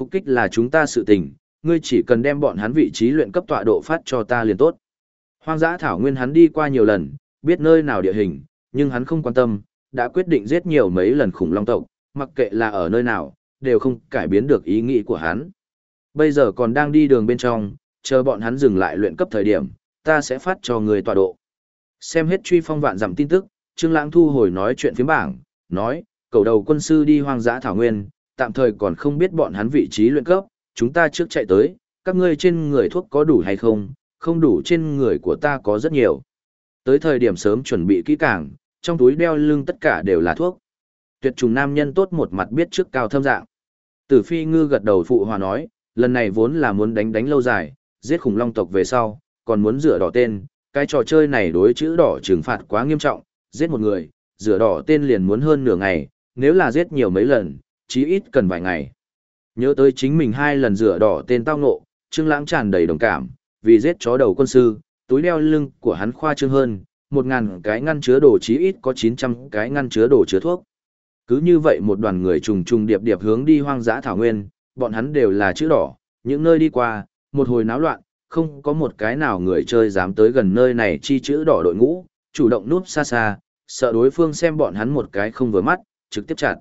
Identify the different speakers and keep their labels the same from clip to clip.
Speaker 1: Phục kích là chúng ta sự tình, ngươi chỉ cần đem bọn hắn vị trí luyện cấp tọa độ phát cho ta liền tốt. Hoang dã thảo nguyên hắn đi qua nhiều lần, biết nơi nào địa hình, nhưng hắn không quan tâm, đã quyết định giết nhiều mấy lần khủng long tộc, mặc kệ là ở nơi nào, đều không cải biến được ý nghĩ của hắn. Bây giờ còn đang đi đường bên trong, chờ bọn hắn dừng lại luyện cấp thời điểm, ta sẽ phát cho người tọa độ. Xem hết truy phong vạn giảm tin tức, Trương Lãng thu hồi nói chuyện phía bảng, nói, cầu đầu quân sư đi hoang dã thảo nguyên, tạm thời còn không biết bọn hắn vị trí luyện cấp, chúng ta trước chạy tới, các ngươi trên người thuốc có đủ hay không, không đủ trên người của ta có rất nhiều. Tới thời điểm sớm chuẩn bị kỹ càng, trong túi đeo lưng tất cả đều là thuốc. Tuyệt trùng nam nhân tốt một mặt biết trước cao thâm dạng. Tử phi ngư gật đầu phụ hòa nói, lần này vốn là muốn đánh đánh lâu dài, giết khủng long tộc về sau, còn muốn rửa đỏ tên, cái trò chơi này đối chữ đỏ trừng phạt quá nghiêm trọng, giết một người, rửa đỏ tên liền muốn hơn nửa ngày, nếu là giết nhiều mấy lần, chí ít cần vài ngày. Nhớ tới chính mình hai lần rửa đỏ tên tao ngộ, Trương Lãng tràn đầy đồng cảm, vì giết chó đầu quân sư, túi đeo lưng của hắn khoa trương hơn, một ngàn cái ngăn chứa đồ chí ít có 900 cái ngăn chứa đồ chứa thuốc. Cứ như vậy một đoàn người trùng trùng điệp điệp hướng đi hoang dã thảo nguyên, bọn hắn đều là chữ đỏ, những nơi đi qua, một hồi náo loạn, không có một cái nào người chơi dám tới gần nơi này chi chữ đỏ đội ngũ, chủ động núp xa xa, sợ đối phương xem bọn hắn một cái không vừa mắt, trực tiếp chặn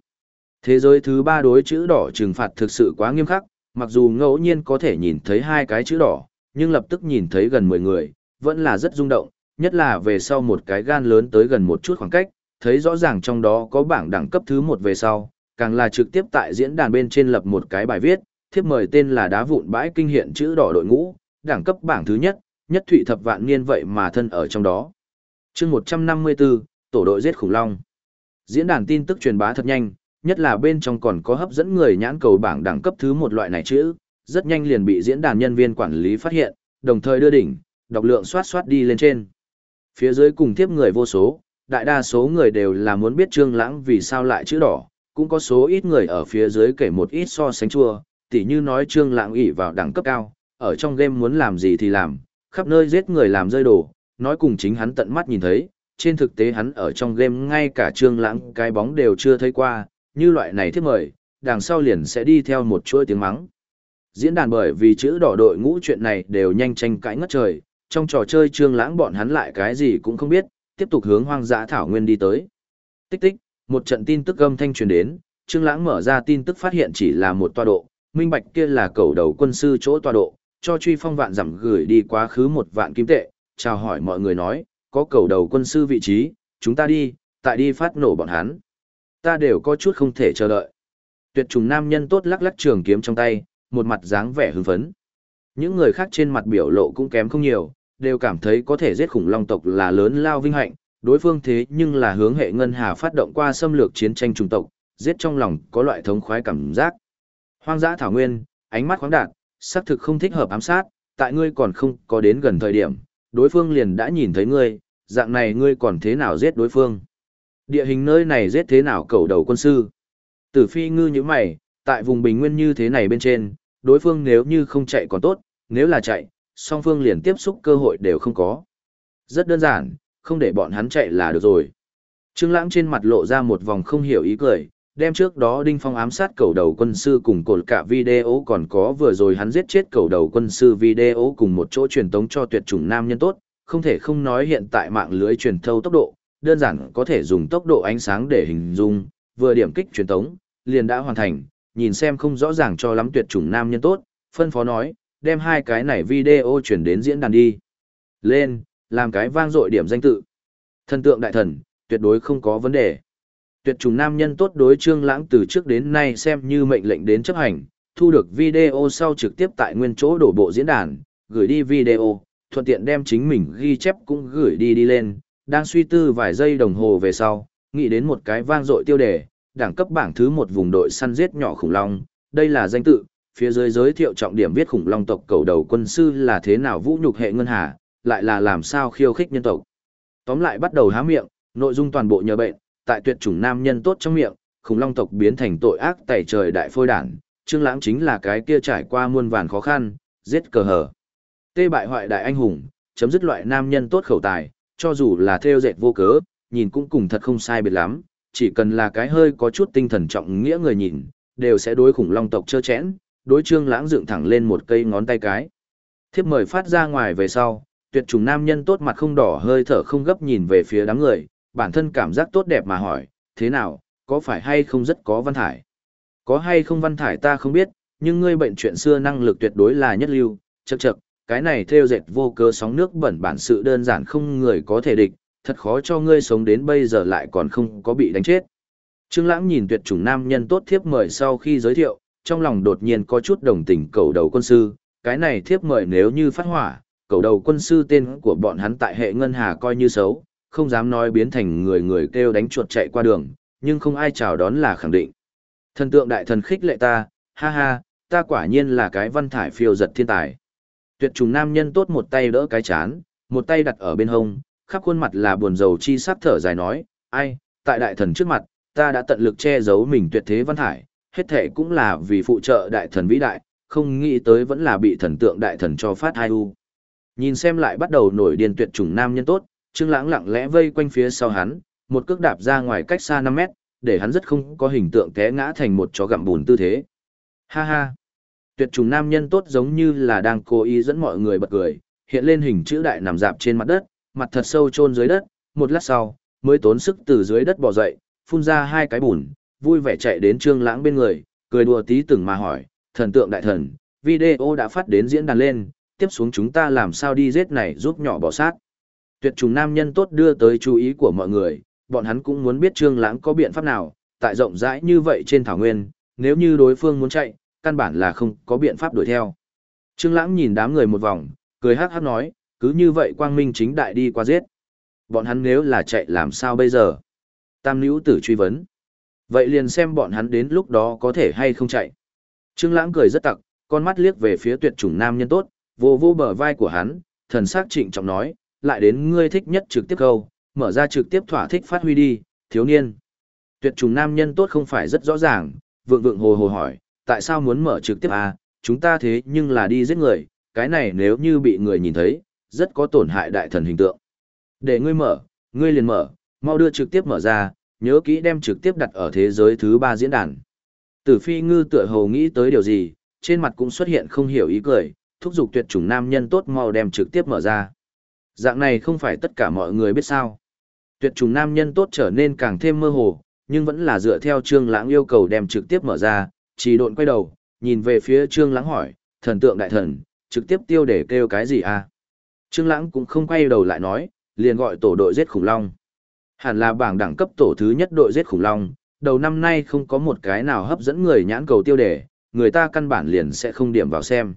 Speaker 1: Thế giới thứ ba đối chữ đỏ trừng phạt thực sự quá nghiêm khắc, mặc dù ngẫu nhiên có thể nhìn thấy hai cái chữ đỏ, nhưng lập tức nhìn thấy gần 10 người, vẫn là rất rung động, nhất là về sau một cái gan lớn tới gần một chút khoảng cách, thấy rõ ràng trong đó có bảng đẳng cấp thứ một về sau, càng là trực tiếp tại diễn đàn bên trên lập một cái bài viết, thiếp mời tên là đá vụn bãi kinh hiện chữ đỏ đội ngũ, đẳng cấp bảng thứ nhất, nhất thụy thập vạn niên vậy mà thân ở trong đó. chương 154, tổ đội giết khủng long. Diễn đàn tin tức truyền bá thật nhanh, nhất là bên trong còn có hấp dẫn người nhãn cầu bảng đẳng cấp thứ một loại này chữ, rất nhanh liền bị diễn đàn nhân viên quản lý phát hiện, đồng thời đưa đỉnh, đọc lượng soát soát đi lên trên. Phía dưới cùng tiếp người vô số, đại đa số người đều là muốn biết Trương Lãng vì sao lại chữ đỏ, cũng có số ít người ở phía dưới kể một ít so sánh chua, tỉ như nói Trương Lãng ỷ vào đẳng cấp cao, ở trong game muốn làm gì thì làm, khắp nơi giết người làm rơi đồ, nói cùng chính hắn tận mắt nhìn thấy, trên thực tế hắn ở trong game ngay cả Trương Lãng cái bóng đều chưa thấy qua, như loại này thiết mời, đằng sau liền sẽ đi theo một chuỗi tiếng mắng. Diễn đàn bởi vì chữ đỏ đội ngũ chuyện này đều nhanh tranh cãi ngất trời, trong trò chơi Trương Lãng bọn hắn lại cái gì cũng không biết, tiếp tục hướng hoang dã thảo nguyên đi tới. Tích tích, một trận tin tức âm thanh truyền đến, Trương Lãng mở ra tin tức phát hiện chỉ là một tọa độ, minh bạch kia là cầu đầu quân sư chỗ tọa độ, cho truy phong vạn giảm gửi đi quá khứ một vạn kim tệ, chào hỏi mọi người nói, có cầu đầu quân sư vị trí, chúng ta đi, tại đi phát nổ bọn hắn. Ta đều có chút không thể chờ đợi. Tuyệt trùng nam nhân tốt lắc lắc trường kiếm trong tay, một mặt dáng vẻ hưng phấn. Những người khác trên mặt biểu lộ cũng kém không nhiều, đều cảm thấy có thể giết khủng long tộc là lớn lao vinh hạnh, đối phương thế nhưng là hướng hệ ngân hà phát động qua xâm lược chiến tranh trùng tộc, giết trong lòng có loại thống khoái cảm giác. Hoang dã thảo nguyên, ánh mắt khoáng đạt, xác thực không thích hợp ám sát, tại ngươi còn không có đến gần thời điểm, đối phương liền đã nhìn thấy ngươi, dạng này ngươi còn thế nào giết đối phương. Địa hình nơi này giết thế nào cầu đầu quân sư. Tử phi ngư như mày, tại vùng bình nguyên như thế này bên trên, đối phương nếu như không chạy còn tốt, nếu là chạy, song phương liền tiếp xúc cơ hội đều không có. Rất đơn giản, không để bọn hắn chạy là được rồi. Trương Lãng trên mặt lộ ra một vòng không hiểu ý cười, đem trước đó Đinh Phong ám sát cầu đầu quân sư cùng cột cả video còn có vừa rồi hắn giết chết cầu đầu quân sư video cùng một chỗ truyền tống cho tuyệt chủng nam nhân tốt, không thể không nói hiện tại mạng lưới truyền thâu tốc độ, đơn giản có thể dùng tốc độ ánh sáng để hình dung, vừa điểm kích truyền tống, liền đã hoàn thành, nhìn xem không rõ ràng cho lắm tuyệt chủng nam nhân tốt, phân phó nói, đem hai cái này video chuyển đến diễn đàn đi. Lên, làm cái vang dội điểm danh tự. Thần tượng đại thần, tuyệt đối không có vấn đề. Tuyệt trùng nam nhân tốt đối Trương Lãng từ trước đến nay xem như mệnh lệnh đến chấp hành, thu được video sau trực tiếp tại nguyên chỗ đổ bộ diễn đàn, gửi đi video, thuận tiện đem chính mình ghi chép cũng gửi đi đi lên, đang suy tư vài giây đồng hồ về sau, nghĩ đến một cái vang dội tiêu đề, đẳng cấp bảng thứ một vùng đội săn giết nhỏ khủng long, đây là danh tự, phía dưới giới thiệu trọng điểm viết khủng long tộc cầu đầu quân sư là thế nào vũ nhục hệ ngân hà, lại là làm sao khiêu khích nhân tộc. Tóm lại bắt đầu há miệng, nội dung toàn bộ nhờ bệnh, tại tuyệt chủng nam nhân tốt trong miệng, khủng long tộc biến thành tội ác tẩy trời đại phôi đản, Trương Lãng chính là cái kia trải qua muôn vàn khó khăn, giết cờ hở. Tê bại hoại đại anh hùng, chấm dứt loại nam nhân tốt khẩu tài, cho dù là theo dệt vô cớ, nhìn cũng cùng thật không sai biệt lắm, chỉ cần là cái hơi có chút tinh thần trọng nghĩa người nhìn, đều sẽ đối khủng long tộc chơ chẽn, đối trương lãng dựng thẳng lên một cây ngón tay cái. Thiếp mời phát ra ngoài về sau, tuyệt trùng nam nhân tốt mặt không đỏ hơi thở không gấp nhìn về phía đám người, bản thân cảm giác tốt đẹp mà hỏi, thế nào, có phải hay không rất có văn thải? Có hay không văn thải ta không biết, nhưng ngươi bệnh chuyện xưa năng lực tuyệt đối là nhất lưu, chậc chậc, cái này theo dệt vô cơ sóng nước bẩn bản sự đơn giản không người có thể địch, thật khó cho ngươi sống đến bây giờ lại còn không có bị đánh chết. Trương Lãng nhìn tuyệt chủng nam nhân tốt thiếp mời sau khi giới thiệu, trong lòng đột nhiên có chút đồng tình cầu đầu quân sư, cái này thiếp mời nếu như phát hỏa, cầu đầu quân sư tên của bọn hắn tại hệ ngân hà coi như xấu, không dám nói biến thành người người kêu đánh chuột chạy qua đường, nhưng không ai chào đón là khẳng định. Thần tượng đại thần khích lệ ta, ha ha, ta quả nhiên là cái văn thải phiêu giật thiên tài. Tuyệt trùng nam nhân tốt một tay đỡ cái chán, một tay đặt ở bên hông, khắp khuôn mặt là buồn rầu chi sắc thở dài nói, ai, tại đại thần trước mặt, ta đã tận lực che giấu mình tuyệt thế văn thải, hết thể cũng là vì phụ trợ đại thần vĩ đại, không nghĩ tới vẫn là bị thần tượng đại thần cho phát hai u. Nhìn xem lại bắt đầu nổi điên tuyệt trùng nam nhân tốt, Trương Lãng lặng lẽ vây quanh phía sau hắn, một cước đạp ra ngoài cách xa 5 mét, để hắn rất không có hình tượng té ngã thành một chó gặm bùn tư thế. Ha ha. Tuyệt trùng nam nhân tốt giống như là đang cố ý dẫn mọi người bật cười, hiện lên hình chữ đại nằm dạp trên mặt đất, mặt thật sâu chôn dưới đất, một lát sau, mới tốn sức từ dưới đất bò dậy, phun ra hai cái bùn, vui vẻ chạy đến Trương Lãng bên người, cười đùa tí từng mà hỏi, "Thần tượng đại thần, video đã phát đến diễn đàn lên, tiếp xuống chúng ta làm sao đi giết này giúp nhỏ bỏ sát?" Tuyệt trùng nam nhân tốt đưa tới chú ý của mọi người, bọn hắn cũng muốn biết Trương Lãng có biện pháp nào, tại rộng rãi như vậy trên thảo nguyên, nếu như đối phương muốn chạy, căn bản là không có biện pháp đuổi theo. Trương Lãng nhìn đám người một vòng, cười hắc hắc nói, cứ như vậy quang minh chính đại đi qua giết. Bọn hắn nếu là chạy làm sao bây giờ? Tam Nữu tử truy vấn. Vậy liền xem bọn hắn đến lúc đó có thể hay không chạy. Trương Lãng cười rất tặc, con mắt liếc về phía tuyệt chủng nam nhân tốt, vô vô bờ vai của hắn, thần sắc trịnh trọng nói, lại đến ngươi thích nhất trực tiếp câu, mở ra trực tiếp thỏa thích phát huy đi, thiếu niên. Tuyệt trùng nam nhân tốt không phải rất rõ ràng, vượng vượng hồ hồ hỏi, tại sao muốn mở trực tiếp à, chúng ta thế nhưng là đi giết người, cái này nếu như bị người nhìn thấy, rất có tổn hại đại thần hình tượng. Để ngươi mở, ngươi liền mở, mau đưa trực tiếp mở ra, nhớ kỹ đem trực tiếp đặt ở thế giới thứ ba diễn đàn. Tử phi ngư tựa hồ nghĩ tới điều gì, trên mặt cũng xuất hiện không hiểu ý cười, thúc giục tuyệt chủng nam nhân tốt mau đem trực tiếp mở ra. Dạng này không phải tất cả mọi người biết sao. Tuyệt chủng nam nhân tốt trở nên càng thêm mơ hồ, nhưng vẫn là dựa theo trương lãng yêu cầu đem trực tiếp mở ra, chỉ độn quay đầu, nhìn về phía trương lãng hỏi, thần tượng đại thần, trực tiếp tiêu để kêu cái gì à? Trương lãng cũng không quay đầu lại nói, liền gọi tổ đội giết khủng long. Hẳn là bảng đẳng cấp tổ thứ nhất đội giết khủng long, đầu năm nay không có một cái nào hấp dẫn người nhãn cầu tiêu đề, người ta căn bản liền sẽ không điểm vào xem.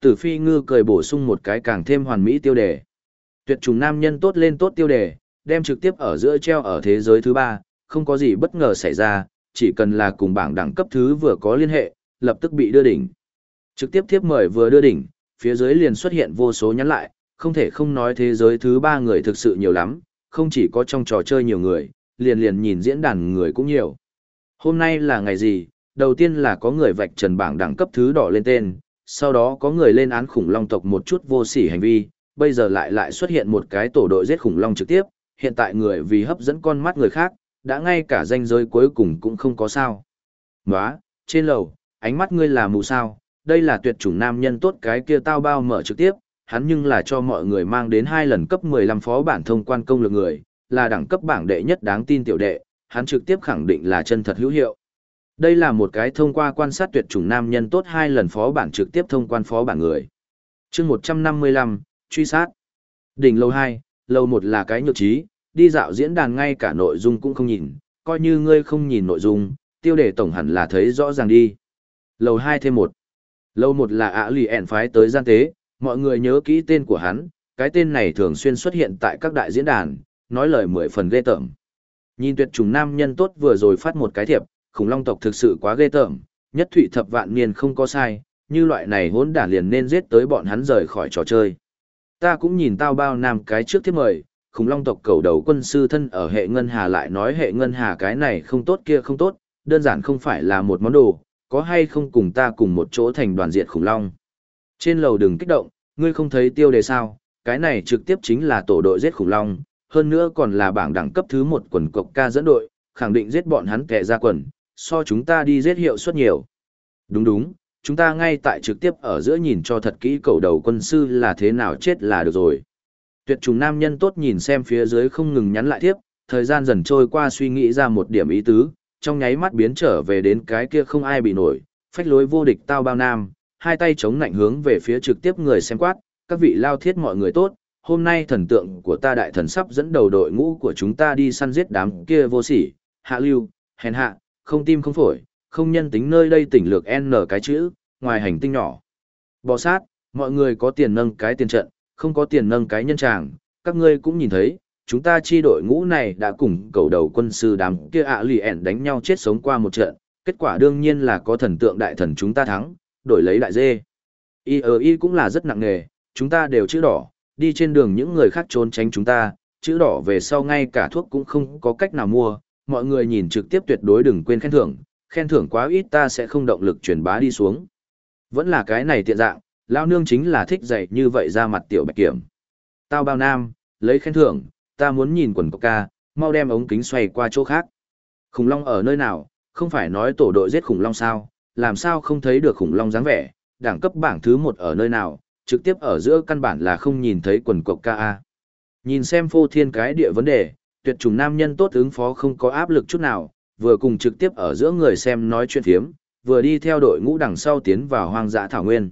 Speaker 1: Tử phi ngư cười bổ sung một cái càng thêm hoàn mỹ tiêu đề. Tuyệt trùng nam nhân tốt lên tốt tiêu đề, đem trực tiếp ở giữa treo ở thế giới thứ ba, không có gì bất ngờ xảy ra, chỉ cần là cùng bảng đẳng cấp thứ vừa có liên hệ, lập tức bị đưa đỉnh. Trực tiếp tiếp mời vừa đưa đỉnh, phía dưới liền xuất hiện vô số nhắn lại, không thể không nói thế giới thứ ba người thực sự nhiều lắm, không chỉ có trong trò chơi nhiều người, liền liền nhìn diễn đàn người cũng nhiều. Hôm nay là ngày gì? Đầu tiên là có người vạch trần bảng đẳng cấp thứ đỏ lên tên, sau đó có người lên án khủng long tộc một chút vô sỉ hành vi, bây giờ lại lại xuất hiện một cái tổ đội giết khủng long trực tiếp, hiện tại người vì hấp dẫn con mắt người khác, đã ngay cả danh giới cuối cùng cũng không có sao. Nóa, trên lầu, ánh mắt ngươi là mù sao, đây là tuyệt chủng nam nhân tốt cái kia tao bao mở trực tiếp, hắn nhưng là cho mọi người mang đến hai lần cấp 15 phó bản thông quan công lực người, là đẳng cấp bảng đệ nhất đáng tin tiểu đệ, hắn trực tiếp khẳng định là chân thật hữu hiệu. Đây là một cái thông qua quan sát tuyệt chủng nam nhân tốt hai lần phó bản trực tiếp thông quan phó bản người. chương 155, truy sát. Đỉnh lầu 2, lầu 1 là cái nhược trí, đi dạo diễn đàn ngay cả nội dung cũng không nhìn, coi như ngươi không nhìn nội dung, tiêu đề tổng hẳn là thấy rõ ràng đi. Lầu 2 thêm 1. Lầu 1 là ạ lì ẻn phái tới gian tế, mọi người nhớ kỹ tên của hắn, cái tên này thường xuyên xuất hiện tại các đại diễn đàn, nói lời mười phần ghê tởm. Nhìn tuyệt trùng nam nhân tốt vừa rồi phát một cái thiệp, khủng long tộc thực sự quá ghê tởm, nhất thủy thập vạn niên không có sai, như loại này hỗn đản liền nên giết tới bọn hắn rời khỏi trò chơi. Ta cũng nhìn tao bao nam cái trước thiếp mời, khủng long tộc cầu đầu quân sư thân ở hệ ngân hà lại nói hệ ngân hà cái này không tốt kia không tốt, đơn giản không phải là một món đồ, có hay không cùng ta cùng một chỗ thành đoàn diện khủng long. Trên lầu đừng kích động, ngươi không thấy tiêu đề sao, cái này trực tiếp chính là tổ đội giết khủng long, hơn nữa còn là bảng đẳng cấp thứ một quần cộc ca dẫn đội, khẳng định giết bọn hắn kẻ ra quần, so chúng ta đi giết hiệu suất nhiều. Đúng đúng, chúng ta ngay tại trực tiếp ở giữa nhìn cho thật kỹ cầu đầu quân sư là thế nào chết là được rồi. Tuyệt trùng nam nhân tốt nhìn xem phía dưới không ngừng nhắn lại tiếp, thời gian dần trôi qua suy nghĩ ra một điểm ý tứ, trong nháy mắt biến trở về đến cái kia không ai bị nổi, phách lối vô địch tao bao nam, hai tay chống nạnh hướng về phía trực tiếp người xem quát, các vị lao thiết mọi người tốt, hôm nay thần tượng của ta đại thần sắp dẫn đầu đội ngũ của chúng ta đi săn giết đám kia vô sỉ, hạ lưu, hèn hạ, không tim không phổi, không nhân tính nơi đây tỉnh lược N cái chữ, ngoài hành tinh nhỏ. Bò sát, mọi người có tiền nâng cái tiền trận, không có tiền nâng cái nhân tràng, các ngươi cũng nhìn thấy, chúng ta chi đội ngũ này đã cùng cầu đầu quân sư đám kia ạ lì ẻn đánh nhau chết sống qua một trận, kết quả đương nhiên là có thần tượng đại thần chúng ta thắng, đổi lấy đại dê. Y ở y cũng là rất nặng nề, chúng ta đều chữ đỏ, đi trên đường những người khác trốn tránh chúng ta, chữ đỏ về sau ngay cả thuốc cũng không có cách nào mua, mọi người nhìn trực tiếp tuyệt đối đừng quên khen thưởng, khen thưởng quá ít ta sẽ không động lực truyền bá đi xuống. Vẫn là cái này tiện dạng, lao nương chính là thích dạy như vậy ra mặt tiểu bạch kiểm. Tao bao nam, lấy khen thưởng, ta muốn nhìn quần coca, mau đem ống kính xoay qua chỗ khác. Khủng long ở nơi nào, không phải nói tổ đội giết khủng long sao, làm sao không thấy được khủng long dáng vẻ, đẳng cấp bảng thứ một ở nơi nào, trực tiếp ở giữa căn bản là không nhìn thấy quần cộc ca. Nhìn xem phô thiên cái địa vấn đề, tuyệt trùng nam nhân tốt ứng phó không có áp lực chút nào, vừa cùng trực tiếp ở giữa người xem nói chuyện thiếm, vừa đi theo đội ngũ đằng sau tiến vào hoang dã thảo nguyên.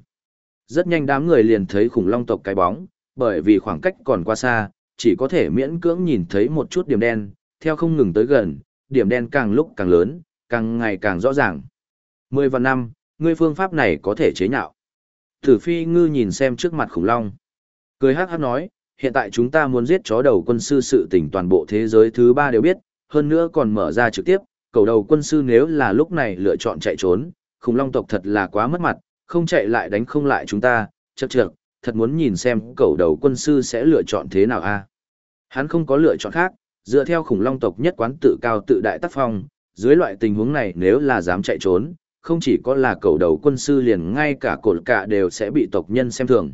Speaker 1: Rất nhanh đám người liền thấy khủng long tộc cái bóng, bởi vì khoảng cách còn quá xa, chỉ có thể miễn cưỡng nhìn thấy một chút điểm đen, theo không ngừng tới gần, điểm đen càng lúc càng lớn, càng ngày càng rõ ràng. Mười và năm, ngươi phương pháp này có thể chế nhạo. Tử phi ngư nhìn xem trước mặt khủng long. Cười hát hát nói, hiện tại chúng ta muốn giết chó đầu quân sư sự tỉnh toàn bộ thế giới thứ ba đều biết, hơn nữa còn mở ra trực tiếp, cầu đầu quân sư nếu là lúc này lựa chọn chạy trốn, khủng long tộc thật là quá mất mặt, không chạy lại đánh không lại chúng ta, chậc chậc, thật muốn nhìn xem cầu đầu quân sư sẽ lựa chọn thế nào a Hắn không có lựa chọn khác, dựa theo khủng long tộc nhất quán tự cao tự đại tác phong, dưới loại tình huống này nếu là dám chạy trốn, không chỉ có là cầu đầu quân sư liền ngay cả cột cả đều sẽ bị tộc nhân xem thường.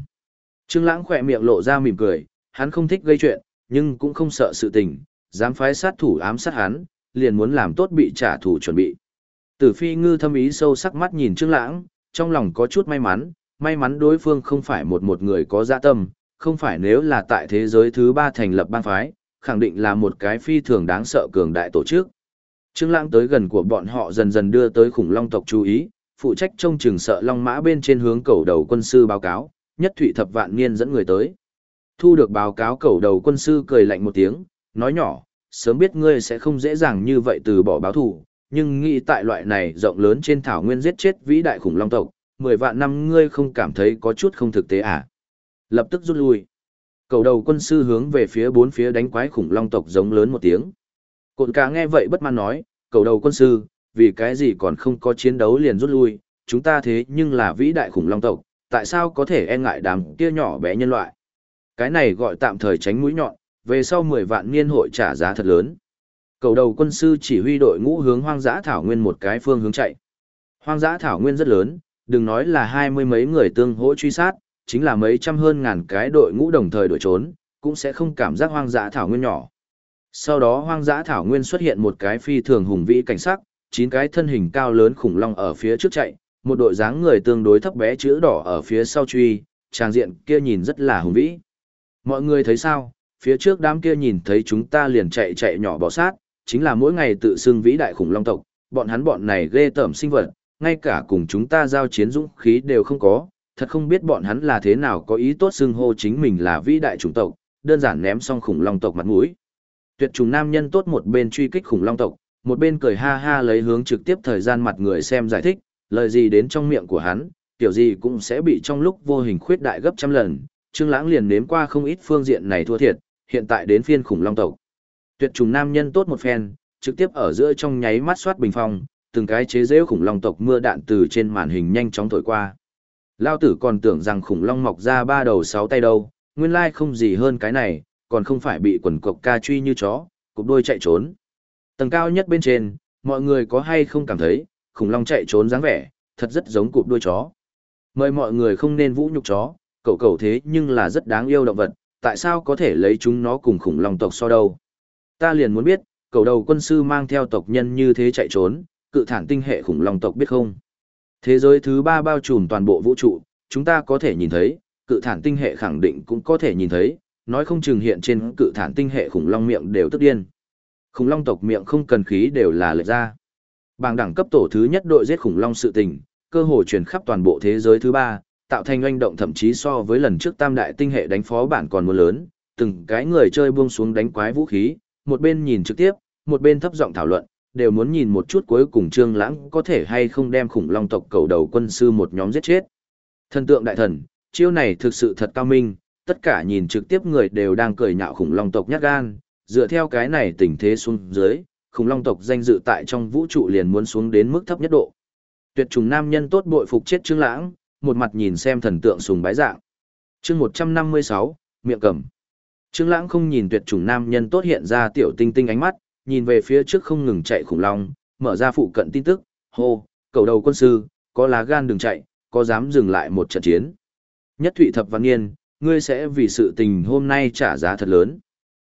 Speaker 1: Trương Lãng khẽ miệng lộ ra mỉm cười, hắn không thích gây chuyện, nhưng cũng không sợ sự tình, dám phái sát thủ ám sát hắn, liền muốn làm tốt bị trả thù chuẩn bị. Tử Phi Ngư thâm ý sâu sắc mắt nhìn Trương Lãng, trong lòng có chút may mắn, may mắn đối phương không phải một một người có dạ tâm, không phải nếu là tại thế giới thứ ba thành lập bang phái, khẳng định là một cái phi thường đáng sợ cường đại tổ chức. Trương Lãng tới gần của bọn họ dần dần đưa tới khủng long tộc chú ý, phụ trách trông chừng sợ long mã bên trên hướng cầu đầu quân sư báo cáo, nhất thụy thập vạn niên dẫn người tới. Thu được báo cáo cầu đầu quân sư cười lạnh một tiếng, nói nhỏ, sớm biết ngươi sẽ không dễ dàng như vậy từ bỏ báo thủ nhưng nghĩ tại loại này rộng lớn trên thảo nguyên giết chết vĩ đại khủng long tộc, mười vạn năm ngươi không cảm thấy có chút không thực tế à? Lập tức rút lui. Cầu đầu quân sư hướng về phía bốn phía đánh quái khủng long tộc giống lớn một tiếng. Cột cả nghe vậy bất mãn nói, cầu đầu quân sư, vì cái gì còn không có chiến đấu liền rút lui, chúng ta thế nhưng là vĩ đại khủng long tộc, tại sao có thể e ngại đám kia nhỏ bé nhân loại. Cái này gọi tạm thời tránh mũi nhọn, về sau 10 vạn niên hội trả giá thật lớn. Cầu đầu quân sư chỉ huy đội ngũ hướng hoang dã thảo nguyên một cái phương hướng chạy. Hoang dã thảo nguyên rất lớn, đừng nói là hai mươi mấy người tương hỗ truy sát, chính là mấy trăm hơn ngàn cái đội ngũ đồng thời đuổi trốn, cũng sẽ không cảm giác hoang dã thảo nguyên nhỏ. Sau đó hoang dã thảo nguyên xuất hiện một cái phi thường hùng vĩ cảnh sắc, chín cái thân hình cao lớn khủng long ở phía trước chạy, một đội dáng người tương đối thấp bé chữ đỏ ở phía sau truy, trang diện kia nhìn rất là hùng vĩ. Mọi người thấy sao, phía trước đám kia nhìn thấy chúng ta liền chạy chạy nhỏ bỏ sát, chính là mỗi ngày tự xưng vĩ đại khủng long tộc, bọn hắn bọn này ghê tởm sinh vật, ngay cả cùng chúng ta giao chiến dũng khí đều không có, thật không biết bọn hắn là thế nào có ý tốt xưng hô chính mình là vĩ đại chủng tộc, đơn giản ném xong khủng long tộc mặt mũi. Tuyệt trùng nam nhân tốt một bên truy kích khủng long tộc, một bên cười ha ha lấy hướng trực tiếp thời gian mặt người xem giải thích, lời gì đến trong miệng của hắn, kiểu gì cũng sẽ bị trong lúc vô hình khuyết đại gấp trăm lần. Trương Lãng liền nếm qua không ít phương diện này thua thiệt, hiện tại đến phiên khủng long tộc. Tuyệt trùng nam nhân tốt một phen, trực tiếp ở giữa trong nháy mắt soát bình phong, từng cái chế giễu khủng long tộc mưa đạn từ trên màn hình nhanh chóng thổi qua. Lao tử còn tưởng rằng khủng long mọc ra ba đầu sáu tay đâu, nguyên lai không gì hơn cái này, còn không phải bị quần cộc ca truy như chó, cục đôi chạy trốn. Tầng cao nhất bên trên, mọi người có hay không cảm thấy, khủng long chạy trốn dáng vẻ, thật rất giống cụp đuôi chó. Mời mọi người không nên vũ nhục chó, cậu cậu thế nhưng là rất đáng yêu động vật, tại sao có thể lấy chúng nó cùng khủng long tộc so đâu. Ta liền muốn biết, cầu đầu quân sư mang theo tộc nhân như thế chạy trốn, cự thản tinh hệ khủng long tộc biết không? Thế giới thứ ba bao trùm toàn bộ vũ trụ, chúng ta có thể nhìn thấy, cự thản tinh hệ khẳng định cũng có thể nhìn thấy, nói không chừng hiện trên cự thản tinh hệ khủng long miệng đều tức điên. Khủng long tộc miệng không cần khí đều là lệch ra. Bảng đẳng cấp tổ thứ nhất đội giết khủng long sự tình, cơ hội truyền khắp toàn bộ thế giới thứ ba, tạo thành oanh động thậm chí so với lần trước tam đại tinh hệ đánh phó bản còn muốn lớn, từng cái người chơi buông xuống đánh quái vũ khí, một bên nhìn trực tiếp, một bên thấp giọng thảo luận, đều muốn nhìn một chút cuối cùng Trương Lãng có thể hay không đem khủng long tộc cầu đầu quân sư một nhóm giết chết. Thần tượng đại thần, chiêu này thực sự thật cao minh, tất cả nhìn trực tiếp người đều đang cười nhạo khủng long tộc nhát gan, dựa theo cái này tình thế xuống dưới, khủng long tộc danh dự tại trong vũ trụ liền muốn xuống đến mức thấp nhất độ. Tuyệt trùng nam nhân tốt bội phục chết Trương Lãng, một mặt nhìn xem thần tượng sùng bái dạng. Chương 156, miệng cầm. Trương Lãng không nhìn tuyệt chủng nam nhân tốt hiện ra tiểu tinh tinh ánh mắt, nhìn về phía trước không ngừng chạy khủng long, mở ra phụ cận tin tức, hô, cầu đầu quân sư, có lá gan đừng chạy, có dám dừng lại một trận chiến. Nhất Thụy Thập Văn Nghiên, ngươi sẽ vì sự tình hôm nay trả giá thật lớn.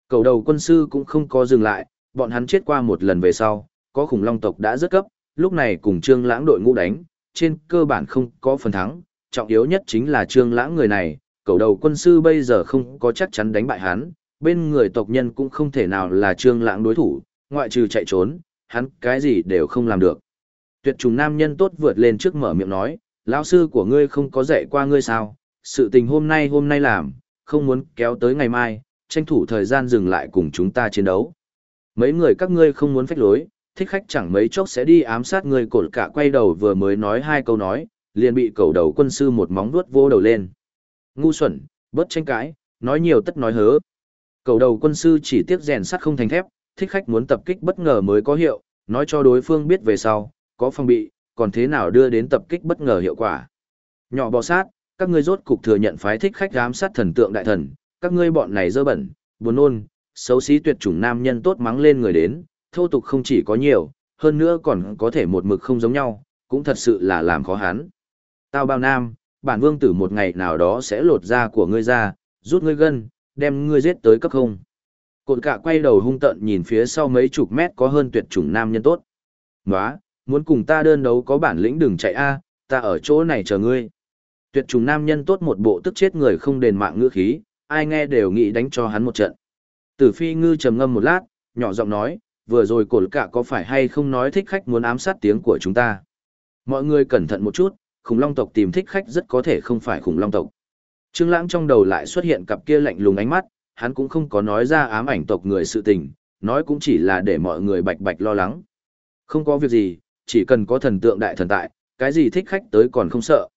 Speaker 1: Cầu đầu quân sư cũng không có dừng lại, bọn hắn chết qua một lần về sau, có khủng long tộc đã rất cấp, lúc này cùng Trương Lãng đội ngũ đánh, trên cơ bản không có phần thắng, trọng yếu nhất chính là Trương Lãng người này, cầu đầu quân sư bây giờ không có chắc chắn đánh bại hắn, bên người tộc nhân cũng không thể nào là Trương Lãng đối thủ, ngoại trừ chạy trốn, hắn cái gì đều không làm được. Tuyệt trùng nam nhân tốt vượt lên trước mở miệng nói, lão sư của ngươi không có dạy qua ngươi sao, sự tình hôm nay hôm nay làm, không muốn kéo tới ngày mai, tranh thủ thời gian dừng lại cùng chúng ta chiến đấu. Mấy người các ngươi không muốn phách lối, thích khách chẳng mấy chốc sẽ đi ám sát người cột cả quay đầu vừa mới nói hai câu nói, liền bị cầu đầu quân sư một móng vuốt vô đầu lên. Ngu xuẩn, bớt tranh cãi, nói nhiều tất nói hớ. Cầu đầu quân sư chỉ tiếc rèn sắt không thành thép, thích khách muốn tập kích bất ngờ mới có hiệu, nói cho đối phương biết về sau, có phòng bị, còn thế nào đưa đến tập kích bất ngờ hiệu quả. Nhỏ bò sát, các ngươi rốt cục thừa nhận phái thích khách giám sát thần tượng đại thần, các ngươi bọn này dơ bẩn, buồn nôn, xấu xí tuyệt chủng nam nhân tốt mắng lên người đến, thô tục không chỉ có nhiều, hơn nữa còn có thể một mực không giống nhau, cũng thật sự là làm khó hắn. Tao bao nam, bản vương tử một ngày nào đó sẽ lột da của ngươi ra, rút ngươi gân, đem ngươi giết tới cấp không. Cột cả quay đầu hung tận nhìn phía sau mấy chục mét có hơn tuyệt chủng nam nhân tốt. Nóa, muốn cùng ta đơn đấu có bản lĩnh đừng chạy a, ta ở chỗ này chờ ngươi. Tuyệt chủng nam nhân tốt một bộ tức chết người không đền mạng ngữ khí, ai nghe đều nghĩ đánh cho hắn một trận. Tử phi ngư trầm ngâm một lát, nhỏ giọng nói, vừa rồi cổ cả có phải hay không nói thích khách muốn ám sát tiếng của chúng ta. Mọi người cẩn thận một chút, khủng long tộc tìm thích khách rất có thể không phải khủng long tộc. Trương Lãng trong đầu lại xuất hiện cặp kia lạnh lùng ánh mắt, hắn cũng không có nói ra ám ảnh tộc người sự tình, nói cũng chỉ là để mọi người bạch bạch lo lắng. Không có việc gì, chỉ cần có thần tượng đại thần tại, cái gì thích khách tới còn không sợ.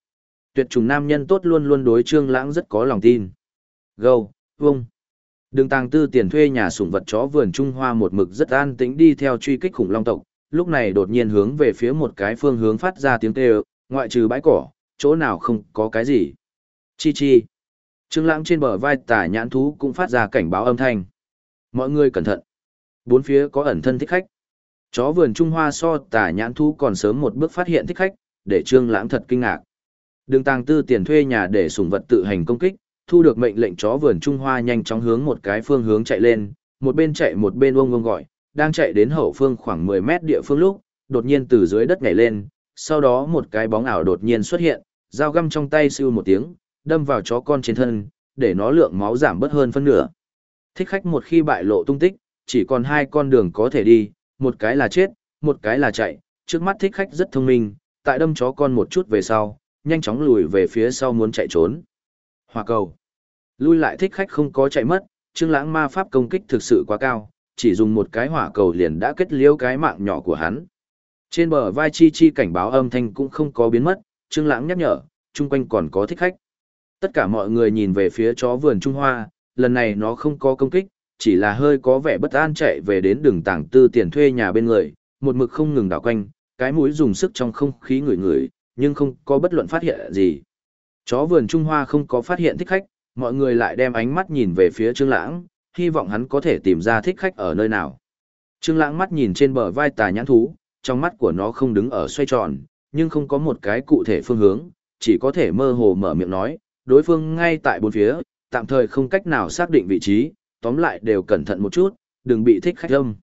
Speaker 1: Tuyệt trùng nam nhân tốt luôn luôn đối Trương Lãng rất có lòng tin. Gâu, vung. Đường tàng tư tiền thuê nhà sủng vật chó vườn Trung Hoa một mực rất an tĩnh đi theo truy kích khủng long tộc, lúc này đột nhiên hướng về phía một cái phương hướng phát ra tiếng kêu, ngoại trừ bãi cỏ, chỗ nào không có cái gì. Chi chi. Trương Lãng trên bờ vai tả nhãn thú cũng phát ra cảnh báo âm thanh. Mọi người cẩn thận. Bốn phía có ẩn thân thích khách. Chó vườn Trung Hoa so tả nhãn thú còn sớm một bước phát hiện thích khách, để Trương Lãng thật kinh ngạc. Đường tàng tư tiền thuê nhà để sủng vật tự hành công kích, thu được mệnh lệnh chó vườn Trung Hoa nhanh chóng hướng một cái phương hướng chạy lên, một bên chạy một bên ung ung gọi, đang chạy đến hậu phương khoảng 10 mét địa phương lúc, đột nhiên từ dưới đất nhảy lên, sau đó một cái bóng ảo đột nhiên xuất hiện, dao găm trong tay siêu một tiếng, đâm vào chó con trên thân, để nó lượng máu giảm bớt hơn phân nửa. Thích khách một khi bại lộ tung tích, chỉ còn hai con đường có thể đi, một cái là chết, một cái là chạy, trước mắt thích khách rất thông minh, tại đâm chó con một chút về sau, nhanh chóng lùi về phía sau muốn chạy trốn. Hỏa cầu. Lui lại thích khách không có chạy mất, Trương Lãng ma pháp công kích thực sự quá cao, chỉ dùng một cái hỏa cầu liền đã kết liễu cái mạng nhỏ của hắn. Trên bờ vai chi chi cảnh báo âm thanh cũng không có biến mất, Trương Lãng nhắc nhở, chung quanh còn có thích khách. Tất cả mọi người nhìn về phía chó vườn Trung Hoa, lần này nó không có công kích, chỉ là hơi có vẻ bất an chạy về đến đường tảng tư tiền thuê nhà bên người, một mực không ngừng đảo quanh, cái mũi dùng sức trong không khí ngửi ngửi, nhưng không có bất luận phát hiện gì. Chó vườn Trung Hoa không có phát hiện thích khách, mọi người lại đem ánh mắt nhìn về phía Trương Lãng, hy vọng hắn có thể tìm ra thích khách ở nơi nào. Trương Lãng mắt nhìn trên bờ vai tà nhãn thú, trong mắt của nó không đứng ở xoay tròn, nhưng không có một cái cụ thể phương hướng, chỉ có thể mơ hồ mở miệng nói, đối phương ngay tại bốn phía, tạm thời không cách nào xác định vị trí, tóm lại đều cẩn thận một chút, đừng bị thích khách âm.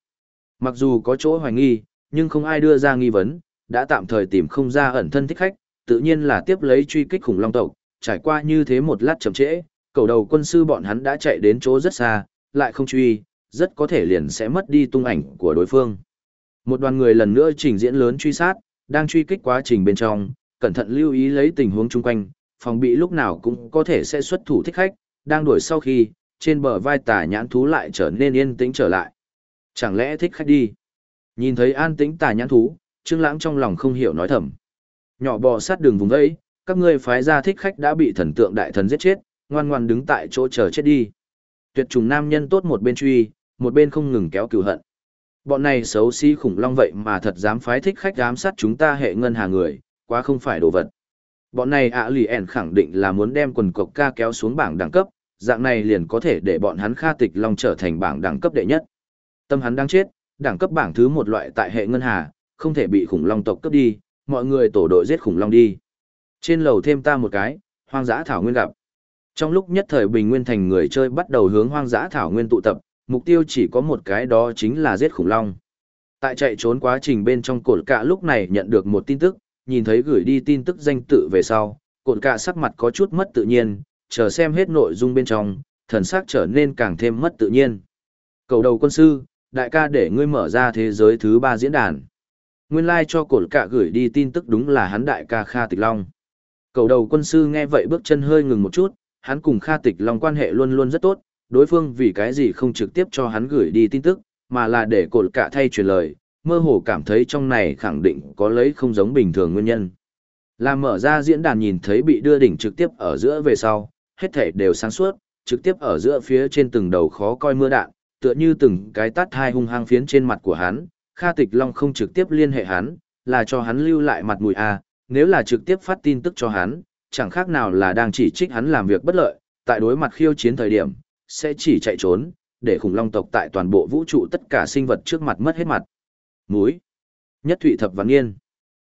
Speaker 1: Mặc dù có chỗ hoài nghi, nhưng không ai đưa ra nghi vấn, đã tạm thời tìm không ra ẩn thân thích khách, tự nhiên là tiếp lấy truy kích khủng long tộc, trải qua như thế một lát chậm trễ, cầu đầu quân sư bọn hắn đã chạy đến chỗ rất xa, lại không truy, rất có thể liền sẽ mất đi tung ảnh của đối phương. Một đoàn người lần nữa trình diễn lớn truy sát, đang truy kích quá trình bên trong, cẩn thận lưu ý lấy tình huống chung quanh, phòng bị lúc nào cũng có thể sẽ xuất thủ thích khách, đang đuổi sau khi, trên bờ vai tà nhãn thú lại trở nên yên tĩnh trở lại. Chẳng lẽ thích khách đi? Nhìn thấy an tĩnh tà nhãn thú, Trương Lãng trong lòng không hiểu nói thầm. Nhỏ bò sát đường vùng ấy, các ngươi phái ra thích khách đã bị thần tượng đại thần giết chết, ngoan ngoan đứng tại chỗ chờ chết đi. Tuyệt trùng nam nhân tốt một bên truy, một bên không ngừng kéo cừu hận. Bọn này xấu xí khủng long vậy mà thật dám phái thích khách ám sát chúng ta hệ ngân hà người, quá không phải đồ vật. Bọn này ạ lì ẻn khẳng định là muốn đem quần cộc ca kéo xuống bảng đẳng cấp, dạng này liền có thể để bọn hắn Kha Tịch Long trở thành bảng đẳng cấp đệ nhất. Tâm hắn đang chết, đẳng cấp bảng thứ một loại tại hệ ngân hà, không thể bị khủng long tộc cướp đi, mọi người tổ đội giết khủng long đi. Trên lầu thêm ta một cái, hoang dã thảo nguyên gặp. Trong lúc nhất thời Bình Nguyên thành người chơi bắt đầu hướng hoang dã thảo nguyên tụ tập, mục tiêu chỉ có một cái đó chính là giết khủng long. Tại chạy trốn quá trình bên trong cột cạ lúc này nhận được một tin tức, nhìn thấy gửi đi tin tức danh tự về sau, cột cạ sắc mặt có chút mất tự nhiên, chờ xem hết nội dung bên trong, thần sắc trở nên càng thêm mất tự nhiên. Cầu đầu quân sư, đại ca để ngươi mở ra thế giới thứ ba diễn đàn. Nguyên lai like cho cột cạ gửi đi tin tức đúng là hắn đại ca Kha Tịch Long. Cầu đầu quân sư nghe vậy bước chân hơi ngừng một chút, hắn cùng Kha Tịch Long quan hệ luôn luôn rất tốt, đối phương vì cái gì không trực tiếp cho hắn gửi đi tin tức, mà là để cột cả thay truyền lời, mơ hồ cảm thấy trong này khẳng định có lấy không giống bình thường nguyên nhân. Làm mở ra diễn đàn nhìn thấy bị đưa đỉnh trực tiếp ở giữa về sau, hết thể đều sáng suốt, trực tiếp ở giữa phía trên từng đầu khó coi mưa đạn, tựa như từng cái tát hai hung hăng phiến trên mặt của hắn, Kha Tịch Long không trực tiếp liên hệ hắn, là cho hắn lưu lại mặt mũi a, nếu là trực tiếp phát tin tức cho hắn, chẳng khác nào là đang chỉ trích hắn làm việc bất lợi, tại đối mặt khiêu chiến thời điểm, sẽ chỉ chạy trốn, để khủng long tộc tại toàn bộ vũ trụ tất cả sinh vật trước mặt mất hết mặt. Múi. Nhất Thụy Thập Văn Nghiên.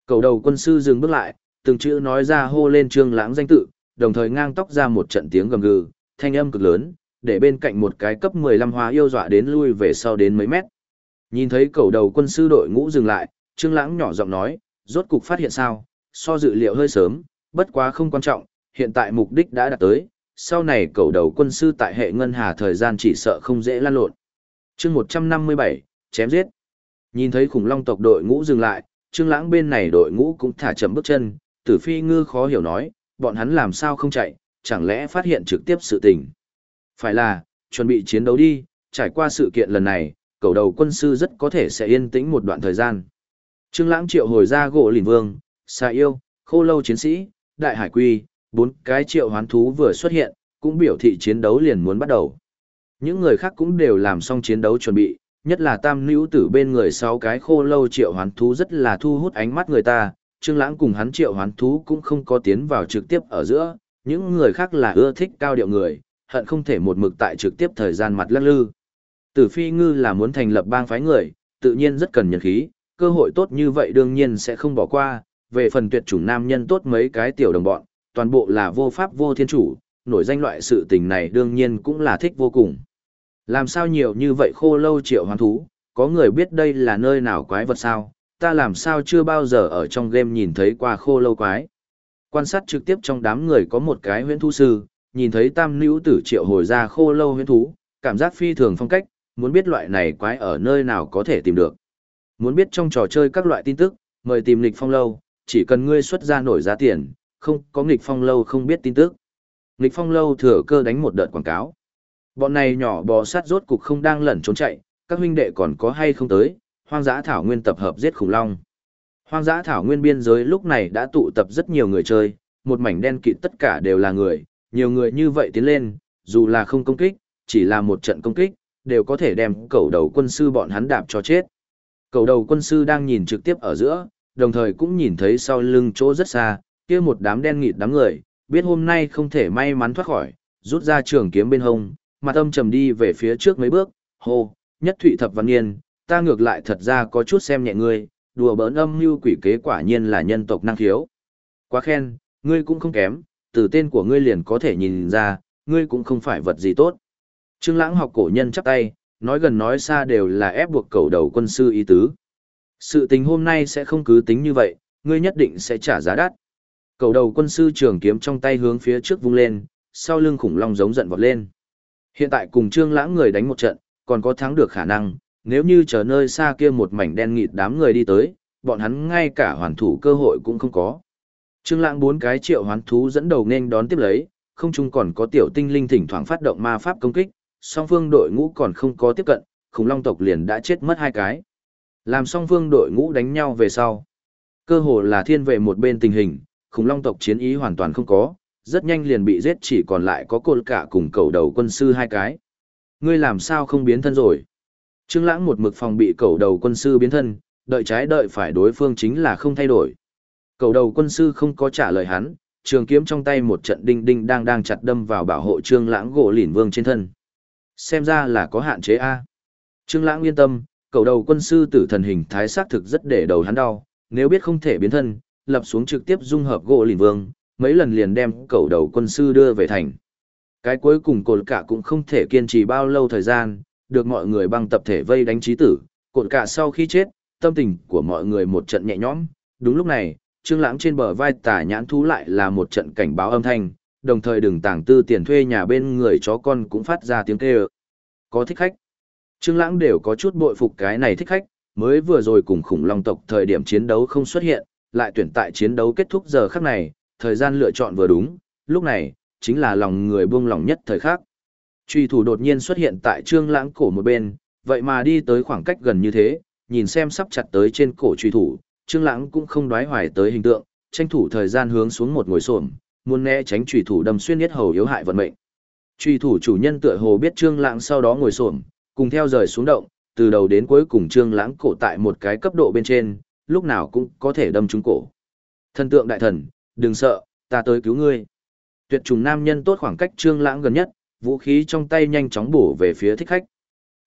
Speaker 1: Cầu đầu quân sư dừng bước lại, từng chữ nói ra hô lên trương lãng danh tự, đồng thời ngang tóc ra một trận tiếng gầm gừ, thanh âm cực lớn, để bên cạnh một cái cấp 15 hóa yêu dọa đến lui về sau đến mấy mét. Nhìn thấy cầu đầu quân sư đội ngũ dừng lại, trương lãng nhỏ giọng nói, rốt cục phát hiện sao, so dự liệu hơi sớm, bất quá không quan trọng, hiện tại mục đích đã đạt tới, sau này cầu đầu quân sư tại hệ ngân hà thời gian chỉ sợ không dễ lan lộn. chương 157, chém giết. Nhìn thấy khủng long tộc đội ngũ dừng lại, Trương Lãng bên này đội ngũ cũng thả chậm bước chân, Tử Phi Ngư khó hiểu nói, bọn hắn làm sao không chạy, chẳng lẽ phát hiện trực tiếp sự tình. Phải là, chuẩn bị chiến đấu đi, trải qua sự kiện lần này, cầu đầu quân sư rất có thể sẽ yên tĩnh một đoạn thời gian. Trương Lãng triệu hồi ra gỗ lìn vương, xà yêu, khô lâu chiến sĩ, đại hải quy, bốn cái triệu hoán thú vừa xuất hiện, cũng biểu thị chiến đấu liền muốn bắt đầu. Những người khác cũng đều làm xong chiến đấu chuẩn bị, nhất là tam nữ tử bên người sáu cái khô lâu triệu hoán thú rất là thu hút ánh mắt người ta, Trương Lãng cùng hắn triệu hoán thú cũng không có tiến vào trực tiếp ở giữa, những người khác là ưa thích cao điệu người, hận không thể một mực tại trực tiếp thời gian mặt lắc lư. Tử Phi Ngư là muốn thành lập bang phái người, tự nhiên rất cần nhân khí, cơ hội tốt như vậy đương nhiên sẽ không bỏ qua, về phần tuyệt chủng nam nhân tốt mấy cái tiểu đồng bọn, toàn bộ là vô pháp vô thiên chủ, nổi danh loại sự tình này đương nhiên cũng là thích vô cùng. Làm sao nhiều như vậy khô lâu triệu hoán thú, có người biết đây là nơi nào quái vật sao, ta làm sao chưa bao giờ ở trong game nhìn thấy qua khô lâu quái. Quan sát trực tiếp trong đám người có một cái huyễn thú sư, nhìn thấy tam nữ tử triệu hồi ra khô lâu huyễn thú, cảm giác phi thường phong cách, muốn biết loại này quái ở nơi nào có thể tìm được. Muốn biết trong trò chơi các loại tin tức, mời tìm lịch phong lâu, chỉ cần ngươi xuất ra nổi giá tiền, không có nghịch phong lâu không biết tin tức. Nghịch phong lâu thừa cơ đánh một đợt quảng cáo. Bọn này nhỏ bò sát rốt cục không đang lẩn trốn chạy, các huynh đệ còn có hay không tới, hoang dã thảo nguyên tập hợp giết khủng long. Hoang dã thảo nguyên biên giới lúc này đã tụ tập rất nhiều người chơi, một mảnh đen kịt tất cả đều là người, nhiều người như vậy tiến lên, dù là không công kích, chỉ là một trận công kích, đều có thể đem cầu đầu quân sư bọn hắn đạp cho chết. Cầu đầu quân sư đang nhìn trực tiếp ở giữa, đồng thời cũng nhìn thấy sau lưng chỗ rất xa, kia một đám đen nghịt đám người, biết hôm nay không thể may mắn thoát khỏi, rút ra trường kiếm bên hông, mặt âm trầm đi về phía trước mấy bước, hô, nhất thụy thập văn niên, ta ngược lại thật ra có chút xem nhẹ ngươi, đùa bỡn âm mưu quỷ kế quả nhiên là nhân tộc năng khiếu. Quá khen, ngươi cũng không kém, từ tên của ngươi liền có thể nhìn ra, ngươi cũng không phải vật gì tốt. Trương Lãng học cổ nhân chắp tay, nói gần nói xa đều là ép buộc cầu đầu quân sư ý tứ. Sự tình hôm nay sẽ không cứ tính như vậy, ngươi nhất định sẽ trả giá đắt. Cầu đầu quân sư trường kiếm trong tay hướng phía trước vung lên, sau lưng khủng long giống giận vọt lên. Hiện tại cùng Trương Lãng người đánh một trận, còn có thắng được khả năng, nếu như chờ nơi xa kia một mảnh đen nghịt đám người đi tới, bọn hắn ngay cả hoàn thủ cơ hội cũng không có. Trương Lãng bốn cái triệu hoán thú dẫn đầu nên đón tiếp lấy, không chung còn có tiểu tinh linh thỉnh thoảng phát động ma pháp công kích, song phương đội ngũ còn không có tiếp cận, khủng long tộc liền đã chết mất hai cái. Làm song phương đội ngũ đánh nhau về sau. Cơ hồ là thiên về một bên tình hình, khủng long tộc chiến ý hoàn toàn không có, rất nhanh liền bị giết chỉ còn lại có cột cả cùng cầu đầu quân sư hai cái. Ngươi làm sao không biến thân rồi? Trương Lãng một mực phòng bị cầu đầu quân sư biến thân, đợi trái đợi phải đối phương chính là không thay đổi. Cầu đầu quân sư không có trả lời hắn, trường kiếm trong tay một trận đinh đinh đang đang chặt đâm vào bảo hộ Trương Lãng gỗ lỉnh vương trên thân. Xem ra là có hạn chế a. Trương Lãng yên tâm, cầu đầu quân sư tử thần hình thái xác thực rất để đầu hắn đau, nếu biết không thể biến thân, lập xuống trực tiếp dung hợp gỗ lỉnh vương, mấy lần liền đem cầu đầu quân sư đưa về thành. Cái cuối cùng cột cả cũng không thể kiên trì bao lâu thời gian, được mọi người băng tập thể vây đánh trí tử, cột cả sau khi chết, tâm tình của mọi người một trận nhẹ nhõm, đúng lúc này, Trương Lãng trên bờ vai tả nhãn thú lại là một trận cảnh báo âm thanh, đồng thời đừng tàng tư tiền thuê nhà bên người chó con cũng phát ra tiếng kêu. Có thích khách. Trương Lãng đều có chút bội phục cái này thích khách, mới vừa rồi cùng khủng long tộc thời điểm chiến đấu không xuất hiện, lại tuyển tại chiến đấu kết thúc giờ khắc này, thời gian lựa chọn vừa đúng, lúc này, chính là lòng người buông lòng nhất thời khắc. Truy thủ đột nhiên xuất hiện tại Trương Lãng cổ một bên, vậy mà đi tới khoảng cách gần như thế, nhìn xem sắp chặt tới trên cổ truy thủ, Trương Lãng cũng không đoái hoài tới hình tượng, tranh thủ thời gian hướng xuống một ngồi xổm, muốn né tránh truy thủ đâm xuyên nhất hầu yếu hại vận mệnh. Truy thủ chủ nhân tựa hồ biết Trương Lãng sau đó ngồi xổm, cùng theo rời xuống động, từ đầu đến cuối cùng Trương Lãng cổ tại một cái cấp độ bên trên, lúc nào cũng có thể đâm trúng cổ. Thần tượng đại thần, đừng sợ, ta tới cứu ngươi. Tuyệt trùng nam nhân tốt khoảng cách Trương Lãng gần nhất, vũ khí trong tay nhanh chóng bổ về phía thích khách.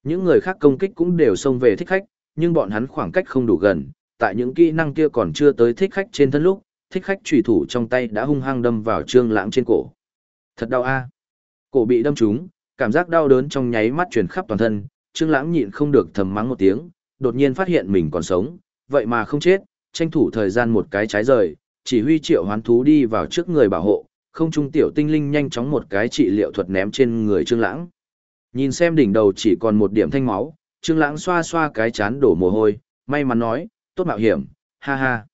Speaker 1: Những người khác công kích cũng đều xông về thích khách, nhưng bọn hắn khoảng cách không đủ gần, tại những kỹ năng kia còn chưa tới thích khách trên thân lúc, thích khách chủy thủ trong tay đã hung hăng đâm vào Trương Lãng trên cổ. Thật đau a. Cổ bị đâm trúng, cảm giác đau đớn trong nháy mắt truyền khắp toàn thân, Trương Lãng nhịn không được thầm mắng một tiếng, đột nhiên phát hiện mình còn sống, vậy mà không chết, tranh thủ thời gian một cái trái rời, chỉ huy triệu hoán thú đi vào trước người bảo hộ, không trung tiểu tinh linh nhanh chóng một cái trị liệu thuật ném trên người Trương Lãng. Nhìn xem đỉnh đầu chỉ còn một điểm thanh máu, Trương Lãng xoa xoa cái chán đổ mồ hôi, may mắn nói, tốt mạo hiểm, ha ha.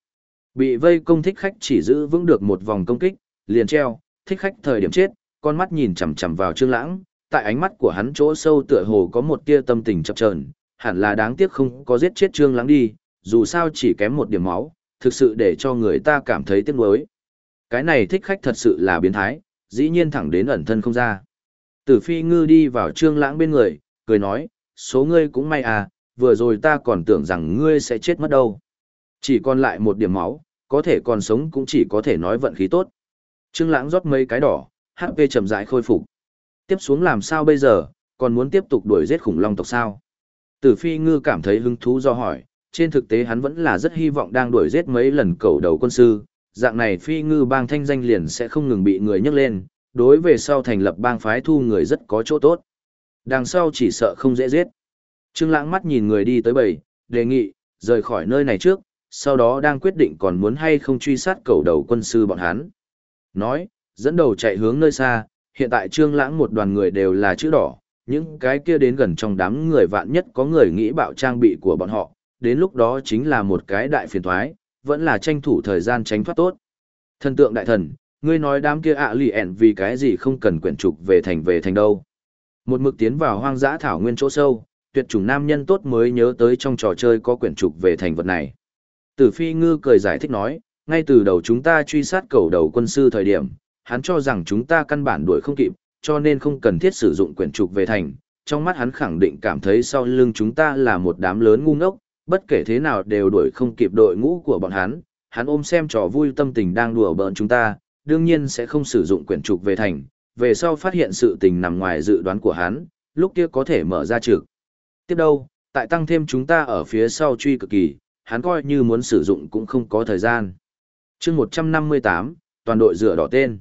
Speaker 1: Bị vây công thích khách chỉ giữ vững được một vòng công kích, liền treo, thích khách thời điểm chết, con mắt nhìn chằm chằm vào Trương Lãng, tại ánh mắt của hắn chỗ sâu tựa hồ có một tia tâm tình chập chờn, hẳn là đáng tiếc không có giết chết Trương Lãng đi, dù sao chỉ kém một điểm máu, thực sự để cho người ta cảm thấy tiếc nuối. Cái này thích khách thật sự là biến thái, dĩ nhiên thẳng đến ẩn thân không ra. Tử Phi Ngư đi vào Trương Lãng bên người, cười nói, số ngươi cũng may à, vừa rồi ta còn tưởng rằng ngươi sẽ chết mất đâu. Chỉ còn lại một điểm máu, có thể còn sống cũng chỉ có thể nói vận khí tốt. Trương Lãng rót mấy cái đỏ, HP chậm rãi khôi phục. Tiếp xuống làm sao bây giờ, còn muốn tiếp tục đuổi giết khủng long tộc sao? Tử Phi Ngư cảm thấy hứng thú do hỏi, trên thực tế hắn vẫn là rất hy vọng đang đuổi giết mấy lần cầu đầu quân sư, dạng này Phi Ngư bang thanh danh liền sẽ không ngừng bị người nhắc lên, đối về sau thành lập bang phái thu người rất có chỗ tốt. Đằng sau chỉ sợ không dễ giết. Trương Lãng mắt nhìn người đi tới bầy, đề nghị rời khỏi nơi này trước, sau đó đang quyết định còn muốn hay không truy sát cầu đầu quân sư bọn hắn. Nói, dẫn đầu chạy hướng nơi xa, hiện tại Trương Lãng một đoàn người đều là chữ đỏ, những cái kia đến gần trong đám người vạn nhất có người nghĩ bạo trang bị của bọn họ, đến lúc đó chính là một cái đại phiền toái, vẫn là tranh thủ thời gian tránh thoát tốt. Thần tượng đại thần, ngươi nói đám kia ạ lì ẻn vì cái gì không cần quyển trục về thành về thành đâu. Một mực tiến vào hoang dã thảo nguyên chỗ sâu, tuyệt chủng nam nhân tốt mới nhớ tới trong trò chơi có quyển trục về thành vật này. Tử Phi Ngư cười giải thích nói, ngay từ đầu chúng ta truy sát cầu đầu quân sư thời điểm, hắn cho rằng chúng ta căn bản đuổi không kịp, cho nên không cần thiết sử dụng quyển trục về thành. Trong mắt hắn khẳng định cảm thấy sau lưng chúng ta là một đám lớn ngu ngốc, bất kể thế nào đều đuổi không kịp đội ngũ của bọn hắn. Hắn ôm xem trò vui tâm tình đang đùa bỡn chúng ta, đương nhiên sẽ không sử dụng quyển trục về thành, về sau phát hiện sự tình nằm ngoài dự đoán của hắn, lúc kia có thể mở ra trực. Tiếp đâu, tại tăng thêm chúng ta ở phía sau truy cực kỳ, hắn coi như muốn sử dụng cũng không có thời gian. chương 158, toàn đội rửa đỏ tên.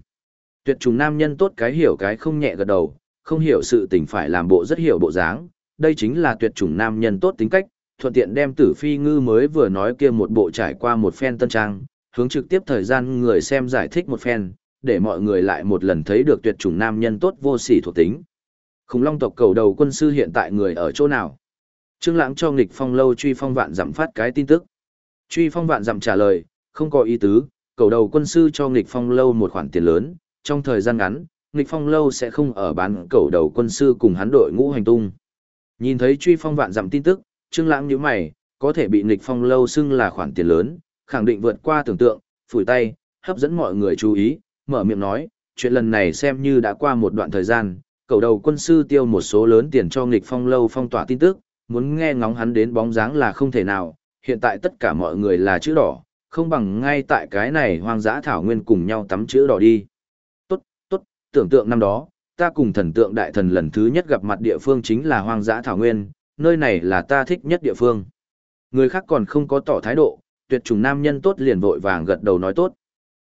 Speaker 1: Tuyệt trùng nam nhân tốt cái hiểu cái không nhẹ gật đầu, không hiểu sự tình phải làm bộ rất hiểu bộ dáng, đây chính là tuyệt trùng nam nhân tốt tính cách, thuận tiện đem tử phi ngư mới vừa nói kia một bộ trải qua một phen tân trang, hướng trực tiếp thời gian người xem giải thích một phen, để mọi người lại một lần thấy được tuyệt chủng nam nhân tốt vô sỉ thuộc tính. Khủng long tộc cầu đầu quân sư hiện tại người ở chỗ nào? Trương Lãng cho nghịch phong lâu truy phong vạn dặm phát cái tin tức. Truy phong vạn dặm trả lời, không có ý tứ, cầu đầu quân sư cho nghịch phong lâu một khoản tiền lớn, trong thời gian ngắn, nghịch phong lâu sẽ không ở bán cầu đầu quân sư cùng hắn đội ngũ hành tung. Nhìn thấy truy phong vạn dặm tin tức, Trương Lãng nhíu mày, có thể bị Lịch phong lâu xưng là khoản tiền lớn, khẳng định vượt qua tưởng tượng, phủi tay, hấp dẫn mọi người chú ý, mở miệng nói, chuyện lần này xem như đã qua một đoạn thời gian, cầu đầu quân sư tiêu một số lớn tiền cho Lịch phong lâu phong tỏa tin tức, muốn nghe ngóng hắn đến bóng dáng là không thể nào, hiện tại tất cả mọi người là chữ đỏ, không bằng ngay tại cái này hoang dã thảo nguyên cùng nhau tắm chữ đỏ đi. Tốt, tốt, tưởng tượng năm đó, ta cùng thần tượng đại thần lần thứ nhất gặp mặt địa phương chính là hoang dã thảo nguyên, nơi này là ta thích nhất địa phương. Người khác còn không có tỏ thái độ, tuyệt trùng nam nhân tốt liền vội vàng gật đầu nói tốt.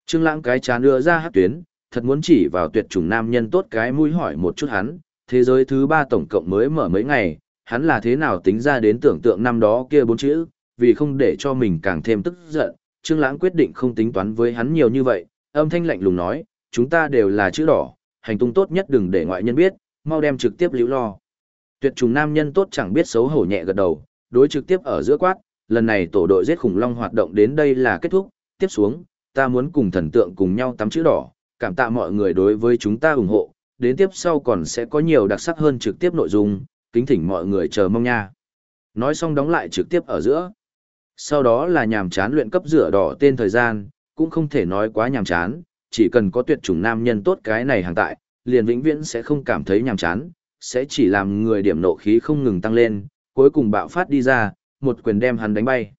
Speaker 1: Trương Lãng cái chán đưa ra hắc tuyến, thật muốn chỉ vào tuyệt chủng nam nhân tốt cái mũi hỏi một chút hắn, thế giới thứ ba tổng cộng mới mở mấy ngày, hắn là thế nào tính ra đến tưởng tượng năm đó kia bốn chữ, vì không để cho mình càng thêm tức giận, Trương Lãng quyết định không tính toán với hắn nhiều như vậy, âm thanh lạnh lùng nói, chúng ta đều là chữ đỏ, hành tung tốt nhất đừng để ngoại nhân biết, mau đem trực tiếp Lưu lo. Tuyệt trùng nam nhân tốt chẳng biết xấu hổ nhẹ gật đầu, đối trực tiếp ở giữa quát, lần này tổ đội giết khủng long hoạt động đến đây là kết thúc, tiếp xuống, ta muốn cùng thần tượng cùng nhau tắm chữ đỏ, cảm tạ mọi người đối với chúng ta ủng hộ, đến tiếp sau còn sẽ có nhiều đặc sắc hơn trực tiếp nội dung, kính thỉnh mọi người chờ mong nha. Nói xong đóng lại trực tiếp ở giữa. Sau đó là nhàm chán luyện cấp rửa đỏ tên thời gian, cũng không thể nói quá nhàm chán, chỉ cần có tuyệt chủng nam nhân tốt cái này hàng tại, liền vĩnh viễn sẽ không cảm thấy nhàm chán, sẽ chỉ làm người điểm nộ khí không ngừng tăng lên, cuối cùng bạo phát đi ra, một quyền đem hắn đánh bay.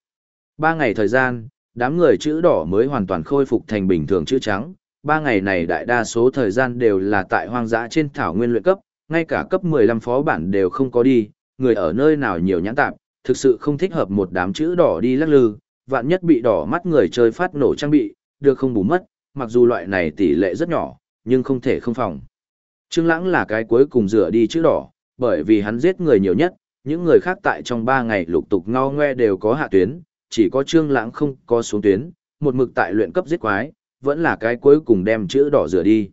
Speaker 1: Ba ngày thời gian, đám người chữ đỏ mới hoàn toàn khôi phục thành bình thường chữ trắng. Ba ngày này đại đa số thời gian đều là tại hoang dã trên thảo nguyên luyện cấp, ngay cả cấp 15 phó bản đều không có đi, người ở nơi nào nhiều nhãn tạp, thực sự không thích hợp một đám chữ đỏ đi lắc lư, vạn nhất bị đỏ mắt người chơi phát nổ trang bị, được không bù mất, mặc dù loại này tỷ lệ rất nhỏ, nhưng không thể không phòng. Trương Lãng là cái cuối cùng rửa đi chữ đỏ, bởi vì hắn giết người nhiều nhất, những người khác tại trong 3 ngày lục tục ngao ngoe đều có hạ tuyến, chỉ có Trương Lãng không có xuống tuyến, một mực tại luyện cấp giết quái, vẫn là cái cuối cùng đem chữ đỏ rửa đi.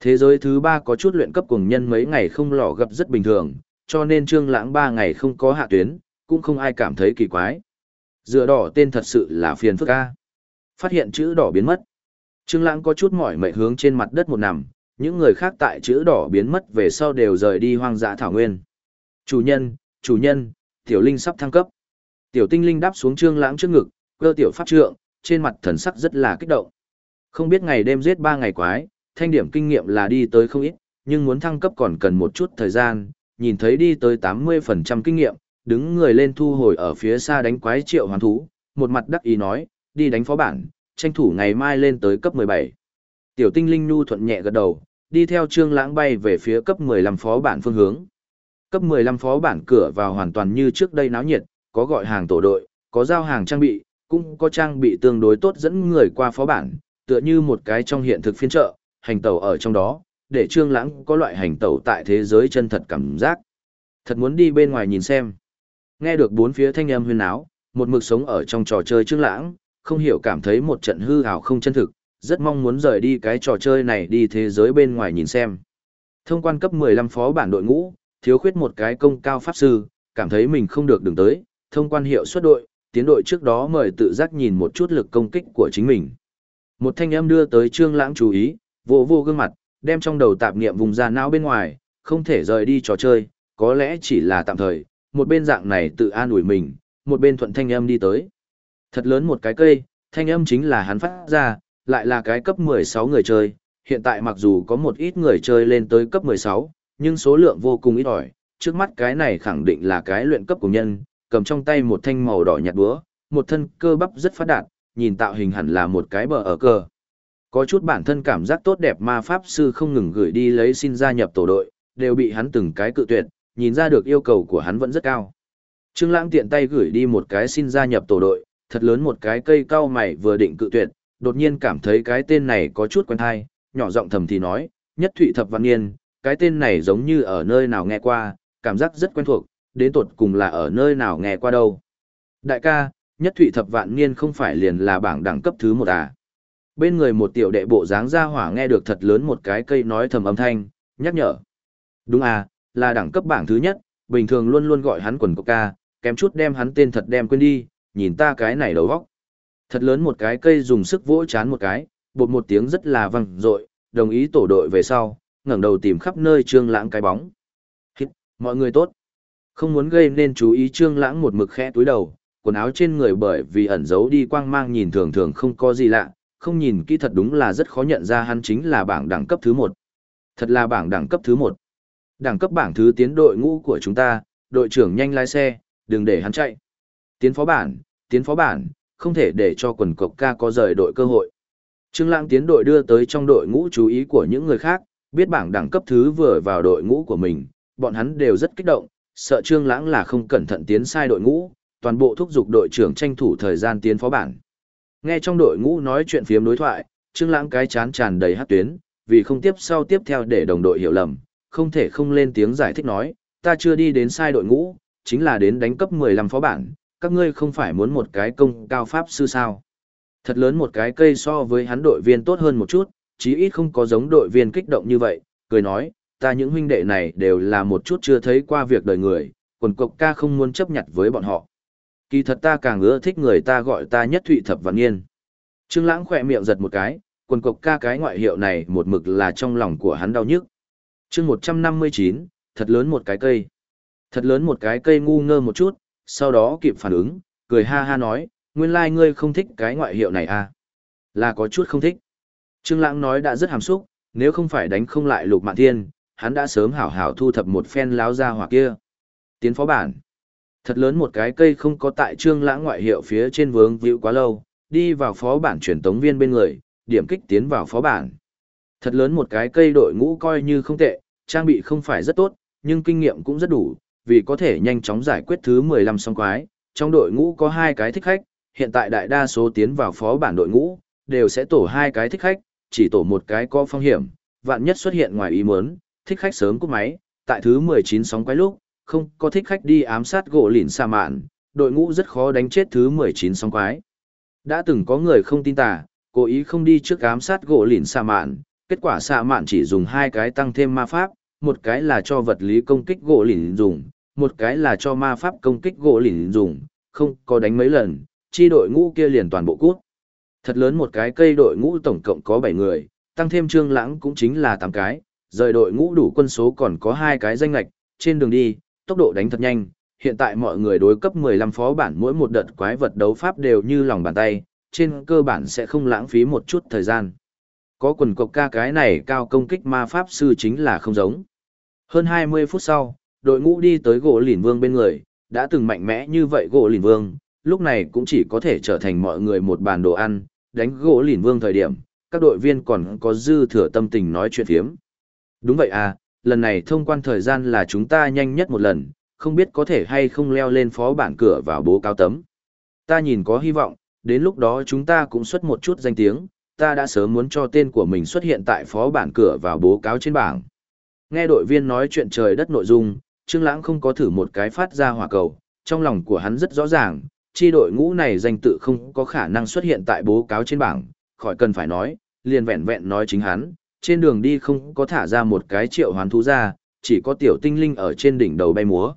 Speaker 1: Thế giới thứ 3 có chút luyện cấp cùng nhân mấy ngày không lọ gặp rất bình thường, cho nên Trương Lãng 3 ngày không có hạ tuyến, cũng không ai cảm thấy kỳ quái. Rửa đỏ tên thật sự là phiền phức a. Phát hiện chữ đỏ biến mất. Trương Lãng có chút mỏi mệt hướng trên mặt đất một nằm, những người khác tại chữ đỏ biến mất về sau đều rời đi hoang dã thảo nguyên. Chủ nhân, chủ nhân, tiểu linh sắp thăng cấp. Tiểu tinh linh đáp xuống trương lãng trước ngực, cơ tiểu pháp trượng, trên mặt thần sắc rất là kích động. Không biết ngày đêm giết ba ngày quái, thanh điểm kinh nghiệm là đi tới không ít, nhưng muốn thăng cấp còn cần một chút thời gian, nhìn thấy đi tới 80% kinh nghiệm, đứng người lên thu hồi ở phía xa đánh quái triệu hoàn thú, một mặt đắc ý nói, đi đánh phó bản, tranh thủ ngày mai lên tới cấp 17. Tiểu tinh linh nu thuận nhẹ gật đầu, đi theo trương lãng bay về phía cấp 15 phó bản phương hướng. Cấp 15 phó bản cửa vào hoàn toàn như trước đây náo nhiệt, có gọi hàng tổ đội, có giao hàng trang bị, cũng có trang bị tương đối tốt dẫn người qua phó bản, tựa như một cái trong hiện thực phiên chợ, hành tẩu ở trong đó, để Trương Lãng có loại hành tẩu tại thế giới chân thật cảm giác. Thật muốn đi bên ngoài nhìn xem. Nghe được bốn phía thanh âm huyên náo, một mực sống ở trong trò chơi Trương Lãng, không hiểu cảm thấy một trận hư ảo không chân thực, rất mong muốn rời đi cái trò chơi này đi thế giới bên ngoài nhìn xem. Thông quan cấp 15 phó bản đội ngũ, thiếu khuyết một cái công cao pháp sư, cảm thấy mình không được đường tới, thông quan hiệu suất đội, tiến đội trước đó mời tự giác nhìn một chút lực công kích của chính mình. Một thanh âm đưa tới Trương Lãng chú ý, vô vô gương mặt, đem trong đầu tạp niệm vùng ra não bên ngoài, không thể rời đi trò chơi, có lẽ chỉ là tạm thời, một bên dạng này tự an ủi mình, một bên thuận thanh âm đi tới. Thật lớn một cái cây, thanh âm chính là hắn phát ra, lại là cái cấp 16 người chơi, hiện tại mặc dù có một ít người chơi lên tới cấp 16, nhưng số lượng vô cùng ít ỏi, trước mắt cái này khẳng định là cái luyện cấp của nhân, cầm trong tay một thanh màu đỏ nhạt búa, một thân cơ bắp rất phát đạt, nhìn tạo hình hẳn là một cái bờ ở cơ. Có chút bản thân cảm giác tốt đẹp ma pháp sư không ngừng gửi đi lấy xin gia nhập tổ đội, đều bị hắn từng cái cự tuyệt, nhìn ra được yêu cầu của hắn vẫn rất cao. Trương Lãng tiện tay gửi đi một cái xin gia nhập tổ đội, thật lớn một cái cây cao mày vừa định cự tuyệt, đột nhiên cảm thấy cái tên này có chút quen tai, nhỏ giọng thầm thì nói, "Nhất Thụy Thập Văn Niên, cái tên này giống như ở nơi nào nghe qua, cảm giác rất quen thuộc, đến tột cùng là ở nơi nào nghe qua đâu. Đại ca, nhất thụy thập vạn niên không phải liền là bảng đẳng cấp thứ một à. Bên người một tiểu đệ bộ dáng ra hỏa nghe được thật lớn một cái cây nói thầm âm thanh, nhắc nhở. Đúng à, là đẳng cấp bảng thứ nhất, bình thường luôn luôn gọi hắn quần cốc ca, kém chút đem hắn tên thật đem quên đi, nhìn ta cái này đầu vóc. Thật lớn một cái cây dùng sức vỗ chán một cái, bột một tiếng rất là vang dội, đồng ý tổ đội về sau, ngẩng đầu tìm khắp nơi trương lãng cái bóng. Hít, mọi người tốt. Không muốn gây nên chú ý trương lãng một mực khẽ túi đầu, quần áo trên người bởi vì ẩn giấu đi quang mang nhìn thường thường không có gì lạ, không nhìn kỹ thật đúng là rất khó nhận ra hắn chính là bảng đẳng cấp thứ một. Thật là bảng đẳng cấp thứ một. Đẳng cấp bảng thứ tiến đội ngũ của chúng ta, đội trưởng nhanh lái xe, đừng để hắn chạy. Tiến phó bản, tiến phó bản, không thể để cho quần cộc ca có rời đội cơ hội. Trương Lãng tiến đội đưa tới trong đội ngũ chú ý của những người khác, biết bảng đẳng cấp thứ vừa vào đội ngũ của mình, bọn hắn đều rất kích động, sợ Trương Lãng là không cẩn thận tiến sai đội ngũ, toàn bộ thúc giục đội trưởng tranh thủ thời gian tiến phó bản. Nghe trong đội ngũ nói chuyện phiếm đối thoại, Trương Lãng cái chán tràn đầy hắc tuyến, vì không tiếp sau tiếp theo để đồng đội hiểu lầm, không thể không lên tiếng giải thích nói, ta chưa đi đến sai đội ngũ, chính là đến đánh cấp 15 phó bản, các ngươi không phải muốn một cái công cao pháp sư sao? Thật lớn một cái cây so với hắn đội viên tốt hơn một chút, chí ít không có giống đội viên kích động như vậy, cười nói, ta những huynh đệ này đều là một chút chưa thấy qua việc đời người, quần cộc ca không muốn chấp nhận với bọn họ. Kỳ thật ta càng ưa thích người ta gọi ta nhất thụy thập văn nghiên. Trương Lãng khẽ miệng giật một cái, quần cộc ca cái ngoại hiệu này một mực là trong lòng của hắn đau nhức. Chương 159, thật lớn một cái cây. Thật lớn một cái cây ngu ngơ một chút, sau đó kịp phản ứng, cười ha ha nói, nguyên lai like ngươi không thích cái ngoại hiệu này à? Là có chút không thích. Trương Lãng nói đã rất hàm xúc, nếu không phải đánh không lại Lục Mạn Thiên, hắn đã sớm hảo hảo thu thập một phen láo ra hỏa kia. Tiến phó bản. Thật lớn một cái cây không có tại Trương Lãng ngoại hiệu phía trên vướng víu quá lâu, đi vào phó bản truyền tống viên bên người, điểm kích tiến vào phó bản. Thật lớn một cái cây đội ngũ coi như không tệ, trang bị không phải rất tốt, nhưng kinh nghiệm cũng rất đủ, vì có thể nhanh chóng giải quyết thứ 15 song quái. Trong đội ngũ có hai cái thích khách, hiện tại đại đa số tiến vào phó bản đội ngũ, đều sẽ tổ hai cái thích khách, chỉ tổ một cái có phong hiểm, vạn nhất xuất hiện ngoài ý muốn, thích khách sớm cúp máy, tại thứ 19 sóng quái lúc, không có thích khách đi ám sát gỗ lìn xa mạn, đội ngũ rất khó đánh chết thứ 19 sóng quái. Đã từng có người không tin tà, cố ý không đi trước ám sát gỗ lìn xa mạn, kết quả xa mạn chỉ dùng hai cái tăng thêm ma pháp, một cái là cho vật lý công kích gỗ lìn dùng, một cái là cho ma pháp công kích gỗ lỉnh dùng, không có đánh mấy lần, chi đội ngũ kia liền toàn bộ cút. Thật lớn một cái cây đội ngũ tổng cộng có 7 người, tăng thêm trương lãng cũng chính là 8 cái, rời đội ngũ đủ quân số còn có hai cái danh lạch, trên đường đi, tốc độ đánh thật nhanh, hiện tại mọi người đối cấp 15 phó bản mỗi một đợt quái vật đấu pháp đều như lòng bàn tay, trên cơ bản sẽ không lãng phí một chút thời gian. Có quần cộc ca cái này cao công kích ma pháp sư chính là không giống. Hơn 20 phút sau, đội ngũ đi tới gỗ lìn vương bên người, đã từng mạnh mẽ như vậy gỗ lìn vương, lúc này cũng chỉ có thể trở thành mọi người một bàn đồ ăn, đánh gỗ lìn vương thời điểm, các đội viên còn có dư thừa tâm tình nói chuyện phiếm. Đúng vậy à, lần này thông quan thời gian là chúng ta nhanh nhất một lần, không biết có thể hay không leo lên phó bản cửa vào bố cao tấm. Ta nhìn có hy vọng, đến lúc đó chúng ta cũng xuất một chút danh tiếng, ta đã sớm muốn cho tên của mình xuất hiện tại phó bản cửa vào bố cáo trên bảng. Nghe đội viên nói chuyện trời đất nội dung, Trương Lãng không có thử một cái phát ra hỏa cầu, trong lòng của hắn rất rõ ràng, chi đội ngũ này danh tự không có khả năng xuất hiện tại bố cáo trên bảng, khỏi cần phải nói, liền vẹn vẹn nói chính hắn, trên đường đi không có thả ra một cái triệu hoán thú ra, chỉ có tiểu tinh linh ở trên đỉnh đầu bay múa.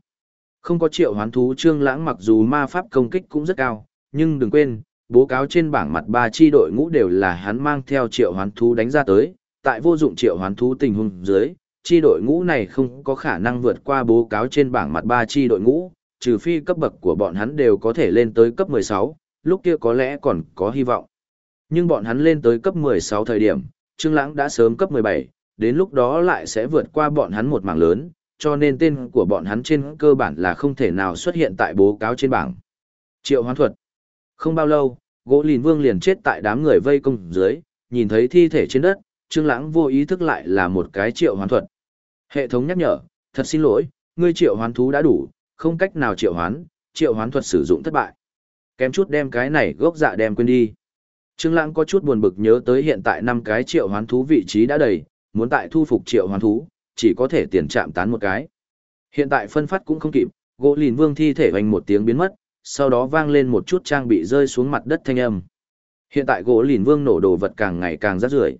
Speaker 1: Không có triệu hoán thú Trương Lãng mặc dù ma pháp công kích cũng rất cao, nhưng đừng quên, bố cáo trên bảng mặt ba chi đội ngũ đều là hắn mang theo triệu hoán thú đánh ra tới, tại vô dụng triệu hoán thú tình huống dưới, chi đội ngũ này không có khả năng vượt qua bố cáo trên bảng mặt ba chi đội ngũ, trừ phi cấp bậc của bọn hắn đều có thể lên tới cấp 16, lúc kia có lẽ còn có hy vọng. Nhưng bọn hắn lên tới cấp 16 thời điểm, Trương Lãng đã sớm cấp 17, đến lúc đó lại sẽ vượt qua bọn hắn một mảng lớn, cho nên tên của bọn hắn trên cơ bản là không thể nào xuất hiện tại bố cáo trên bảng. Triệu Hoán Thuật Không bao lâu, gỗ lìn vương liền chết tại đám người vây công dưới, nhìn thấy thi thể trên đất, Trương Lãng vô ý thức lại là một cái triệu hoán thuật. Hệ thống nhắc nhở, thật xin lỗi, ngươi triệu hoán thú đã đủ, không cách nào triệu hoán, triệu hoán thuật sử dụng thất bại. Kém chút đem cái này gốc dạ đem quên đi. Trương Lãng có chút buồn bực nhớ tới hiện tại năm cái triệu hoán thú vị trí đã đầy, muốn tại thu phục triệu hoán thú, chỉ có thể tiền chạm tán một cái. Hiện tại phân phát cũng không kịp, gỗ lìn vương thi thể hoành một tiếng biến mất, sau đó vang lên một chút trang bị rơi xuống mặt đất thanh âm. Hiện tại gỗ lìn vương nổ đồ vật càng ngày càng rác rưởi.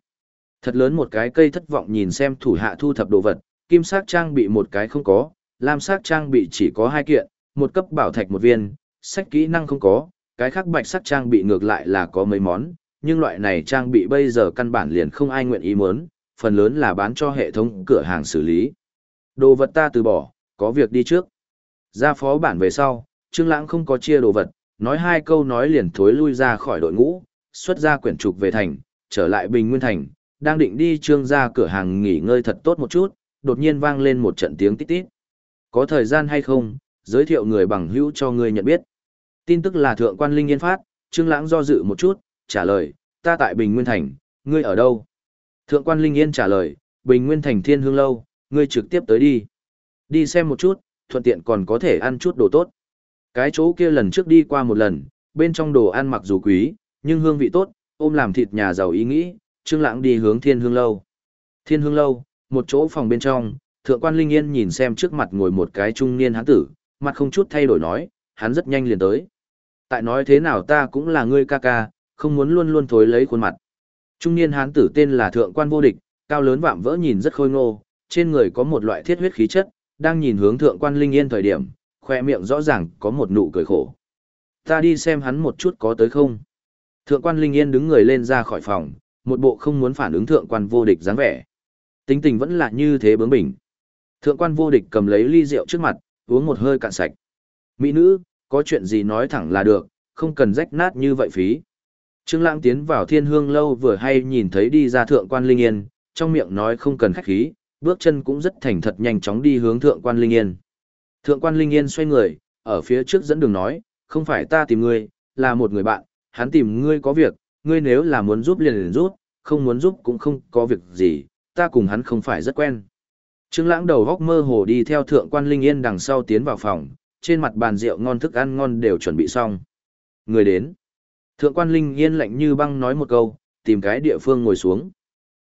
Speaker 1: Thật lớn một cái cây thất vọng nhìn xem thủ hạ thu thập đồ vật, kim sắc trang bị một cái không có, lam sắc trang bị chỉ có hai kiện, một cấp bảo thạch một viên, sách kỹ năng không có, cái khác bạch sắc trang bị ngược lại là có mấy món, nhưng loại này trang bị bây giờ căn bản liền không ai nguyện ý muốn, phần lớn là bán cho hệ thống cửa hàng xử lý. Đồ vật ta từ bỏ, có việc đi trước. Ra phó bản về sau, Trương Lãng không có chia đồ vật, nói hai câu nói liền thối lui ra khỏi đội ngũ, xuất ra quyển trục về thành, trở lại Bình Nguyên thành, đang định đi Trương gia cửa hàng nghỉ ngơi thật tốt một chút, đột nhiên vang lên một trận tiếng tít tít. Có thời gian hay không, giới thiệu người bằng hữu cho ngươi nhận biết. Tin tức là thượng quan Linh Yên phát, Trương Lãng do dự một chút, trả lời, ta tại Bình Nguyên Thành, ngươi ở đâu? Thượng quan Linh Yên trả lời, Bình Nguyên Thành Thiên Hương Lâu, ngươi trực tiếp tới đi. Đi xem một chút, thuận tiện còn có thể ăn chút đồ tốt. Cái chỗ kia lần trước đi qua một lần, bên trong đồ ăn mặc dù quý, nhưng hương vị tốt, ôm làm thịt nhà giàu ý nghĩ, Trương Lãng đi hướng Thiên Hương Lâu. Thiên Hương Lâu, một chỗ phòng bên trong, Thượng quan Linh Yên nhìn xem trước mặt ngồi một cái trung niên hán tử, mặt không chút thay đổi nói, hắn rất nhanh liền tới. Tại nói thế nào ta cũng là ngươi ca ca, không muốn luôn luôn thối lấy khuôn mặt. Trung niên hán tử tên là Thượng quan vô địch, cao lớn vạm vỡ nhìn rất khôi ngô, trên người có một loại thiết huyết khí chất, đang nhìn hướng Thượng quan Linh Yên thời điểm, khoe miệng rõ ràng có một nụ cười khổ. Ta đi xem hắn một chút có tới không. Thượng quan Linh Yên đứng người lên ra khỏi phòng, một bộ không muốn phản ứng thượng quan vô địch dáng vẻ. Tính tình vẫn là như thế bướng bỉnh. Thượng quan vô địch cầm lấy ly rượu trước mặt, uống một hơi cạn sạch. Mỹ nữ, có chuyện gì nói thẳng là được, không cần rách nát như vậy phí. Trương Lãng tiến vào Thiên Hương lâu vừa hay nhìn thấy đi ra thượng quan Linh Yên, trong miệng nói không cần khách khí, bước chân cũng rất thành thật nhanh chóng đi hướng thượng quan Linh Yên. Thượng quan Linh Yên xoay người, ở phía trước dẫn đường nói, không phải ta tìm ngươi, là một người bạn, hắn tìm ngươi có việc, ngươi nếu là muốn giúp liền liền giúp, không muốn giúp cũng không có việc gì, ta cùng hắn không phải rất quen. Trương Lãng đầu góc mơ hồ đi theo thượng quan Linh Yên đằng sau tiến vào phòng, trên mặt bàn rượu ngon thức ăn ngon đều chuẩn bị xong. Người đến. Thượng quan Linh Yên lạnh như băng nói một câu, tìm cái địa phương ngồi xuống.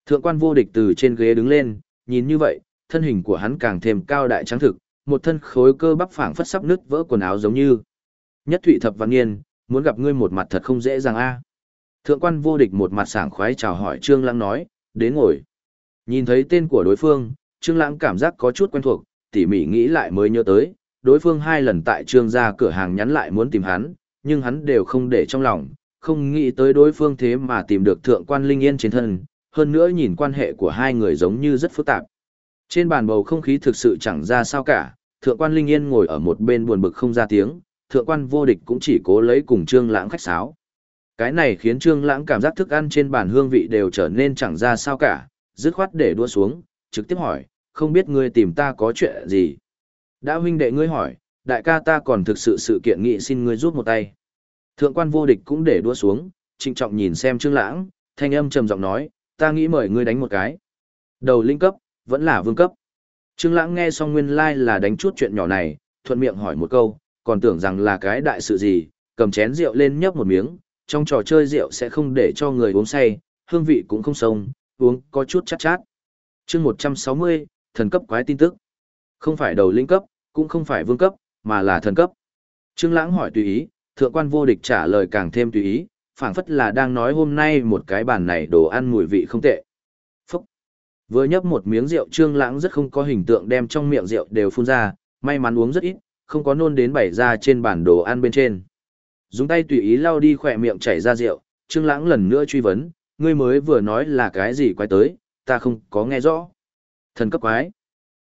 Speaker 1: Thượng quan vô địch từ trên ghế đứng lên, nhìn như vậy, thân hình của hắn càng thêm cao đại trắng thực, một thân khối cơ bắp phảng phất sắp nứt vỡ quần áo giống như. Nhất Thụy Thập Văn Nghiên, muốn gặp ngươi một mặt thật không dễ dàng a. Thượng quan vô địch một mặt sảng khoái chào hỏi Trương Lãng nói, đến ngồi. Nhìn thấy tên của đối phương, Trương Lãng cảm giác có chút quen thuộc, tỉ mỉ nghĩ lại mới nhớ tới, đối phương hai lần tại Trương gia cửa hàng nhắn lại muốn tìm hắn, nhưng hắn đều không để trong lòng, không nghĩ tới đối phương thế mà tìm được thượng quan Linh Yên trên thân, hơn nữa nhìn quan hệ của hai người giống như rất phức tạp. Trên bàn bầu không khí thực sự chẳng ra sao cả, thượng quan Linh Yên ngồi ở một bên buồn bực không ra tiếng, thượng quan vô địch cũng chỉ cố lấy cùng Trương Lãng khách sáo. Cái này khiến Trương Lãng cảm giác thức ăn trên bàn hương vị đều trở nên chẳng ra sao cả, dứt khoát để đua xuống, trực tiếp hỏi, không biết ngươi tìm ta có chuyện gì. Đã huynh đệ ngươi hỏi, đại ca ta còn thực sự sự kiện nghị xin ngươi giúp một tay. Thượng quan vô địch cũng để đua xuống, trịnh trọng nhìn xem Trương Lãng, thanh âm trầm giọng nói, ta nghĩ mời ngươi đánh một cái. Đầu linh cấp, vẫn là vương cấp. Trương Lãng nghe xong nguyên lai like là đánh chút chuyện nhỏ này, thuận miệng hỏi một câu, còn tưởng rằng là cái đại sự gì, cầm chén rượu lên nhấp một miếng, trong trò chơi rượu sẽ không để cho người uống say, hương vị cũng không sông, uống có chút chát chát. Chương 160, thần cấp quái tin tức. Không phải đầu linh cấp, cũng không phải vương cấp, mà là thần cấp. Trương Lãng hỏi tùy ý, thượng quan vô địch trả lời càng thêm tùy ý, phảng phất là đang nói hôm nay một cái bàn này đồ ăn mùi vị không tệ. Phúc. Vừa nhấp một miếng rượu Trương Lãng rất không có hình tượng đem trong miệng rượu đều phun ra, may mắn uống rất ít, không có nôn đến bảy ra trên bàn đồ ăn bên trên. Dùng tay tùy ý lau đi khỏe miệng chảy ra rượu, Trương Lãng lần nữa truy vấn, ngươi mới vừa nói là cái gì quái tới, ta không có nghe rõ. Thần cấp quái.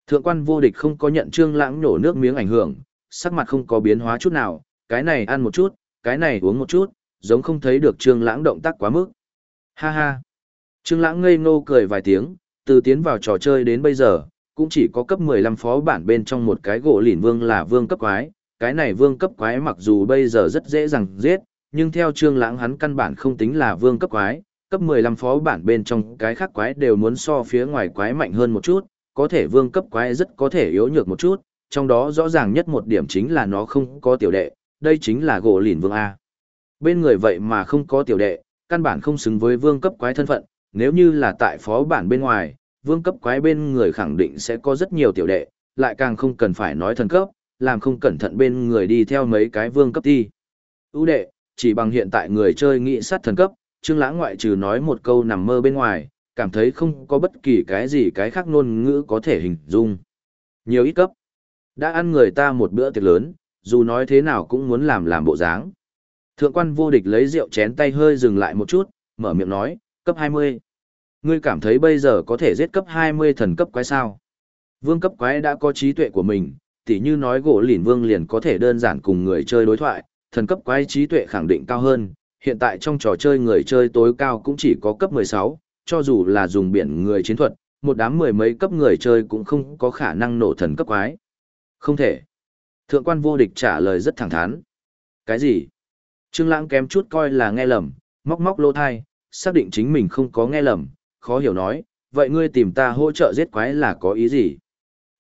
Speaker 1: Thượng quan vô địch không có nhận Trương Lãng nổ nước miếng ảnh hưởng, sắc mặt không có biến hóa chút nào, cái này ăn một chút, cái này uống một chút, giống không thấy được Trương Lãng động tác quá mức. Ha ha. Trương Lãng ngây ngô cười vài tiếng, từ tiến vào trò chơi đến bây giờ, cũng chỉ có cấp 15 phó bản bên trong một cái gỗ lỉn vương là vương cấp quái, cái này vương cấp quái mặc dù bây giờ rất dễ dàng giết, nhưng theo Trương Lãng hắn căn bản không tính là vương cấp quái, cấp 15 phó bản bên trong cái khác quái đều muốn so phía ngoài quái mạnh hơn một chút, có thể vương cấp quái rất có thể yếu nhược một chút, trong đó rõ ràng nhất một điểm chính là nó không có tiểu đệ, đây chính là gỗ lìn vương A. Bên người vậy mà không có tiểu đệ, căn bản không xứng với vương cấp quái thân phận, nếu như là tại phó bản bên ngoài, vương cấp quái bên người khẳng định sẽ có rất nhiều tiểu đệ, lại càng không cần phải nói thần cấp, làm không cẩn thận bên người đi theo mấy cái vương cấp thi. ưu đệ, chỉ bằng hiện tại người chơi nghị sát thần cấp, Trương Lãng ngoại trừ nói một câu nằm mơ bên ngoài, cảm thấy không có bất kỳ cái gì cái khác ngôn ngữ có thể hình dung. Nhiều ít cấp. Đã ăn người ta một bữa tiệc lớn, dù nói thế nào cũng muốn làm làm bộ dáng. Thượng quan vô địch lấy rượu chén tay hơi dừng lại một chút, mở miệng nói, cấp 20. Ngươi cảm thấy bây giờ có thể giết cấp 20 thần cấp quái sao? Vương cấp quái đã có trí tuệ của mình, tỉ như nói gỗ lỉn vương liền có thể đơn giản cùng người chơi đối thoại, thần cấp quái trí tuệ khẳng định cao hơn, hiện tại trong trò chơi người chơi tối cao cũng chỉ có cấp 16, cho dù là dùng biển người chiến thuật, một đám mười mấy cấp người chơi cũng không có khả năng nổ thần cấp quái. Không thể. Thượng quan vô địch trả lời rất thẳng thắn. Cái gì? Trương Lãng kém chút coi là nghe lầm, móc móc lỗ tai, xác định chính mình không có nghe lầm, khó hiểu nói, vậy ngươi tìm ta hỗ trợ giết quái là có ý gì?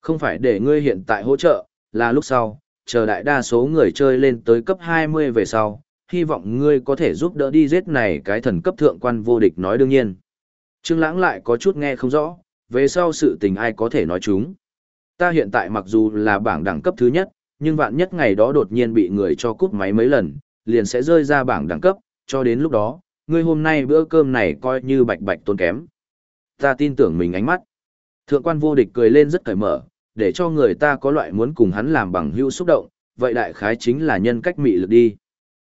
Speaker 1: Không phải để ngươi hiện tại hỗ trợ, là lúc sau, chờ đại đa số người chơi lên tới cấp 20 về sau, hy vọng ngươi có thể giúp đỡ đi giết này cái thần cấp thượng quan vô địch nói đương nhiên. Trương Lãng lại có chút nghe không rõ, về sau sự tình ai có thể nói chúng. Ta hiện tại mặc dù là bảng đẳng cấp thứ nhất, nhưng vạn nhất ngày đó đột nhiên bị người cho cúp máy mấy lần, liền sẽ rơi ra bảng đẳng cấp, cho đến lúc đó, ngươi hôm nay bữa cơm này coi như bạch bạch tốn kém. Ta tin tưởng mình ánh mắt. Thượng quan vô địch cười lên rất cởi mở, để cho người ta có loại muốn cùng hắn làm bằng hữu xúc động, vậy đại khái chính là nhân cách mị lực đi.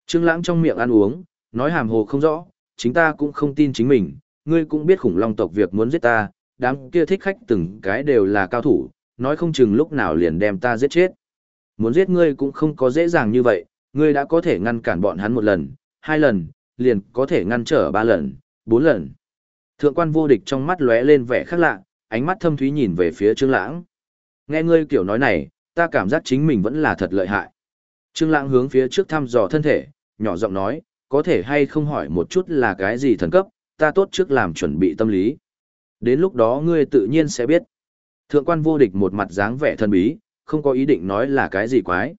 Speaker 1: Trương Lãng trong miệng ăn uống, nói hàm hồ không rõ, chính ta cũng không tin chính mình, ngươi cũng biết khủng long tộc việc muốn giết ta, đám kia thích khách từng cái đều là cao thủ, nói không chừng lúc nào liền đem ta giết chết. Muốn giết ngươi cũng không có dễ dàng như vậy, ngươi đã có thể ngăn cản bọn hắn một lần, hai lần, liền có thể ngăn trở ba lần, bốn lần. Thượng quan vô địch trong mắt lóe lên vẻ khác lạ, ánh mắt thâm thúy nhìn về phía Trương Lãng. Nghe ngươi kiểu nói này, ta cảm giác chính mình vẫn là thật lợi hại. Trương Lãng hướng phía trước thăm dò thân thể, nhỏ giọng nói, có thể hay không hỏi một chút là cái gì thần cấp, ta tốt trước làm chuẩn bị tâm lý. Đến lúc đó ngươi tự nhiên sẽ biết. Thượng quan vô địch một mặt dáng vẻ thần bí, không có ý định nói là cái gì quái.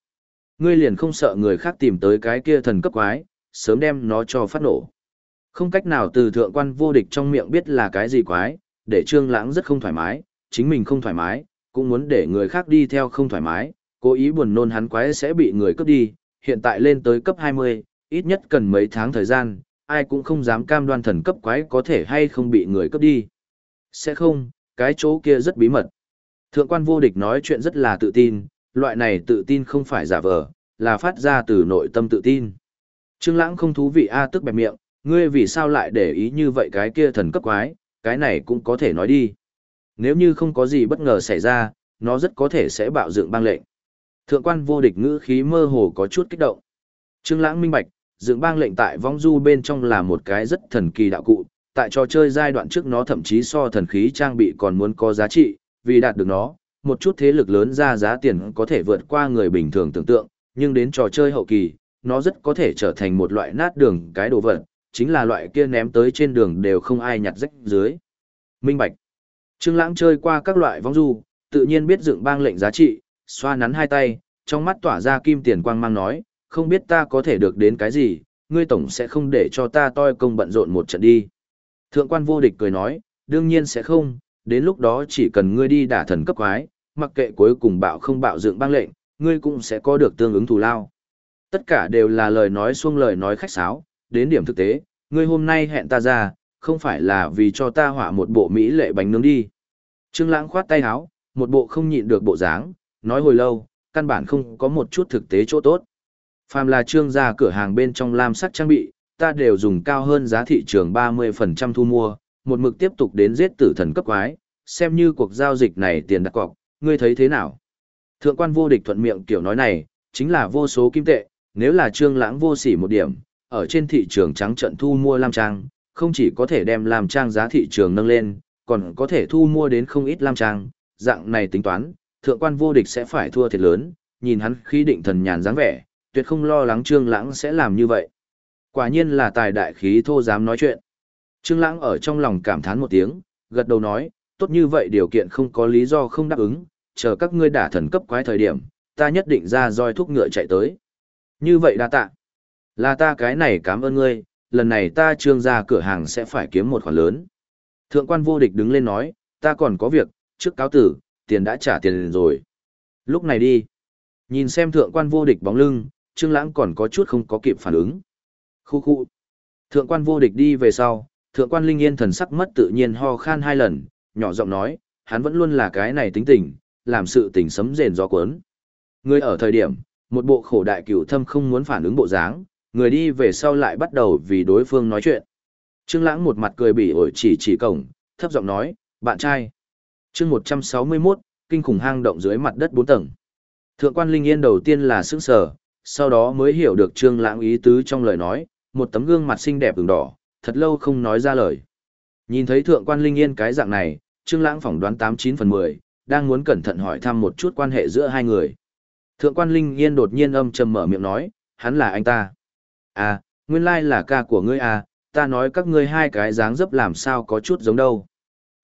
Speaker 1: Ngươi liền không sợ người khác tìm tới cái kia thần cấp quái, sớm đem nó cho phát nổ. Không cách nào từ thượng quan vô địch trong miệng biết là cái gì quái, để Trương Lãng rất không thoải mái, chính mình không thoải mái, cũng muốn để người khác đi theo không thoải mái, cố ý buồn nôn hắn quái sẽ bị người cướp đi, hiện tại lên tới cấp 20, ít nhất cần mấy tháng thời gian, ai cũng không dám cam đoan thần cấp quái có thể hay không bị người cướp đi. Sẽ không, cái chỗ kia rất bí mật. Thượng quan vô địch nói chuyện rất là tự tin, loại này tự tin không phải giả vờ, là phát ra từ nội tâm tự tin. Trương Lãng không thú vị a tức bẹp miệng, ngươi vì sao lại để ý như vậy cái kia thần cấp quái, cái này cũng có thể nói đi. Nếu như không có gì bất ngờ xảy ra, nó rất có thể sẽ bạo dựng bang lệnh. Thượng quan vô địch ngữ khí mơ hồ có chút kích động. Trương Lãng minh bạch, dựng bang lệnh tại vong du bên trong là một cái rất thần kỳ đạo cụ, tại trò chơi giai đoạn trước nó thậm chí so thần khí trang bị còn muốn có giá trị, vì đạt được nó, một chút thế lực lớn ra giá tiền có thể vượt qua người bình thường tưởng tượng, nhưng đến trò chơi hậu kỳ, nó rất có thể trở thành một loại nát đường cái đồ vật, chính là loại kia ném tới trên đường đều không ai nhặt rách dưới. Minh Bạch Trương Lãng chơi qua các loại vong du, tự nhiên biết dựng bang lệnh giá trị, xoa nắn hai tay, trong mắt tỏa ra kim tiền quang mang nói, không biết ta có thể được đến cái gì, ngươi tổng sẽ không để cho ta toi công bận rộn một trận đi. Thượng quan vô địch cười nói, đương nhiên sẽ không, đến lúc đó chỉ cần ngươi đi đả thần cấp quái, mặc kệ cuối cùng bạo không bạo dựng băng lệnh, ngươi cũng sẽ có được tương ứng thù lao. Tất cả đều là lời nói xuông lời nói khách sáo, đến điểm thực tế, ngươi hôm nay hẹn ta ra, không phải là vì cho ta hỏa một bộ mỹ lệ bánh nướng đi. Trương Lãng khoát tay áo, một bộ không nhịn được bộ dáng, nói hồi lâu, căn bản không có một chút thực tế chỗ tốt. Phàm là trương gia cửa hàng bên trong lam sắc trang bị, ta đều dùng cao hơn giá thị trường 30% thu mua, một mực tiếp tục đến giết tử thần cấp quái, xem như cuộc giao dịch này tiền đặt cọc, ngươi thấy thế nào? Thượng quan vô địch thuận miệng kiểu nói này, chính là vô số kim tệ, nếu là trương lãng vô sỉ một điểm, ở trên thị trường trắng trận thu mua lam trang, không chỉ có thể đem lam trang giá thị trường nâng lên, còn có thể thu mua đến không ít lam trang, dạng này tính toán, thượng quan vô địch sẽ phải thua thiệt lớn, nhìn hắn khí định thần nhàn dáng vẻ, tuyệt không lo lắng Trương Lãng sẽ làm như vậy. Quả nhiên là tài đại khí thô dám nói chuyện. Trương Lãng ở trong lòng cảm thán một tiếng, gật đầu nói, tốt như vậy điều kiện không có lý do không đáp ứng, chờ các ngươi đả thần cấp quái thời điểm, ta nhất định ra roi thúc ngựa chạy tới. Như vậy đa tạ. Là ta cái này cảm ơn ngươi, lần này ta trương gia cửa hàng sẽ phải kiếm một khoản lớn. Thượng quan vô địch đứng lên nói, ta còn có việc, trước cáo tử, tiền đã trả tiền rồi. Lúc này đi. Nhìn xem thượng quan vô địch bóng lưng, Trương Lãng còn có chút không có kịp phản ứng. Khu khu. Thượng quan vô địch đi về sau, thượng quan Linh Yên thần sắc mất tự nhiên ho khan hai lần, nhỏ giọng nói, hắn vẫn luôn là cái này tính tình, làm sự tình sấm rền gió cuốn. Người ở thời điểm, một bộ khổ đại cửu thâm không muốn phản ứng bộ dáng, người đi về sau lại bắt đầu vì đối phương nói chuyện. Trương Lãng một mặt cười bỉ ổi chỉ chỉ cổng, thấp giọng nói, bạn trai. Chương 161, kinh khủng hang động dưới mặt đất 4 tầng. Thượng quan Linh Yên đầu tiên là sững sờ, sau đó mới hiểu được Trương Lãng ý tứ trong lời nói, một tấm gương mặt xinh đẹp ửng đỏ, thật lâu không nói ra lời. Nhìn thấy thượng quan Linh Yên cái dạng này, Trương Lãng phỏng đoán 89 phần 10, đang muốn cẩn thận hỏi thăm một chút quan hệ giữa hai người. Thượng quan Linh Yên đột nhiên âm trầm mở miệng nói, hắn là anh ta. À, nguyên lai là ca của ngươi à, ta nói các ngươi hai cái dáng dấp làm sao có chút giống đâu.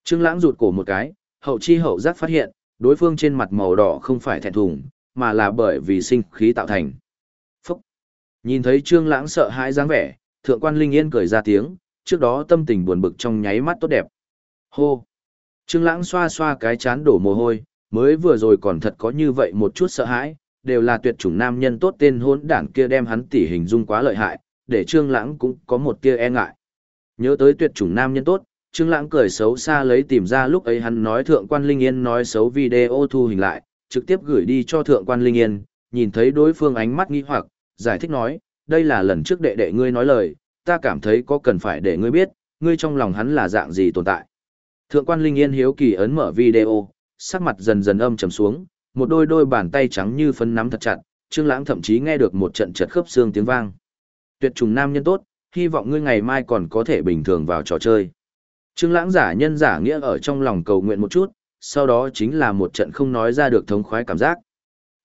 Speaker 1: Trương Lãng rụt cổ một cái, hậu chi hậu giác phát hiện, đối phương trên mặt màu đỏ không phải thẹn thùng, mà là bởi vì sinh khí tạo thành. Phúc! Nhìn thấy Trương Lãng sợ hãi dáng vẻ, Thượng quan Linh Yên cười ra tiếng, trước đó tâm tình buồn bực trong nháy mắt tốt đẹp. Hô! Trương Lãng xoa xoa cái chán đổ mồ hôi, mới vừa rồi còn thật có như vậy một chút sợ hãi, đều là tuyệt chủng nam nhân tốt tên hỗn đản kia đem hắn tỉ hình dung quá lợi hại, để Trương Lãng cũng có một tia e ngại. Nhớ tới tuyệt chủng nam nhân tốt, Trương Lãng cười xấu xa lấy tìm ra lúc ấy hắn nói thượng quan Linh Yên nói xấu video thu hình lại, trực tiếp gửi đi cho thượng quan Linh Yên, nhìn thấy đối phương ánh mắt nghi hoặc, giải thích nói, đây là lần trước đệ đệ ngươi nói lời, ta cảm thấy có cần phải để ngươi biết, ngươi trong lòng hắn là dạng gì tồn tại. Thượng quan Linh Yên hiếu kỳ ấn mở video, sắc mặt dần dần âm trầm xuống, một đôi đôi bàn tay trắng như phấn nắm thật chặt, Trương Lãng thậm chí nghe được một trận chật khớp xương tiếng vang. Tuyệt trùng nam nhân tốt, hy vọng ngươi ngày mai còn có thể bình thường vào trò chơi. Trương Lãng giả nhân giả nghĩa ở trong lòng cầu nguyện một chút, sau đó chính là một trận không nói ra được thống khoái cảm giác.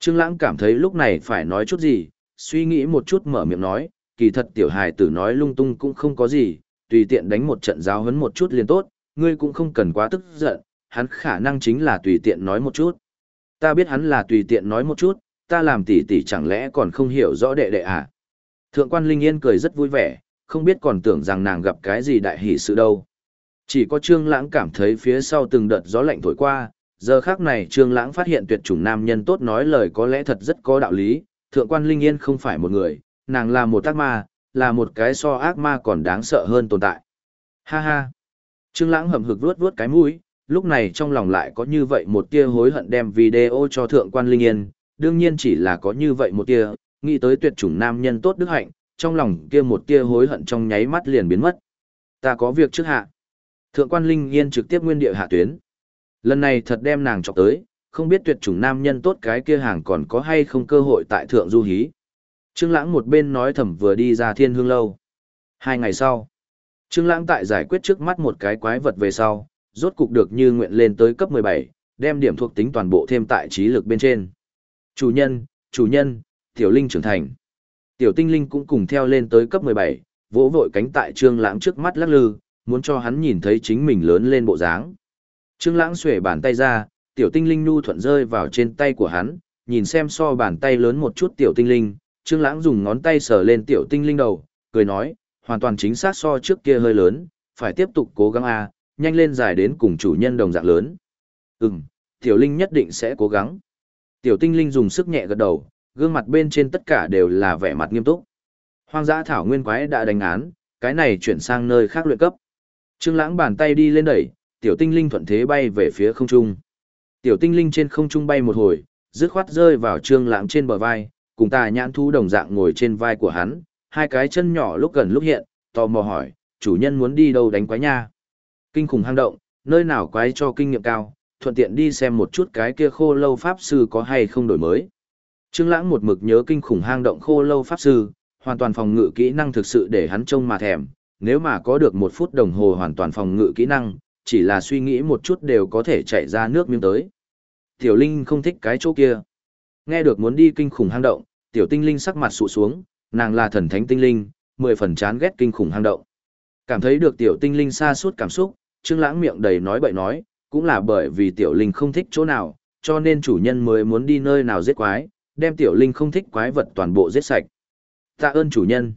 Speaker 1: Trương Lãng cảm thấy lúc này phải nói chút gì, suy nghĩ một chút mở miệng nói, kỳ thật tiểu hài tử nói lung tung cũng không có gì, tùy tiện đánh một trận giáo huấn một chút liền tốt, ngươi cũng không cần quá tức giận, hắn khả năng chính là tùy tiện nói một chút. Ta biết hắn là tùy tiện nói một chút, ta làm tỷ tỷ chẳng lẽ còn không hiểu rõ đệ đệ à? Thượng quan Linh Yên cười rất vui vẻ, không biết còn tưởng rằng nàng gặp cái gì đại hỷ sự đâu. Chỉ có Trương Lãng cảm thấy phía sau từng đợt gió lạnh thổi qua, giờ khắc này Trương Lãng phát hiện tuyệt chủng nam nhân tốt nói lời có lẽ thật rất có đạo lý, thượng quan Linh Yên không phải một người, nàng là một ác ma, là một cái so ác ma còn đáng sợ hơn tồn tại. Ha ha. Trương Lãng hậm hực vuốt vuốt cái mũi, lúc này trong lòng lại có như vậy một tia hối hận đem video cho thượng quan Linh Yên, đương nhiên chỉ là có như vậy một tia, nghĩ tới tuyệt chủng nam nhân tốt đức hạnh, trong lòng kia một tia hối hận trong nháy mắt liền biến mất. Ta có việc trước hạ. Thượng quan Linh Yên trực tiếp nguyên địa hạ tuyến. Lần này thật đem nàng chọc tới, không biết tuyệt chủng nam nhân tốt cái kia hàng còn có hay không cơ hội tại thượng du hí. Trương Lãng một bên nói thầm vừa đi ra thiên hương lâu. Hai ngày sau, Trương Lãng tại giải quyết trước mắt một cái quái vật về sau, rốt cục được như nguyện lên tới cấp 17, đem điểm thuộc tính toàn bộ thêm tại trí lực bên trên. Chủ nhân, chủ nhân, tiểu linh trưởng thành. Tiểu tinh linh cũng cùng theo lên tới cấp 17, vỗ vội cánh tại Trương Lãng trước mắt lắc lư, muốn cho hắn nhìn thấy chính mình lớn lên bộ dáng. Trương Lãng xuề bàn tay ra, tiểu tinh linh nu thuận rơi vào trên tay của hắn, nhìn xem so bàn tay lớn một chút tiểu tinh linh, Trương Lãng dùng ngón tay sờ lên tiểu tinh linh đầu, cười nói, hoàn toàn chính xác so trước kia hơi lớn, phải tiếp tục cố gắng a, nhanh lên dài đến cùng chủ nhân đồng dạng lớn. Ừm, tiểu linh nhất định sẽ cố gắng. Tiểu tinh linh dùng sức nhẹ gật đầu, gương mặt bên trên tất cả đều là vẻ mặt nghiêm túc. Hoang dã thảo nguyên quái đã đánh án, cái này chuyển sang nơi khác luyện cấp. Trương Lãng bàn tay đi lên đẩy, tiểu tinh linh thuận thế bay về phía không trung. Tiểu tinh linh trên không trung bay một hồi, rứt khoát rơi vào Trương Lãng trên bờ vai, cùng tà nhãn thú đồng dạng ngồi trên vai của hắn, hai cái chân nhỏ lúc gần lúc hiện, tò mò hỏi, chủ nhân muốn đi đâu đánh quái nha. Kinh khủng hang động, nơi nào quái cho kinh nghiệm cao, thuận tiện đi xem một chút cái kia khô lâu pháp sư có hay không đổi mới. Trương Lãng một mực nhớ kinh khủng hang động khô lâu pháp sư, hoàn toàn phòng ngự kỹ năng thực sự để hắn trông mà thèm, nếu mà có được một phút đồng hồ hoàn toàn phòng ngự kỹ năng, chỉ là suy nghĩ một chút đều có thể chạy ra nước miếng tới. Tiểu Linh không thích cái chỗ kia. Nghe được muốn đi kinh khủng hang động, Tiểu Tinh Linh sắc mặt sụ xuống, nàng là thần thánh tinh linh, mười phần chán ghét kinh khủng hang động. Cảm thấy được Tiểu Tinh Linh xa suốt cảm xúc, Trương Lãng miệng đầy nói bậy nói, cũng là bởi vì Tiểu Linh không thích chỗ nào, cho nên chủ nhân mới muốn đi nơi nào giết quái, đem Tiểu Linh không thích quái vật toàn bộ giết sạch. Tạ ơn chủ nhân.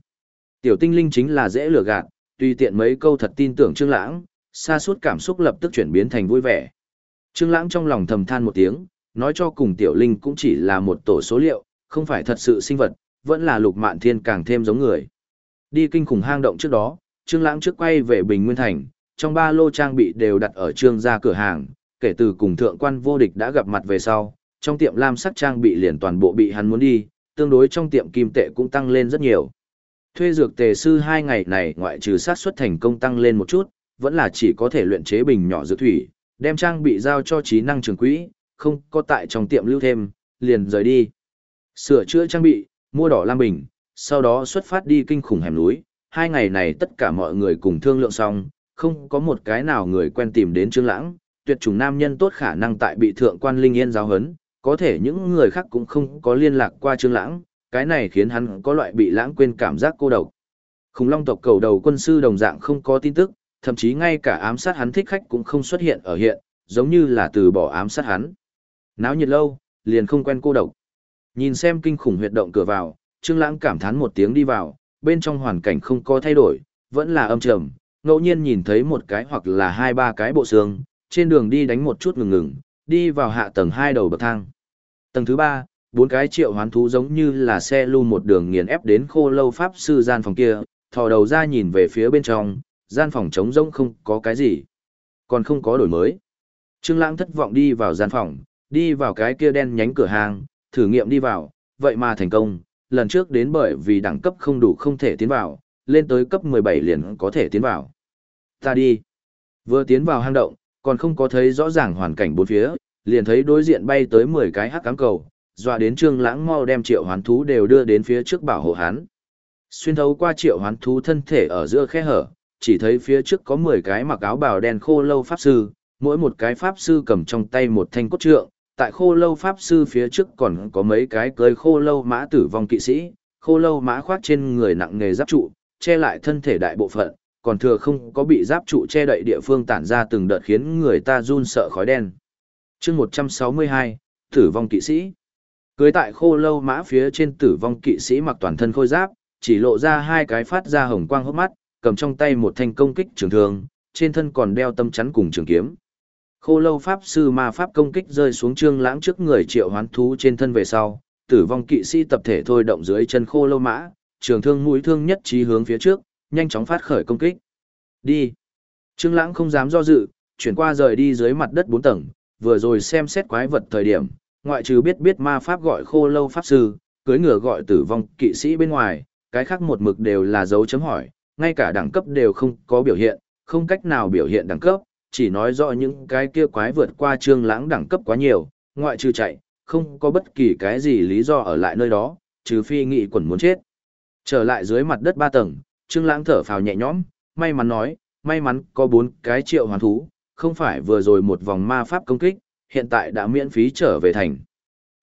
Speaker 1: Tiểu Tinh Linh chính là dễ lừa gạt, tùy tiện mấy câu thật tin tưởng Trương Lãng, xa suốt cảm xúc lập tức chuyển biến thành vui vẻ. Trương Lãng trong lòng thầm than một tiếng, nói cho cùng tiểu linh cũng chỉ là một tổ số liệu, không phải thật sự sinh vật, vẫn là lục mạn thiên càng thêm giống người. Đi kinh khủng hang động trước đó, Trương Lãng trước quay về Bình Nguyên Thành, trong ba lô trang bị đều đặt ở trương gia cửa hàng, kể từ cùng thượng quan vô địch đã gặp mặt về sau, trong tiệm lam sắc trang bị liền toàn bộ bị hắn muốn đi, tương đối trong tiệm kim tệ cũng tăng lên rất nhiều. Thuê dược tề sư hai ngày này ngoại trừ sát xuất thành công tăng lên một chút, vẫn là chỉ có thể luyện chế bình nhỏ dược thủy, đem trang bị giao cho trí năng trường quỹ, không có tại trong tiệm lưu thêm, liền rời đi. Sửa chữa trang bị, mua đỏ lam bình, sau đó xuất phát đi kinh khủng hẻm núi, hai ngày này tất cả mọi người cùng thương lượng xong, không có một cái nào người quen tìm đến Trương Lãng, tuyệt chủng nam nhân tốt khả năng tại bị thượng quan Linh Yên giáo huấn, có thể những người khác cũng không có liên lạc qua Trương Lãng, cái này khiến hắn có loại bị lãng quên cảm giác cô độc. Khủng Long tộc cầu đầu quân sư đồng dạng không có tin tức, thậm chí ngay cả ám sát hắn thích khách cũng không xuất hiện ở hiện, giống như là từ bỏ ám sát hắn. Náo nhiệt lâu, liền không quen cô độc. Nhìn xem kinh khủng huyệt động cửa vào, Trương Lãng cảm thán một tiếng đi vào, bên trong hoàn cảnh không có thay đổi, vẫn là âm trầm, ngẫu nhiên nhìn thấy một cái hoặc là hai ba cái bộ xương, trên đường đi đánh một chút ngừng ngừng, đi vào hạ tầng hai đầu bậc thang. Tầng thứ ba, bốn cái triệu hoán thú giống như là xe lưu một đường nghiền ép đến khô lâu pháp sư gian phòng kia, thò đầu ra nhìn về phía bên trong, gian phòng trống rỗng không có cái gì, còn không có đổi mới. Trương Lãng thất vọng đi vào gian phòng, đi vào cái kia đen nhánh cửa hàng, thử nghiệm đi vào, vậy mà thành công, lần trước đến bởi vì đẳng cấp không đủ không thể tiến vào, lên tới cấp 17 liền có thể tiến vào. Ta đi. Vừa tiến vào hang động, còn không có thấy rõ ràng hoàn cảnh bốn phía, liền thấy đối diện bay tới 10 cái hắc cám cầu, dọa đến trương lãng mau đem triệu hoán thú đều đưa đến phía trước bảo hộ hắn. Xuyên thấu qua triệu hoán thú thân thể ở giữa khe hở, chỉ thấy phía trước có 10 cái mặc áo bào đen khô lâu pháp sư, mỗi một cái pháp sư cầm trong tay một thanh cốt trượng, tại khô lâu pháp sư phía trước còn có mấy cái cơi khô lâu mã tử vong kỵ sĩ, khô lâu mã khoác trên người nặng nghề giáp trụ, che lại thân thể đại bộ phận, còn thừa không có bị giáp trụ che đậy địa phương tản ra từng đợt khiến người ta run sợ khói đen. chương 162, tử vong kỵ sĩ. Cưới tại khô lâu mã phía trên tử vong kỵ sĩ mặc toàn thân khôi giáp, chỉ lộ ra hai cái phát ra hồng quang hốc mắt, cầm trong tay một thanh công kích trường thương, trên thân còn đeo tâm chắn cùng trường kiếm. Khô lâu pháp sư ma pháp công kích rơi xuống trương lãng trước người triệu hoán thú trên thân về sau, tử vong kỵ sĩ tập thể thôi động dưới chân khô lâu mã, trường thương mũi thương nhất trí hướng phía trước, nhanh chóng phát khởi công kích. Đi. Trương lãng không dám do dự, chuyển qua rời đi dưới mặt đất bốn tầng, vừa rồi xem xét quái vật thời điểm, ngoại trừ biết biết ma pháp gọi khô lâu pháp sư, cưới ngựa gọi tử vong kỵ sĩ bên ngoài, cái khác một mực đều là dấu chấm hỏi, ngay cả đẳng cấp đều không có biểu hiện, không cách nào biểu hiện đẳng cấp, chỉ nói rõ những cái kia quái vượt qua trương lãng đẳng cấp quá nhiều, ngoại trừ chạy, không có bất kỳ cái gì lý do ở lại nơi đó, trừ phi nghị quần muốn chết. Trở lại dưới mặt đất ba tầng, trương lãng thở phào nhẹ nhõm, may mắn nói, may mắn có bốn cái triệu hoàn thú, không phải vừa rồi một vòng ma pháp công kích, hiện tại đã miễn phí trở về thành.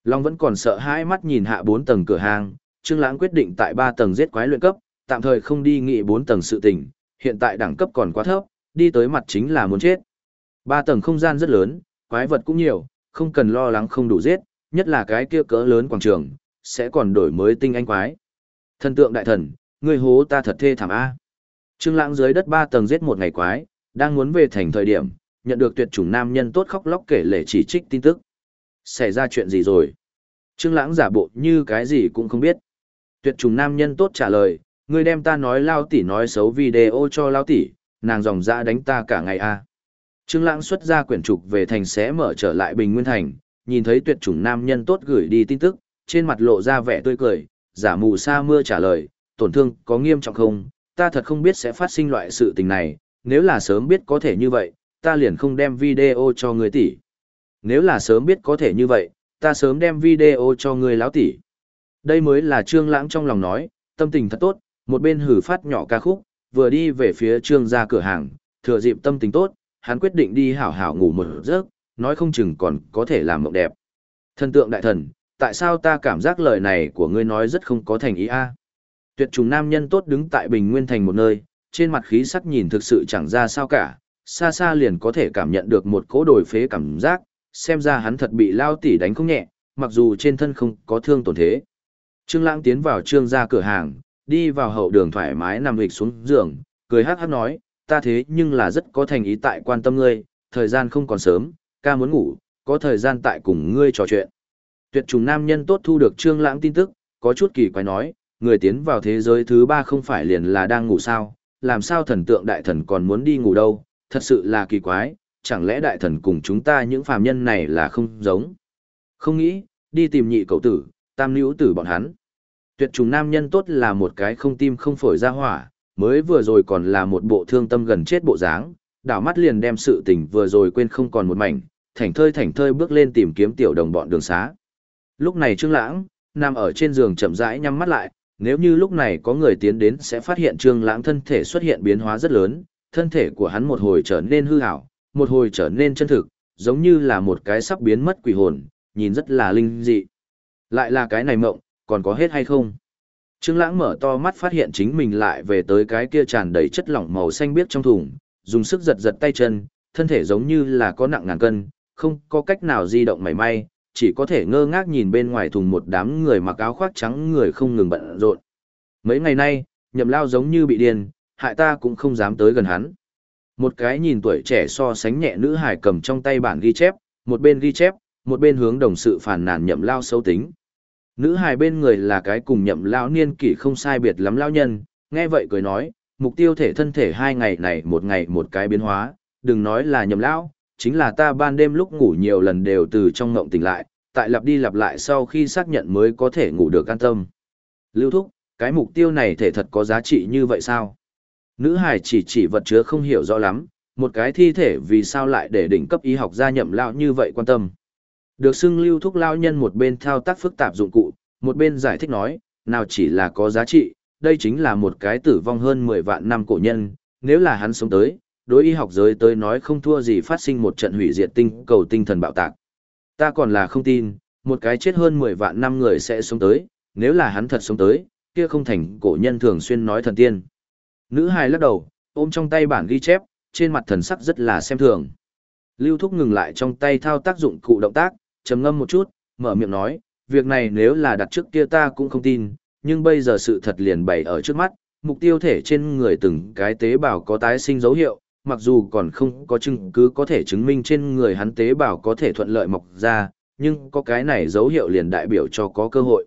Speaker 1: Long vẫn còn sợ hãi mắt nhìn hạ bốn tầng cửa hàng, Trương Lãng quyết định tại ba tầng giết quái luyện cấp, tạm thời không đi nghị bốn tầng sự tình, hiện tại đẳng cấp còn quá thấp, đi tới mặt chính là muốn chết. Ba tầng không gian rất lớn, quái vật cũng nhiều, không cần lo lắng không đủ giết, nhất là cái kia cỡ lớn quảng trường, sẽ còn đổi mới tinh anh quái. Thần tượng đại thần, ngươi hố ta thật thê thảm a. Trương Lãng dưới đất ba tầng giết một ngày quái, đang muốn về thành thời điểm, nhận được tuyệt chủng nam nhân tốt khóc lóc kể lể chỉ trích tin tức. Xảy ra chuyện gì rồi? Trương Lãng giả bộ như cái gì cũng không biết. Tuyệt chủng nam nhân tốt trả lời, ngươi đem ta nói lao tỷ nói xấu video cho lao tỷ, nàng dòng dã đánh ta cả ngày a. Trương Lãng xuất ra quyển trục về thành sẽ mở trở lại Bình Nguyên thành, nhìn thấy tuyệt chủng nam nhân tốt gửi đi tin tức, trên mặt lộ ra vẻ tươi cười, giả mù sa mưa trả lời, tổn thương có nghiêm trọng không? Ta thật không biết sẽ phát sinh loại sự tình này, nếu là sớm biết có thể như vậy, ta liền không đem video cho người tỷ. Nếu là sớm biết có thể như vậy, ta sớm đem video cho người lão tỷ. Đây mới là Trương Lãng trong lòng nói, tâm tình thật tốt, một bên hử phát nhỏ ca khúc, vừa đi về phía Trương gia cửa hàng, thừa dịp tâm tình tốt, hắn quyết định đi hảo hảo ngủ một giấc, nói không chừng còn có thể làm mộng đẹp. Thần tượng đại thần, tại sao ta cảm giác lời này của ngươi nói rất không có thành ý a? Tuyệt trùng nam nhân tốt đứng tại Bình Nguyên thành một nơi, trên mặt khí sắc nhìn thực sự chẳng ra sao cả, xa xa liền có thể cảm nhận được một cỗ đổi phế cảm giác, xem ra hắn thật bị lao tỉ đánh không nhẹ, mặc dù trên thân không có thương tổn thế. Trương Lãng tiến vào trương gia cửa hàng, đi vào hậu đường thoải mái nằm hịch xuống giường, cười hắc hắc nói, ta thế nhưng là rất có thành ý tại quan tâm ngươi, thời gian không còn sớm, ca muốn ngủ, có thời gian tại cùng ngươi trò chuyện. Tuyệt trùng nam nhân tốt thu được Trương Lãng tin tức, có chút kỳ quái nói, người tiến vào thế giới thứ ba không phải liền là đang ngủ sao, làm sao thần tượng đại thần còn muốn đi ngủ đâu, thật sự là kỳ quái, chẳng lẽ đại thần cùng chúng ta những phàm nhân này là không giống. Không nghĩ, đi tìm nhị cậu tử, tam nữ tử bọn hắn. Tuyệt trùng nam nhân tốt là một cái không tim không phổi ra hỏa, mới vừa rồi còn là một bộ thương tâm gần chết bộ dáng, đảo mắt liền đem sự tình vừa rồi quên không còn một mảnh, thảnh thơi thảnh thơi bước lên tìm kiếm tiểu đồng bọn đường xá. Lúc này Trương Lãng nằm ở trên giường chậm rãi nhắm mắt lại, nếu như lúc này có người tiến đến sẽ phát hiện Trương Lãng thân thể xuất hiện biến hóa rất lớn, thân thể của hắn một hồi trở nên hư ảo, một hồi trở nên chân thực, giống như là một cái sắp biến mất quỷ hồn, nhìn rất là linh dị. Lại là cái này mộng, còn có hết hay không? Trương Lãng mở to mắt phát hiện chính mình lại về tới cái kia tràn đầy chất lỏng màu xanh biếc trong thùng, dùng sức giật giật tay chân, thân thể giống như là có nặng ngàn cân, không có cách nào di động mảy may, chỉ có thể ngơ ngác nhìn bên ngoài thùng một đám người mặc áo khoác trắng người không ngừng bận rộn. Mấy ngày nay, nhậm lao giống như bị điên, hại ta cũng không dám tới gần hắn. Một cái nhìn tuổi trẻ so sánh nhẹ nữ hải cầm trong tay bản ghi chép, một bên ghi chép, một bên hướng đồng sự phản nàn nhậm lao xấu tính. Nữ hải bên người là cái cùng nhậm lao niên kỷ không sai biệt lắm lao nhân, nghe vậy cười nói, mục tiêu thể thân thể hai ngày này một ngày một cái biến hóa, đừng nói là nhậm lao, chính là ta ban đêm lúc ngủ nhiều lần đều từ trong ngộng tỉnh lại, tại lặp đi lặp lại sau khi xác nhận mới có thể ngủ được an tâm. Lưu thúc, cái mục tiêu này thể thật có giá trị như vậy sao? Nữ hải chỉ chỉ vật chứa không hiểu rõ lắm, một cái thi thể vì sao lại để đỉnh cấp y học gia nhậm lao như vậy quan tâm. Được xưng lưu thúc lao nhân một bên thao tác phức tạp dụng cụ, một bên giải thích nói, nào chỉ là có giá trị, đây chính là một cái tử vong hơn 10 vạn năm cổ nhân, nếu là hắn sống tới, đối y học giới tới nói không thua gì phát sinh một trận hủy diệt tinh cầu tinh thần bạo tạc. Ta còn là không tin, một cái chết hơn 10 vạn năm người sẽ sống tới, nếu là hắn thật sống tới, kia không thành cổ nhân thường xuyên nói thần tiên. Nữ hài lắc đầu, ôm trong tay bản ghi chép, trên mặt thần sắc rất là xem thường. Lưu Thúc ngừng lại trong tay thao tác dụng cụ động tác, trầm ngâm một chút, mở miệng nói, việc này nếu là đặt trước kia ta cũng không tin, nhưng bây giờ sự thật liền bày ở trước mắt, mục tiêu thể trên người từng cái tế bào có tái sinh dấu hiệu, mặc dù còn không có chứng cứ có thể chứng minh trên người hắn tế bào có thể thuận lợi mọc ra, nhưng có cái này dấu hiệu liền đại biểu cho có cơ hội.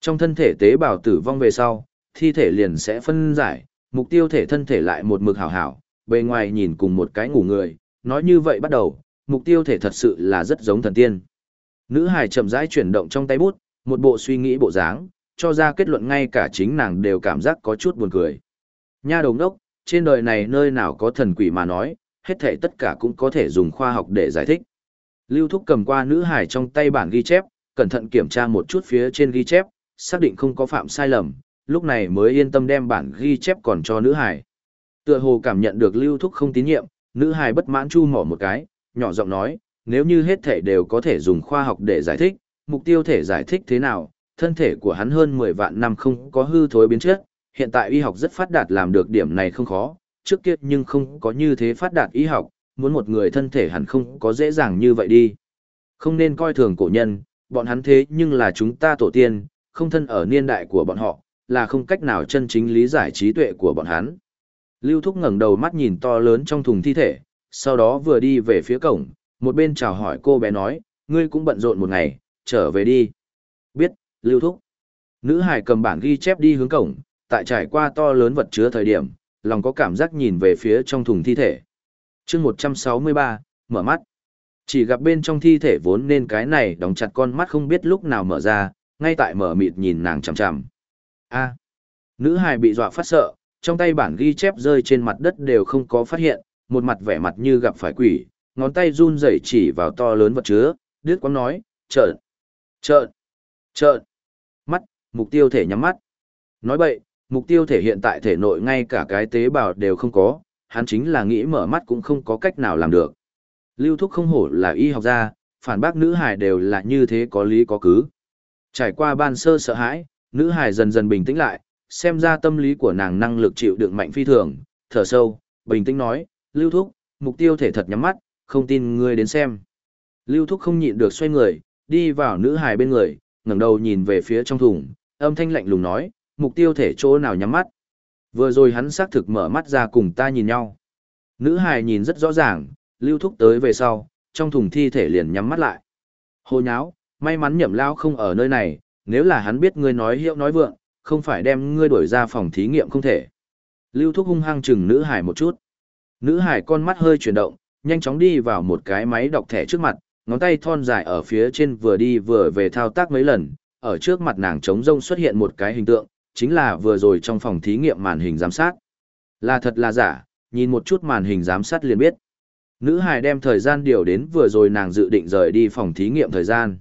Speaker 1: Trong thân thể tế bào tử vong về sau, thi thể liền sẽ phân giải, mục tiêu thể thân thể lại một mực hảo hảo, bề ngoài nhìn cùng một cái ngủ người, nói như vậy bắt đầu, mục tiêu thể thật sự là rất giống thần tiên. Nữ hài chậm rãi chuyển động trong tay bút, một bộ suy nghĩ bộ dáng, cho ra kết luận ngay cả chính nàng đều cảm giác có chút buồn cười. Nha đồng đốc, trên đời này nơi nào có thần quỷ mà nói, hết thể tất cả cũng có thể dùng khoa học để giải thích. Lưu Thúc cầm qua nữ hải trong tay bản ghi chép, cẩn thận kiểm tra một chút phía trên ghi chép, xác định không có phạm sai lầm, lúc này mới yên tâm đem bản ghi chép còn cho nữ hải. Tựa hồ cảm nhận được Lưu Thúc không tín nhiệm, nữ hải bất mãn chu mỏ một cái, nhỏ giọng nói, nếu như hết thể đều có thể dùng khoa học để giải thích, mục tiêu thể giải thích thế nào, thân thể của hắn hơn 10 vạn năm không có hư thối biến chất, hiện tại y học rất phát đạt làm được điểm này không khó, trước kia nhưng không có như thế phát đạt y học, muốn một người thân thể hẳn không có dễ dàng như vậy đi. Không nên coi thường cổ nhân, bọn hắn thế nhưng là chúng ta tổ tiên, không thân ở niên đại của bọn họ, là không cách nào chân chính lý giải trí tuệ của bọn hắn. Lưu Thúc ngẩng đầu mắt nhìn to lớn trong thùng thi thể, sau đó vừa đi về phía cổng, một bên chào hỏi cô bé nói, ngươi cũng bận rộn một ngày, trở về đi. Biết, Lưu Thúc. Nữ hải cầm bản ghi chép đi hướng cổng, tại trải qua to lớn vật chứa thời điểm, lòng có cảm giác nhìn về phía trong thùng thi thể. chương 163, mở mắt. Chỉ gặp bên trong thi thể vốn nên cái này đóng chặt con mắt không biết lúc nào mở ra, ngay tại mở mịt nhìn nàng chằm chằm. A. Nữ hài bị dọa phát sợ, trong tay bản ghi chép rơi trên mặt đất đều không có phát hiện, một mặt vẻ mặt như gặp phải quỷ, ngón tay run rẩy chỉ vào to lớn vật chứa, đứt quãng nói, trợn, trợn, trợn. Mắt, mục tiêu thể nhắm mắt. Nói bậy, Mục tiêu thể hiện tại thể nội ngay cả cái tế bào đều không có, hắn chính là nghĩ mở mắt cũng không có cách nào làm được. Lưu Thúc không hổ là y học gia, phản bác nữ hải đều là như thế có lý có cứ. Trải qua ban sơ sợ hãi, nữ hài dần dần bình tĩnh lại, xem ra tâm lý của nàng năng lực chịu đựng mạnh phi thường, thở sâu, bình tĩnh nói, Lưu Thúc, mục tiêu thể thật nhắm mắt, không tin ngươi đến xem. Lưu Thúc không nhịn được xoay người, đi vào nữ hài bên người, ngẩng đầu nhìn về phía trong thùng, âm thanh lạnh lùng nói, mục tiêu thể chỗ nào nhắm mắt. Vừa rồi hắn xác thực mở mắt ra cùng ta nhìn nhau. Nữ hài nhìn rất rõ ràng, lưu thúc tới về sau, trong thùng thi thể liền nhắm mắt lại. Hồ nháo, may mắn nhậm lao không ở nơi này, nếu là hắn biết ngươi nói hiệu nói vượng, không phải đem ngươi đuổi ra phòng thí nghiệm không thể. Lưu Thúc hung hăng chừng nữ hải một chút. Nữ hải con mắt hơi chuyển động, nhanh chóng đi vào một cái máy đọc thẻ trước mặt, ngón tay thon dài ở phía trên vừa đi vừa về thao tác mấy lần, ở trước mặt nàng trống rông xuất hiện một cái hình tượng, chính là vừa rồi trong phòng thí nghiệm màn hình giám sát. Là thật là giả, nhìn một chút màn hình giám sát liền biết. Nữ hải đem thời gian điều đến vừa rồi nàng dự định rời đi phòng thí nghiệm thời gian.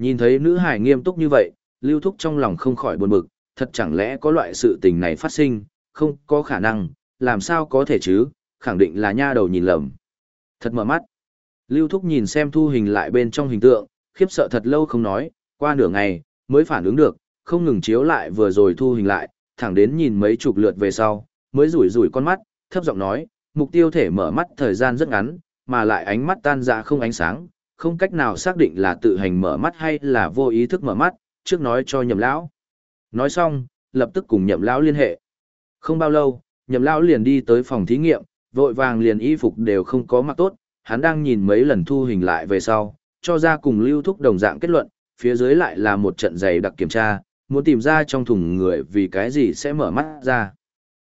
Speaker 1: Nhìn thấy nữ hải nghiêm túc như vậy, lưu thúc trong lòng không khỏi buồn bực, thật chẳng lẽ có loại sự tình này phát sinh, không có khả năng, làm sao có thể chứ, khẳng định là nha đầu nhìn lầm. Thật mở mắt. Lưu thúc nhìn xem thu hình lại bên trong hình tượng, khiếp sợ thật lâu không nói, qua nửa ngày, mới phản ứng được, không ngừng chiếu lại vừa rồi thu hình lại, thẳng đến nhìn mấy chục lượt về sau, mới rủi rủi con mắt, thấp giọng nói, mục tiêu thể mở mắt thời gian rất ngắn, mà lại ánh mắt tan ra không ánh sáng, không cách nào xác định là tự hành mở mắt hay là vô ý thức mở mắt, trước nói cho nhậm lão. Nói xong, lập tức cùng nhậm lão liên hệ. Không bao lâu, nhậm lão liền đi tới phòng thí nghiệm, vội vàng liền y phục đều không có mặc tốt, hắn đang nhìn mấy lần thu hình lại về sau, cho ra cùng lưu thúc đồng dạng kết luận, phía dưới lại là một trận dày đặc kiểm tra, muốn tìm ra trong thùng người vì cái gì sẽ mở mắt ra.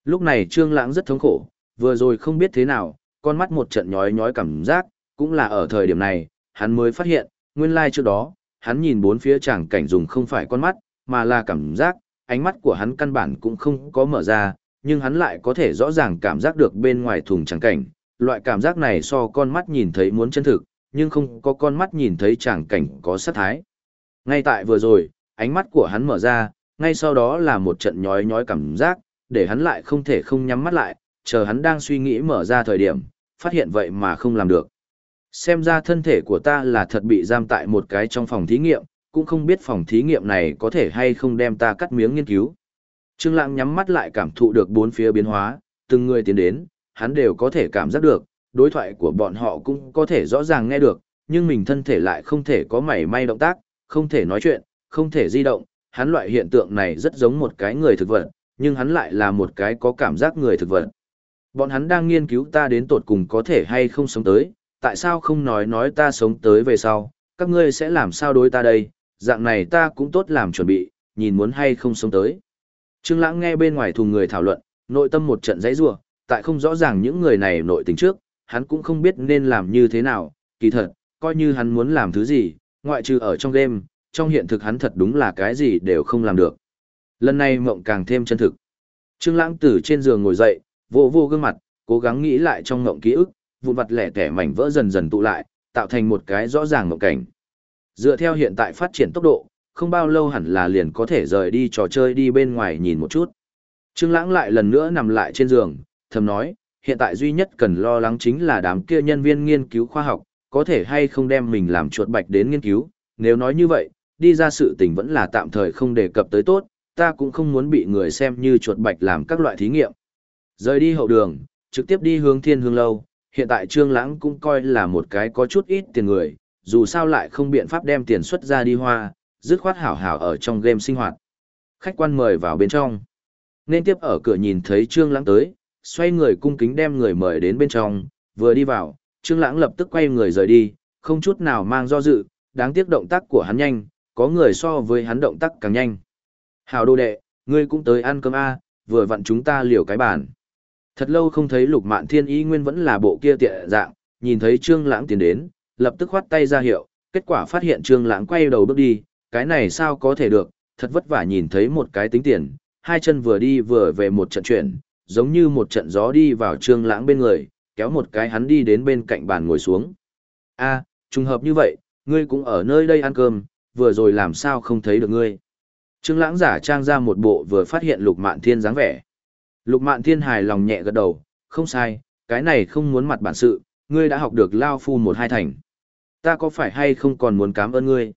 Speaker 1: Lúc này Trương Lãng rất thống khổ, vừa rồi không biết thế nào, con mắt một trận nhói nhói cảm giác, cũng là ở thời điểm này, hắn mới phát hiện, nguyên lai like trước đó, hắn nhìn bốn phía chẳng cảnh dùng không phải con mắt, mà là cảm giác, ánh mắt của hắn căn bản cũng không có mở ra, nhưng hắn lại có thể rõ ràng cảm giác được bên ngoài thùng chẳng cảnh, loại cảm giác này so con mắt nhìn thấy muốn chân thực, nhưng không có con mắt nhìn thấy chẳng cảnh có sát thái. Ngay tại vừa rồi, ánh mắt của hắn mở ra, ngay sau đó là một trận nhói nhói cảm giác, để hắn lại không thể không nhắm mắt lại, chờ hắn đang suy nghĩ mở ra thời điểm, phát hiện vậy mà không làm được. Xem ra thân thể của ta là thật bị giam tại một cái trong phòng thí nghiệm, cũng không biết phòng thí nghiệm này có thể hay không đem ta cắt miếng nghiên cứu. Trương Lãng nhắm mắt lại cảm thụ được bốn phía biến hóa, từng người tiến đến, hắn đều có thể cảm giác được, đối thoại của bọn họ cũng có thể rõ ràng nghe được, nhưng mình thân thể lại không thể có mảy may động tác, không thể nói chuyện, không thể di động, hắn loại hiện tượng này rất giống một cái người thực vật, nhưng hắn lại là một cái có cảm giác người thực vật. Bọn hắn đang nghiên cứu ta đến tột cùng có thể hay không sống tới, tại sao không nói nói ta sống tới về sau, các ngươi sẽ làm sao đối ta đây, dạng này ta cũng tốt làm chuẩn bị, nhìn muốn hay không sống tới. Trương Lãng nghe bên ngoài thùng người thảo luận, nội tâm một trận dãy rủa, tại không rõ ràng những người này nội tình trước, hắn cũng không biết nên làm như thế nào, kỳ thật, coi như hắn muốn làm thứ gì, ngoại trừ ở trong game, trong hiện thực hắn thật đúng là cái gì đều không làm được. Lần này mộng càng thêm chân thực. Trương Lãng từ trên giường ngồi dậy, vô vô gương mặt, cố gắng nghĩ lại trong mộng ký ức, vụn vặt lẻ tẻ mảnh vỡ dần dần tụ lại, tạo thành một cái rõ ràng mộng cảnh. Dựa theo hiện tại phát triển tốc độ, không bao lâu hẳn là liền có thể rời đi trò chơi đi bên ngoài nhìn một chút. Trương Lãng lại lần nữa nằm lại trên giường, thầm nói, hiện tại duy nhất cần lo lắng chính là đám kia nhân viên nghiên cứu khoa học, có thể hay không đem mình làm chuột bạch đến nghiên cứu, nếu nói như vậy, đi ra sự tình vẫn là tạm thời không đề cập tới tốt, ta cũng không muốn bị người xem như chuột bạch làm các loại thí nghiệm. Rời đi hậu đường, trực tiếp đi hướng thiên hương lâu, hiện tại Trương Lãng cũng coi là một cái có chút ít tiền người, dù sao lại không biện pháp đem tiền xuất ra đi hoa, dứt khoát hảo hảo ở trong game sinh hoạt. Khách quan mời vào bên trong. Nên tiếp ở cửa nhìn thấy Trương Lãng tới, xoay người cung kính đem người mời đến bên trong, vừa đi vào, Trương Lãng lập tức quay người rời đi, không chút nào mang do dự, đáng tiếc động tác của hắn nhanh, có người so với hắn động tác càng nhanh. Hào đô đệ, ngươi cũng tới ăn cơm a, vừa vặn chúng ta liều cái bàn. Thật lâu không thấy Lục Mạn Thiên Y nguyên vẫn là bộ kia tiện dạng, nhìn thấy Trương Lãng tiến đến, lập tức khoát tay ra hiệu, kết quả phát hiện Trương Lãng quay đầu bước đi, cái này sao có thể được, thật vất vả nhìn thấy một cái tính tiền, hai chân vừa đi vừa về một trận chuyển, giống như một trận gió đi vào Trương Lãng bên người, kéo một cái hắn đi đến bên cạnh bàn ngồi xuống. A, trùng hợp như vậy, ngươi cũng ở nơi đây ăn cơm, vừa rồi làm sao không thấy được ngươi. Trương Lãng giả trang ra một bộ vừa phát hiện Lục Mạn Thiên dáng vẻ. Lục Mạn Thiên hài lòng nhẹ gật đầu, không sai, cái này không muốn mặt bản sự, ngươi đã học được lao phu một hai thành. Ta có phải hay không còn muốn cảm ơn ngươi?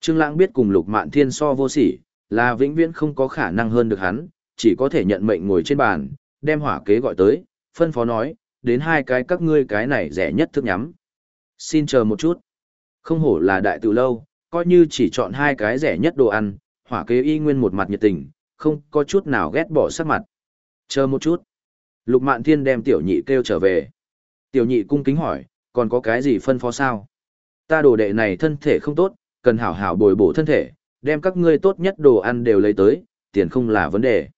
Speaker 1: Trương Lãng biết cùng Lục Mạn Thiên so vô sỉ, là vĩnh viễn không có khả năng hơn được hắn, chỉ có thể nhận mệnh ngồi trên bàn, đem hỏa kế gọi tới, phân phó nói, đến hai cái các ngươi cái này rẻ nhất thức nhắm. Xin chờ một chút. Không hổ là đại tử lâu, coi như chỉ chọn hai cái rẻ nhất đồ ăn, hỏa kế y nguyên một mặt nhiệt tình, không có chút nào ghét bỏ sắc mặt. Chờ một chút. Lục Mạn Thiên đem tiểu nhị kêu trở về. Tiểu nhị cung kính hỏi, còn có cái gì phân phó sao? Ta đồ đệ này thân thể không tốt, cần hảo hảo bồi bổ thân thể, đem các ngươi tốt nhất đồ ăn đều lấy tới, tiền không là vấn đề.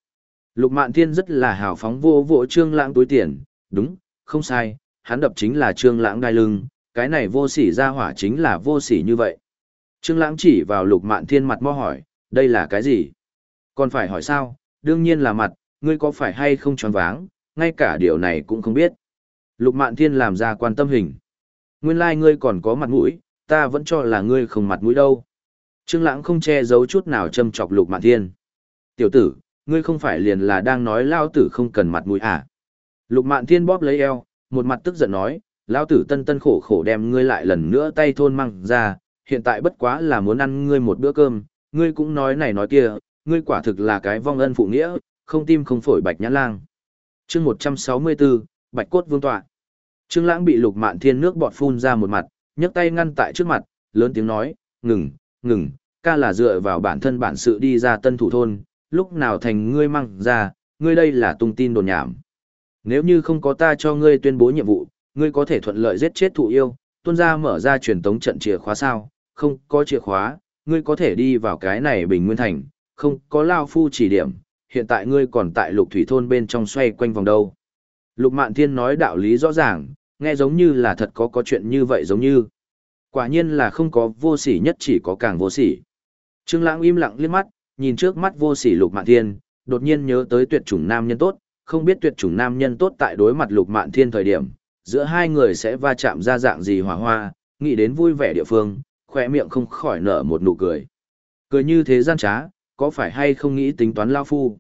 Speaker 1: Lục Mạn Thiên rất là hào phóng vô vỗ Trương Lãng túi tiền, đúng, không sai, hắn đập chính là Trương Lãng đai lưng, cái này vô sỉ ra hỏa chính là vô sỉ như vậy. Trương Lãng chỉ vào Lục Mạn Thiên mặt mo hỏi, đây là cái gì? Còn phải hỏi sao? Đương nhiên là mặt, ngươi có phải hay không choáng váng, ngay cả điều này cũng không biết. Lục Mạn Thiên làm ra quan tâm hình. Nguyên lai like ngươi còn có mặt mũi, ta vẫn cho là ngươi không mặt mũi đâu. Trương Lãng không che giấu chút nào châm chọc Lục Mạn Thiên. Tiểu tử, ngươi không phải liền là đang nói lao tử không cần mặt mũi à? Lục Mạn Thiên bóp lấy eo, một mặt tức giận nói, lao tử tân tân khổ khổ đem ngươi lại lần nữa tay thôn măng ra, hiện tại bất quá là muốn ăn ngươi một bữa cơm, ngươi cũng nói này nói kia, ngươi quả thực là cái vong ân phụ nghĩa, không tim không phổi bạch nhã lang. Chương 164, Bạch cốt vương tọa. Trương Lãng bị Lục Mạn Thiên nước bọt phun ra một mặt, nhấc tay ngăn tại trước mặt, lớn tiếng nói, "Ngừng, ngừng, ca là dựa vào bản thân bản sự đi ra Tân Thủ thôn, lúc nào thành ngươi mang ra, ngươi đây là tung tin đồn nhảm. Nếu như không có ta cho ngươi tuyên bố nhiệm vụ, ngươi có thể thuận lợi giết chết thụ yêu, tuân ra mở ra truyền tống trận chìa khóa sao, không có chìa khóa, ngươi có thể đi vào cái này bình nguyên thành, không có lao phu chỉ điểm, hiện tại ngươi còn tại lục thủy thôn bên trong xoay quanh vòng đâu. Lục mạn thiên nói đạo lý rõ ràng, nghe giống như là thật có có chuyện như vậy giống như. Quả nhiên là không có vô sỉ nhất chỉ có càng vô sỉ. Trương lãng im lặng liếc mắt, nhìn trước mắt vô sỉ lục mạn thiên, đột nhiên nhớ tới tuyệt chủng nam nhân tốt, không biết tuyệt chủng nam nhân tốt tại đối mặt lục mạn thiên thời điểm, giữa hai người sẽ va chạm ra dạng gì hỏa hoa, nghĩ đến vui vẻ địa phương, khỏe miệng không khỏi nở một nụ cười. Cười như thế gian trá, có phải hay không nghĩ tính toán lao phu?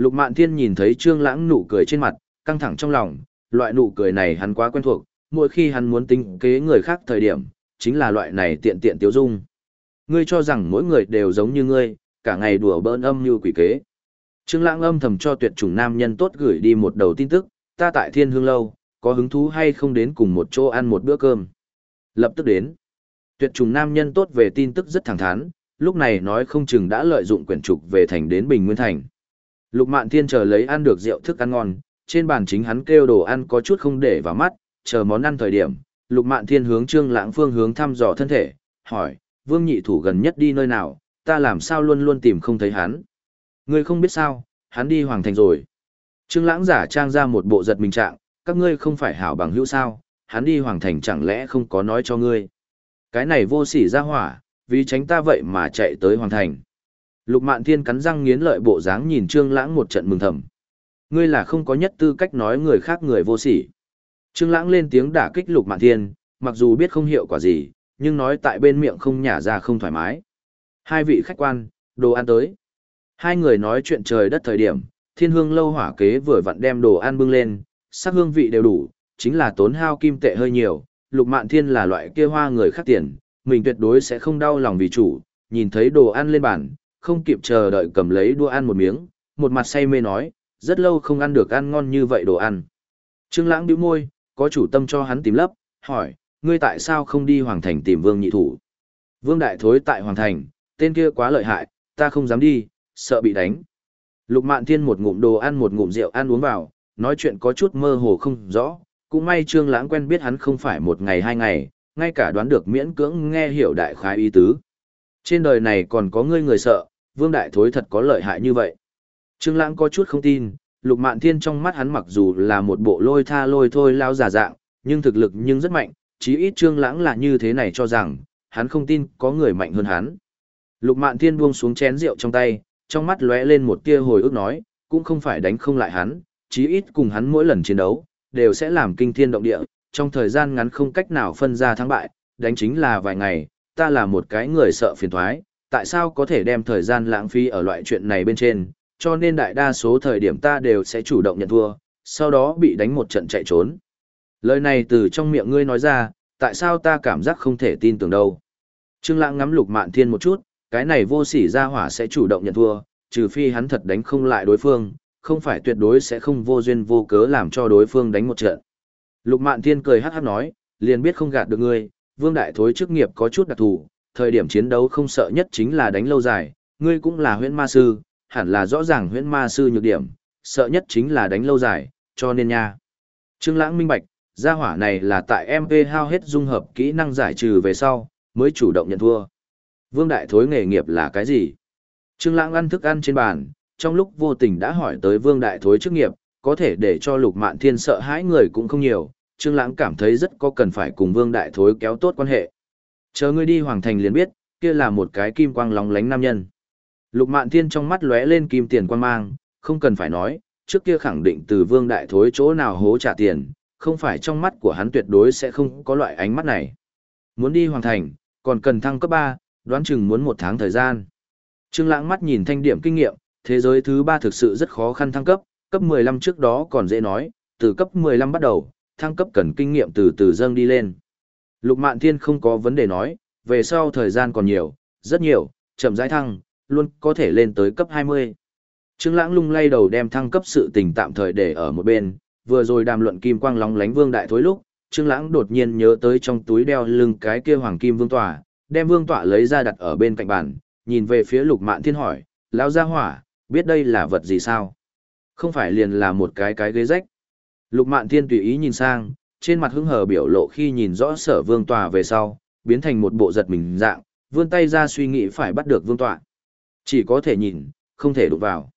Speaker 1: Lục mạn thiên nhìn thấy trương lãng nụ cười trên mặt, căng thẳng trong lòng, loại nụ cười này hắn quá quen thuộc, mỗi khi hắn muốn tính kế người khác thời điểm, chính là loại này tiện tiện tiêu dung. Ngươi cho rằng mỗi người đều giống như ngươi, cả ngày đùa bỡn âm như quỷ kế. Trương Lãng âm thầm cho tuyệt chủng nam nhân tốt gửi đi một đầu tin tức, ta tại Thiên Hương lâu, có hứng thú hay không đến cùng một chỗ ăn một bữa cơm. Lập tức đến. Tuyệt chủng nam nhân tốt về tin tức rất thẳng thắn, lúc này nói không chừng đã lợi dụng quyển trục về thành đến Bình Nguyên thành. Lục Mạn Thiên chờ lấy ăn được rượu thức ăn ngon, trên bàn chính hắn kêu đồ ăn có chút không để vào mắt, chờ món ăn thời điểm, Lục Mạn Thiên hướng Trương Lãng phương hướng thăm dò thân thể, hỏi: "Vương Nhị thủ gần nhất đi nơi nào, ta làm sao luôn luôn tìm không thấy hắn?" Ngươi không biết sao, hắn đi hoàng thành rồi. Trương Lãng giả trang ra một bộ giật mình trạng, các ngươi không phải hảo bằng hữu sao, hắn đi hoàng thành chẳng lẽ không có nói cho ngươi. Cái này vô sỉ ra hỏa, vì tránh ta vậy mà chạy tới hoàng thành. Lục Mạn Thiên cắn răng nghiến lợi bộ dáng nhìn Trương Lãng một trận mừng thầm. Ngươi là không có nhất tư cách nói người khác người vô sỉ. Trương Lãng lên tiếng đả kích Lục Mạn Thiên, mặc dù biết không hiệu quả gì, nhưng nói tại bên miệng không nhả ra không thoải mái. Hai vị khách quan, đồ ăn tới. Hai người nói chuyện trời đất thời điểm, thiên hương lâu hỏa kế vừa vặn đem đồ ăn bưng lên, sắc hương vị đều đủ, chính là tốn hao kim tệ hơi nhiều, lục mạn thiên là loại kia hoa người khác tiền, mình tuyệt đối sẽ không đau lòng vì chủ, nhìn thấy đồ ăn lên bàn, không kịp chờ đợi cầm lấy đua ăn một miếng, một mặt say mê nói, rất lâu không ăn được ăn ngon như vậy đồ ăn. Trương lãng bĩu môi, có chủ tâm cho hắn tìm lấp, hỏi, ngươi tại sao không đi hoàng thành tìm vương nhị thủ? Vương đại thối tại hoàng thành, tên kia quá lợi hại, ta không dám đi, sợ bị đánh. Lục Mạn Thiên một ngụm đồ ăn một ngụm rượu ăn uống vào, nói chuyện có chút mơ hồ không rõ, cũng may Trương Lãng quen biết hắn không phải một ngày hai ngày, ngay cả đoán được miễn cưỡng nghe hiểu đại khái ý tứ. Trên đời này còn có ngươi người sợ, Vương Đại Thối thật có lợi hại như vậy. Trương Lãng có chút không tin, Lục Mạn Thiên trong mắt hắn mặc dù là một bộ lôi tha lôi thôi lao giả dạng, nhưng thực lực nhưng rất mạnh, chí ít Trương Lãng là như thế này cho rằng, hắn không tin có người mạnh hơn hắn. Lục Mạn Thiên buông xuống chén rượu trong tay, trong mắt lóe lên một tia hồi ức nói, cũng không phải đánh không lại hắn, chí ít cùng hắn mỗi lần chiến đấu, đều sẽ làm kinh thiên động địa, trong thời gian ngắn không cách nào phân ra thắng bại, đánh chính là vài ngày, ta là một cái người sợ phiền thoái, tại sao có thể đem thời gian lãng phí ở loại chuyện này bên trên, cho nên đại đa số thời điểm ta đều sẽ chủ động nhận thua, sau đó bị đánh một trận chạy trốn. Lời này từ trong miệng ngươi nói ra, tại sao ta cảm giác không thể tin tưởng đâu. Trương Lãng ngắm Lục Mạn Thiên một chút, cái này vô sỉ ra hỏa sẽ chủ động nhận thua, trừ phi hắn thật đánh không lại đối phương, không phải tuyệt đối sẽ không vô duyên vô cớ làm cho đối phương đánh một trận. Lục Mạn Thiên cười hắc hắc nói, liền biết không gạt được ngươi, Vương Đại Thối chức nghiệp có chút đặc thù, thời điểm chiến đấu không sợ nhất chính là đánh lâu dài, ngươi cũng là huyễn ma sư, hẳn là rõ ràng huyễn ma sư nhược điểm, sợ nhất chính là đánh lâu dài, cho nên nha. Trương Lãng minh bạch, gia hỏa này là tại MP hao hết dung hợp kỹ năng giải trừ về sau, mới chủ động nhận thua. Vương Đại Thối nghề nghiệp là cái gì? Trương Lãng ăn thức ăn trên bàn, trong lúc vô tình đã hỏi tới Vương Đại Thối chức nghiệp, có thể để cho Lục Mạn Thiên sợ hãi người cũng không nhiều, Trương Lãng cảm thấy rất có cần phải cùng Vương Đại Thối kéo tốt quan hệ. Chờ ngươi đi Hoàng Thành liền biết, kia là một cái kim quang lóng lánh nam nhân. Lục Mạn Thiên trong mắt lóe lên kim tiền quang mang, không cần phải nói, trước kia khẳng định từ Vương Đại Thối chỗ nào hố trả tiền, không phải trong mắt của hắn tuyệt đối sẽ không có loại ánh mắt này. Muốn đi Hoàng Thành, còn cần thăng cấp 3, đoán chừng muốn một tháng thời gian. Trương Lãng mắt nhìn thanh điểm kinh nghiệm, thế giới thứ 3 thực sự rất khó khăn thăng cấp, cấp 15 trước đó còn dễ nói, từ cấp 15 bắt đầu, thăng cấp cần kinh nghiệm từ từ dâng đi lên. Lục Mạn Thiên không có vấn đề nói, về sau thời gian còn nhiều, rất nhiều, chậm rãi thăng, luôn có thể lên tới cấp 20. Trương Lãng lung lay đầu đem thăng cấp sự tình tạm thời để ở một bên, vừa rồi đàm luận kim quang lóng lánh vương đại thối lúc, Trương Lãng đột nhiên nhớ tới trong túi đeo lưng cái kia hoàng kim vương tọa, đem vương tọa lấy ra đặt ở bên cạnh bàn, nhìn về phía Lục Mạn Thiên hỏi, "Lão gia hỏa, biết đây là vật gì sao?" Không phải liền là một cái cái ghế rách. Lục Mạn Thiên tùy ý nhìn sang, trên mặt hứng hờ biểu lộ khi nhìn rõ sở vương tòa về sau, biến thành một bộ giật mình dạng, vươn tay ra suy nghĩ phải bắt được vương tọa. Chỉ có thể nhìn, không thể đụng vào.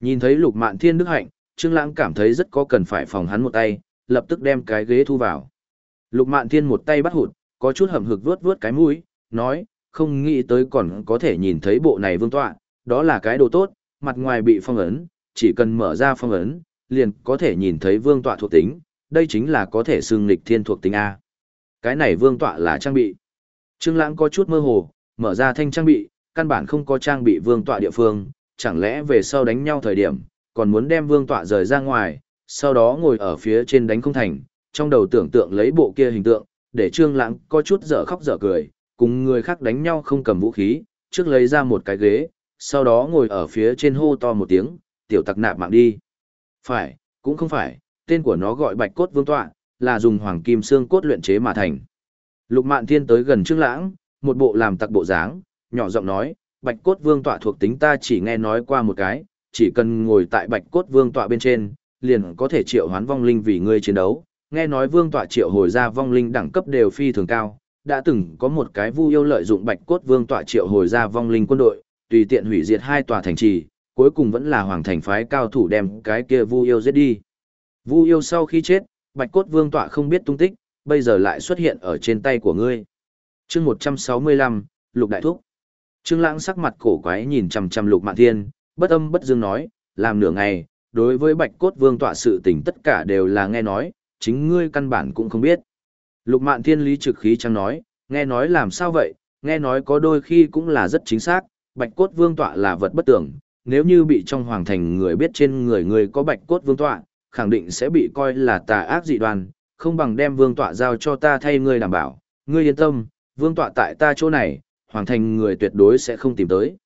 Speaker 1: Nhìn thấy lục mạn thiên đức hạnh, Trương Lãng cảm thấy rất có cần phải phòng hắn một tay, lập tức đem cái ghế thu vào. Lục mạn thiên một tay bắt hụt, có chút hậm hực vuốt vuốt cái mũi, nói, không nghĩ tới còn có thể nhìn thấy bộ này vương tọa, đó là cái đồ tốt, mặt ngoài bị phong ấn, chỉ cần mở ra phong ấn, liền có thể nhìn thấy vương tọa thuộc tính, đây chính là có thể xưng lịch thiên thuộc tính A. Cái này vương tọa là trang bị. Trương Lãng có chút mơ hồ, mở ra thanh trang bị, căn bản không có trang bị vương tọa địa phương, chẳng lẽ về sau đánh nhau thời điểm, còn muốn đem vương tọa rời ra ngoài, sau đó ngồi ở phía trên đánh không thành, trong đầu tưởng tượng lấy bộ kia hình tượng, để Trương Lãng có chút dở khóc dở cười, cùng người khác đánh nhau không cầm vũ khí, trước lấy ra một cái ghế, sau đó ngồi ở phía trên hô to một tiếng, tiểu tặc nạp mạng đi. Phải, cũng không phải, tên của nó gọi Bạch Cốt Vương tọa, là dùng hoàng kim xương cốt luyện chế mà thành. Lục Mạn Thiên tới gần Trương Lãng, một bộ làm tặc bộ dáng, nhỏ giọng nói, Bạch Cốt Vương tọa thuộc tính ta chỉ nghe nói qua một cái, chỉ cần ngồi tại Bạch Cốt Vương tọa bên trên, liền có thể triệu hoán vong linh vì ngươi chiến đấu. Nghe nói Vương tọa triệu hồi ra vong linh đẳng cấp đều phi thường cao, đã từng có một cái Vu yêu lợi dụng Bạch Cốt Vương tọa triệu hồi ra vong linh quân đội, tùy tiện hủy diệt hai tòa thành trì, cuối cùng vẫn là hoàng thành phái cao thủ đem cái kia Vu yêu giết đi. Vu yêu sau khi chết, Bạch Cốt Vương tọa không biết tung tích, bây giờ lại xuất hiện ở trên tay của ngươi. Chương 165, Lục Đại Thúc. Trương Lãng sắc mặt cổ quái nhìn chằm chằm Lục Mạn Thiên, bất âm bất dương nói, làm nửa ngày, đối với Bạch Cốt Vương tọa sự tình tất cả đều là nghe nói, chính ngươi căn bản cũng không biết. Lục Mạn Thiên lý trực khí chẳng nói, nghe nói làm sao vậy, nghe nói có đôi khi cũng là rất chính xác, Bạch Cốt Vương tọa là vật bất tưởng, nếu như bị trong hoàng thành người biết trên người người có Bạch Cốt Vương tọa, khẳng định sẽ bị coi là tà ác dị đoan, không bằng đem vương tọa giao cho ta thay ngươi đảm bảo, ngươi yên tâm, vương tọa tại ta chỗ này, hoàng thành người tuyệt đối sẽ không tìm tới.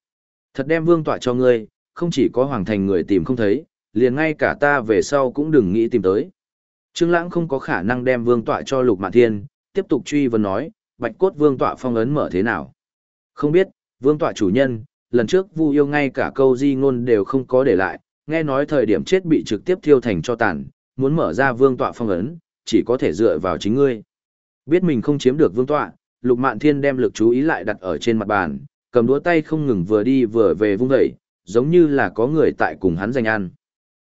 Speaker 1: Thật đem vương tọa cho ngươi, không chỉ có hoàng thành người tìm không thấy, liền ngay cả ta về sau cũng đừng nghĩ tìm tới. Trương Lãng không có khả năng đem vương tọa cho Lục Mạn Thiên, tiếp tục truy vấn nói, Bạch cốt vương tọa phong ấn mở thế nào? Không biết, vương tọa chủ nhân, lần trước Vu yêu ngay cả câu di ngôn đều không có để lại, nghe nói thời điểm chết bị trực tiếp thiêu thành cho tàn, muốn mở ra vương tọa phong ấn, chỉ có thể dựa vào chính ngươi. Biết mình không chiếm được vương tọa, Lục Mạn Thiên đem lực chú ý lại đặt ở trên mặt bàn, cầm đũa tay không ngừng vừa đi vừa về vung dậy, giống như là có người tại cùng hắn giành ăn.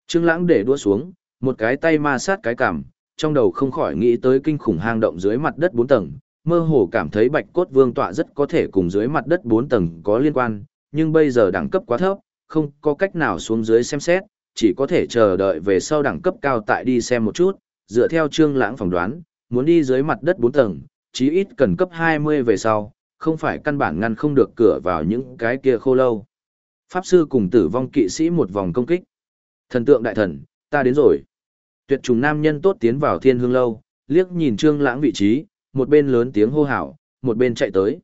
Speaker 1: Trương Lãng để đũa xuống, một cái tay ma sát cái cằm, trong đầu không khỏi nghĩ tới kinh khủng hang động dưới mặt đất 4 tầng, mơ hồ cảm thấy Bạch Cốt Vương tọa rất có thể cùng dưới mặt đất 4 tầng có liên quan, nhưng bây giờ đẳng cấp quá thấp, không có cách nào xuống dưới xem xét, chỉ có thể chờ đợi về sau đẳng cấp cao tại đi xem một chút, dựa theo trương lãng phỏng đoán, muốn đi dưới mặt đất 4 tầng, chí ít cần cấp 20 về sau, không phải căn bản ngăn không được cửa vào những cái kia khô lâu. Pháp sư cùng tử vong kỵ sĩ một vòng công kích. Thần tượng đại thần, ta đến rồi. Tuyệt trùng nam nhân tốt tiến vào thiên hương lâu, liếc nhìn trương lãng vị trí, một bên lớn tiếng hô hào, một bên chạy tới.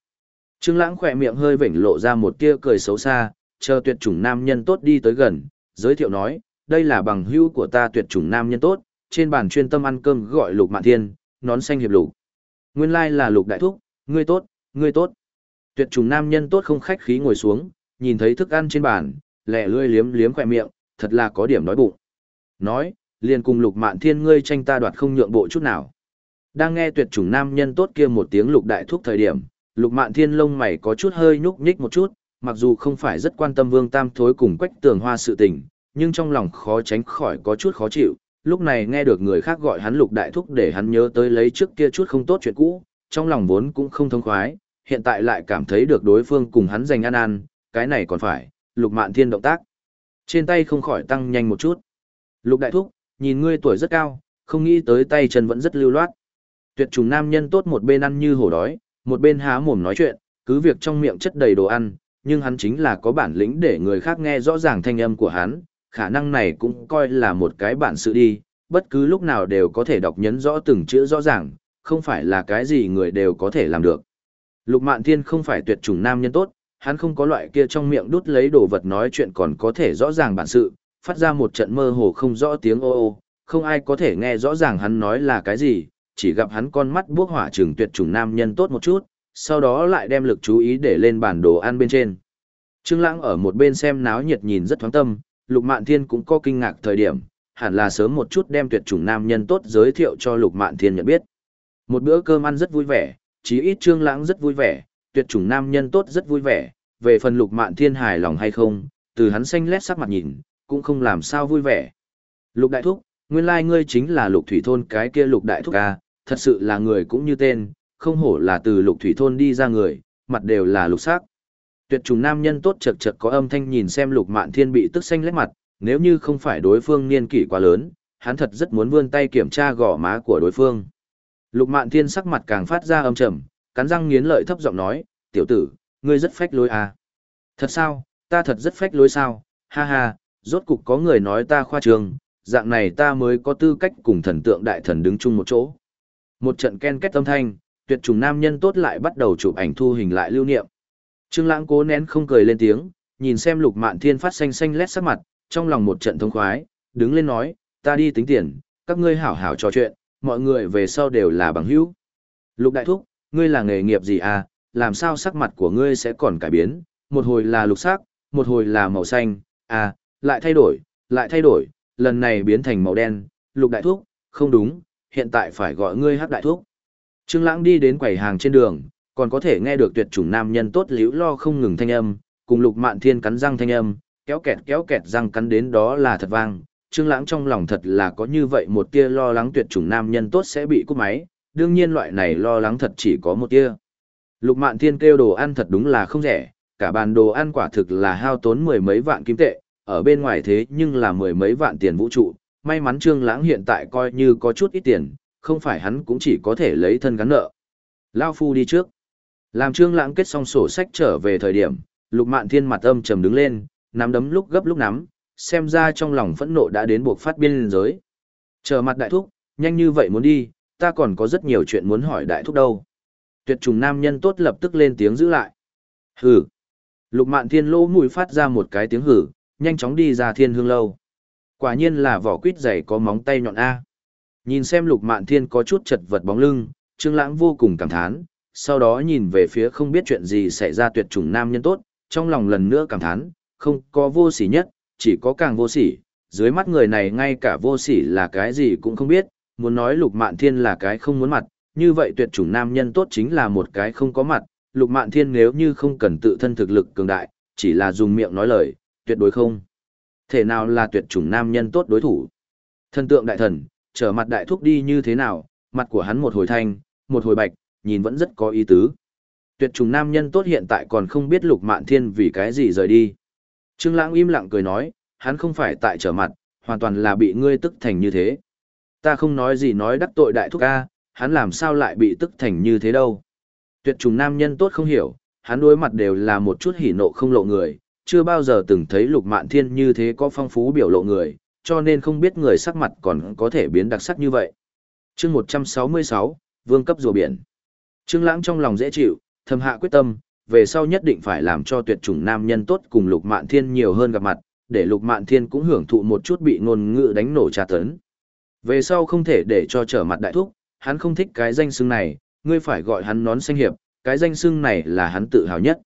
Speaker 1: Trương lãng khỏe miệng hơi vểnh lộ ra một tia cười xấu xa, chờ tuyệt chủng nam nhân tốt đi tới gần, giới thiệu nói, đây là bằng hữu của ta tuyệt chủng nam nhân tốt, trên bàn chuyên tâm ăn cơm gọi lục mạn thiên, nón xanh hiệp lục. Nguyên lai là lục đại thúc, ngươi tốt, ngươi tốt. Tuyệt chủng nam nhân tốt không khách khí ngồi xuống, nhìn thấy thức ăn trên bàn, lẻ lươi liếm liếm khỏe miệng, thật là có điểm đói bụng. Nói, liền cùng lục mạn thiên ngươi tranh ta đoạt không nhượng bộ chút nào. Đang nghe tuyệt chủng nam nhân tốt kia một tiếng lục đại thúc thời điểm, lục mạn thiên lông mày có chút hơi nhúc nhích một chút, mặc dù không phải rất quan tâm vương tam thối cùng quách tường hoa sự tình, nhưng trong lòng khó tránh khỏi có chút khó chịu, lúc này nghe được người khác gọi hắn lục đại thúc để hắn nhớ tới lấy trước kia chút không tốt chuyện cũ, trong lòng vốn cũng không thông khoái, hiện tại lại cảm thấy được đối phương cùng hắn giành ăn ăn, cái này còn phải, lục mạn thiên động tác. Trên tay không khỏi tăng nhanh một chút. Lục đại thúc, nhìn ngươi tuổi rất cao, không nghĩ tới tay chân vẫn rất lưu loát. Tuyệt trùng nam nhân tốt một bên ăn như hổ đói, một bên há mồm nói chuyện, cứ việc trong miệng chất đầy đồ ăn, nhưng hắn chính là có bản lĩnh để người khác nghe rõ ràng thanh âm của hắn, khả năng này cũng coi là một cái bản sự đi, bất cứ lúc nào đều có thể đọc nhấn rõ từng chữ rõ ràng, không phải là cái gì người đều có thể làm được. Lục Mạn Thiên không phải tuyệt chủng nam nhân tốt, hắn không có loại kia trong miệng đút lấy đồ vật nói chuyện còn có thể rõ ràng bản sự, phát ra một trận mơ hồ không rõ tiếng ô ô, không ai có thể nghe rõ ràng hắn nói là cái gì, chỉ gặp hắn con mắt buốc hỏa trừng tuyệt chủng nam nhân tốt một chút, sau đó lại đem lực chú ý để lên bản đồ ăn bên trên. Trương Lãng ở một bên xem náo nhiệt nhìn rất thoáng tâm, Lục Mạn Thiên cũng có kinh ngạc thời điểm, hẳn là sớm một chút đem tuyệt chủng nam nhân tốt giới thiệu cho Lục Mạn Thiên nhận biết. Một bữa cơm ăn rất vui vẻ, chí ít Trương Lãng rất vui vẻ, tuyệt chủng nam nhân tốt rất vui vẻ, về phần Lục Mạn Thiên hài lòng hay không, từ hắn xanh lét sắc mặt nhìn, cũng không làm sao vui vẻ. Lục Đại Thúc, nguyên lai like ngươi chính là Lục Thủy Thôn cái kia Lục Đại Thúc a, thật sự là người cũng như tên, không hổ là từ Lục Thủy Thôn đi ra người, mặt đều là lục sắc. Tuyệt trùng nam nhân tốt chật chật có âm thanh nhìn xem Lục Mạn Thiên bị tức xanh lét mặt, nếu như không phải đối phương niên kỷ quá lớn, hắn thật rất muốn vươn tay kiểm tra gò má của đối phương. Lục Mạn Thiên sắc mặt càng phát ra âm trầm, cắn răng nghiến lợi thấp giọng nói, tiểu tử, ngươi rất phách lối à. Thật sao, ta thật rất phách lối sao, ha ha, rốt cục có người nói ta khoa trương, dạng này ta mới có tư cách cùng thần tượng đại thần đứng chung một chỗ. Một trận ken kết âm thanh, tuyệt trùng nam nhân tốt lại bắt đầu chụp ảnh thu hình lại lưu niệm. Trương Lãng cố nén không cười lên tiếng, nhìn xem Lục Mạn Thiên phát xanh xanh lét sắc mặt, trong lòng một trận thông khoái, đứng lên nói, ta đi tính tiền, các ngươi hảo hảo trò chuyện, mọi người về sau đều là bằng hữu. Lục Đại Thúc, ngươi là nghề nghiệp gì à, làm sao sắc mặt của ngươi sẽ còn cải biến, một hồi là lục sắc, một hồi là màu xanh, à, lại thay đổi, lại thay đổi, lần này biến thành màu đen, Lục Đại Thúc, không đúng, hiện tại phải gọi ngươi hắc Đại Thúc. Trương Lãng đi đến quầy hàng trên đường, còn có thể nghe được tuyệt chủng nam nhân tốt liễu lo không ngừng thanh âm, cùng Lục Mạn Thiên cắn răng thanh âm, kéo kẹt kéo kẹt răng cắn đến đó là thật vang. Trương Lãng trong lòng thật là có như vậy một tia lo lắng tuyệt chủng nam nhân tốt sẽ bị cú máy, đương nhiên loại này lo lắng thật chỉ có một tia. Lục Mạn Thiên kêu đồ ăn thật đúng là không rẻ, cả bàn đồ ăn quả thực là hao tốn mười mấy vạn kim tệ, ở bên ngoài thế nhưng là mười mấy vạn tiền vũ trụ, may mắn Trương Lãng hiện tại coi như có chút ít tiền, không phải hắn cũng chỉ có thể lấy thân gắn nợ. Lao phu đi trước. Làm Trương Lãng kết xong sổ sách trở về thời điểm, Lục Mạn Thiên mặt âm trầm đứng lên, nắm đấm lúc gấp lúc nắm, xem ra trong lòng phẫn nộ đã đến buộc phát biên giới. Chờ mặt đại thúc, nhanh như vậy muốn đi, ta còn có rất nhiều chuyện muốn hỏi đại thúc đâu. Tuyệt trùng nam nhân tốt lập tức lên tiếng giữ lại. Hừ. Lục Mạn Thiên lỗ mũi phát ra một cái tiếng hừ, nhanh chóng đi ra Thiên Hương lâu. Quả nhiên là vỏ quýt dày có móng tay nhọn a. Nhìn xem Lục Mạn Thiên có chút chật vật bóng lưng, Trương Lãng vô cùng cảm thán, sau đó nhìn về phía không biết chuyện gì xảy ra tuyệt chủng nam nhân tốt, trong lòng lần nữa cảm thán, không có vô sỉ nhất, chỉ có càng vô sỉ, dưới mắt người này ngay cả vô sỉ là cái gì cũng không biết, muốn nói Lục Mạn Thiên là cái không muốn mặt, như vậy tuyệt chủng nam nhân tốt chính là một cái không có mặt, Lục Mạn Thiên nếu như không cần tự thân thực lực cường đại, chỉ là dùng miệng nói lời, tuyệt đối không. Thể nào là tuyệt chủng nam nhân tốt đối thủ? Thần tượng đại thần, trở mặt đại thúc đi như thế nào, mặt của hắn một hồi thanh, một hồi bạch, nhìn vẫn rất có ý tứ. Tuyệt trùng nam nhân tốt hiện tại còn không biết lục mạn thiên vì cái gì rời đi. Trương Lãng im lặng cười nói, hắn không phải tại trở mặt, hoàn toàn là bị ngươi tức thành như thế. Ta không nói gì nói đắc tội đại thúc ca, hắn làm sao lại bị tức thành như thế đâu. Tuyệt trùng nam nhân tốt không hiểu, hắn đối mặt đều là một chút hỉ nộ không lộ người, chưa bao giờ từng thấy lục mạn thiên như thế có phong phú biểu lộ người, cho nên không biết người sắc mặt còn có thể biến đặc sắc như vậy. chương 166, Vương cấp rùa biển. Trương Lãng trong lòng dễ chịu, thầm hạ quyết tâm, về sau nhất định phải làm cho tuyệt chủng nam nhân tốt cùng Lục Mạn Thiên nhiều hơn gặp mặt, để Lục Mạn Thiên cũng hưởng thụ một chút bị ngôn ngữ đánh nổ tra tấn. Về sau không thể để cho trở mặt đại thúc, hắn không thích cái danh xưng này, ngươi phải gọi hắn nón xanh hiệp, cái danh xưng này là hắn tự hào nhất.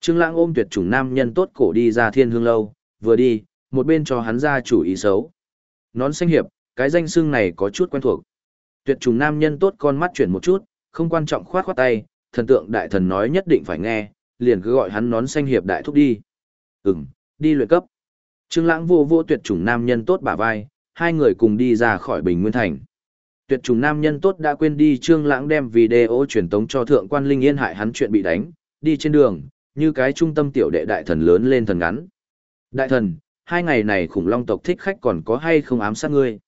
Speaker 1: Trương Lãng ôm tuyệt chủng nam nhân tốt cổ đi ra Thiên Hương lâu, vừa đi, một bên cho hắn ra chủ ý xấu. Nón xanh hiệp, cái danh xưng này có chút quen thuộc. Tuyệt trùng nam nhân tốt con mắt chuyển một chút, không quan trọng khoát khoát tay, thần tượng đại thần nói nhất định phải nghe, liền cứ gọi hắn nón xanh hiệp đại thúc đi. Ừm, đi luyện cấp. Trương Lãng vô vô tuyệt chủng nam nhân tốt bả vai, hai người cùng đi ra khỏi Bình Nguyên Thành. Tuyệt trùng nam nhân tốt đã quên đi Trương Lãng đem video truyền tống cho thượng quan Linh Yên hại hắn chuyện bị đánh, đi trên đường, như cái trung tâm tiểu đệ đại thần lớn lên thần ngắn. Đại thần, hai ngày này khủng long tộc thích khách còn có hay không ám sát ngươi?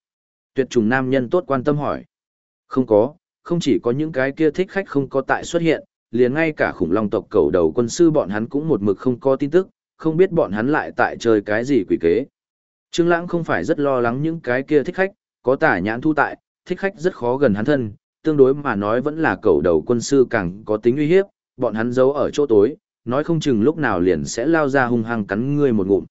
Speaker 1: Tuyệt trùng nam nhân tốt quan tâm hỏi. Không có, không chỉ có những cái kia thích khách không có tại xuất hiện, liền ngay cả khủng long tộc cầu đầu quân sư bọn hắn cũng một mực không có tin tức, không biết bọn hắn lại tại chơi cái gì quỷ kế. Trương Lãng không phải rất lo lắng những cái kia thích khách, có tả nhãn thu tại, thích khách rất khó gần hắn thân, tương đối mà nói vẫn là cầu đầu quân sư càng có tính uy hiếp, bọn hắn giấu ở chỗ tối, nói không chừng lúc nào liền sẽ lao ra hung hăng cắn ngươi một ngụm.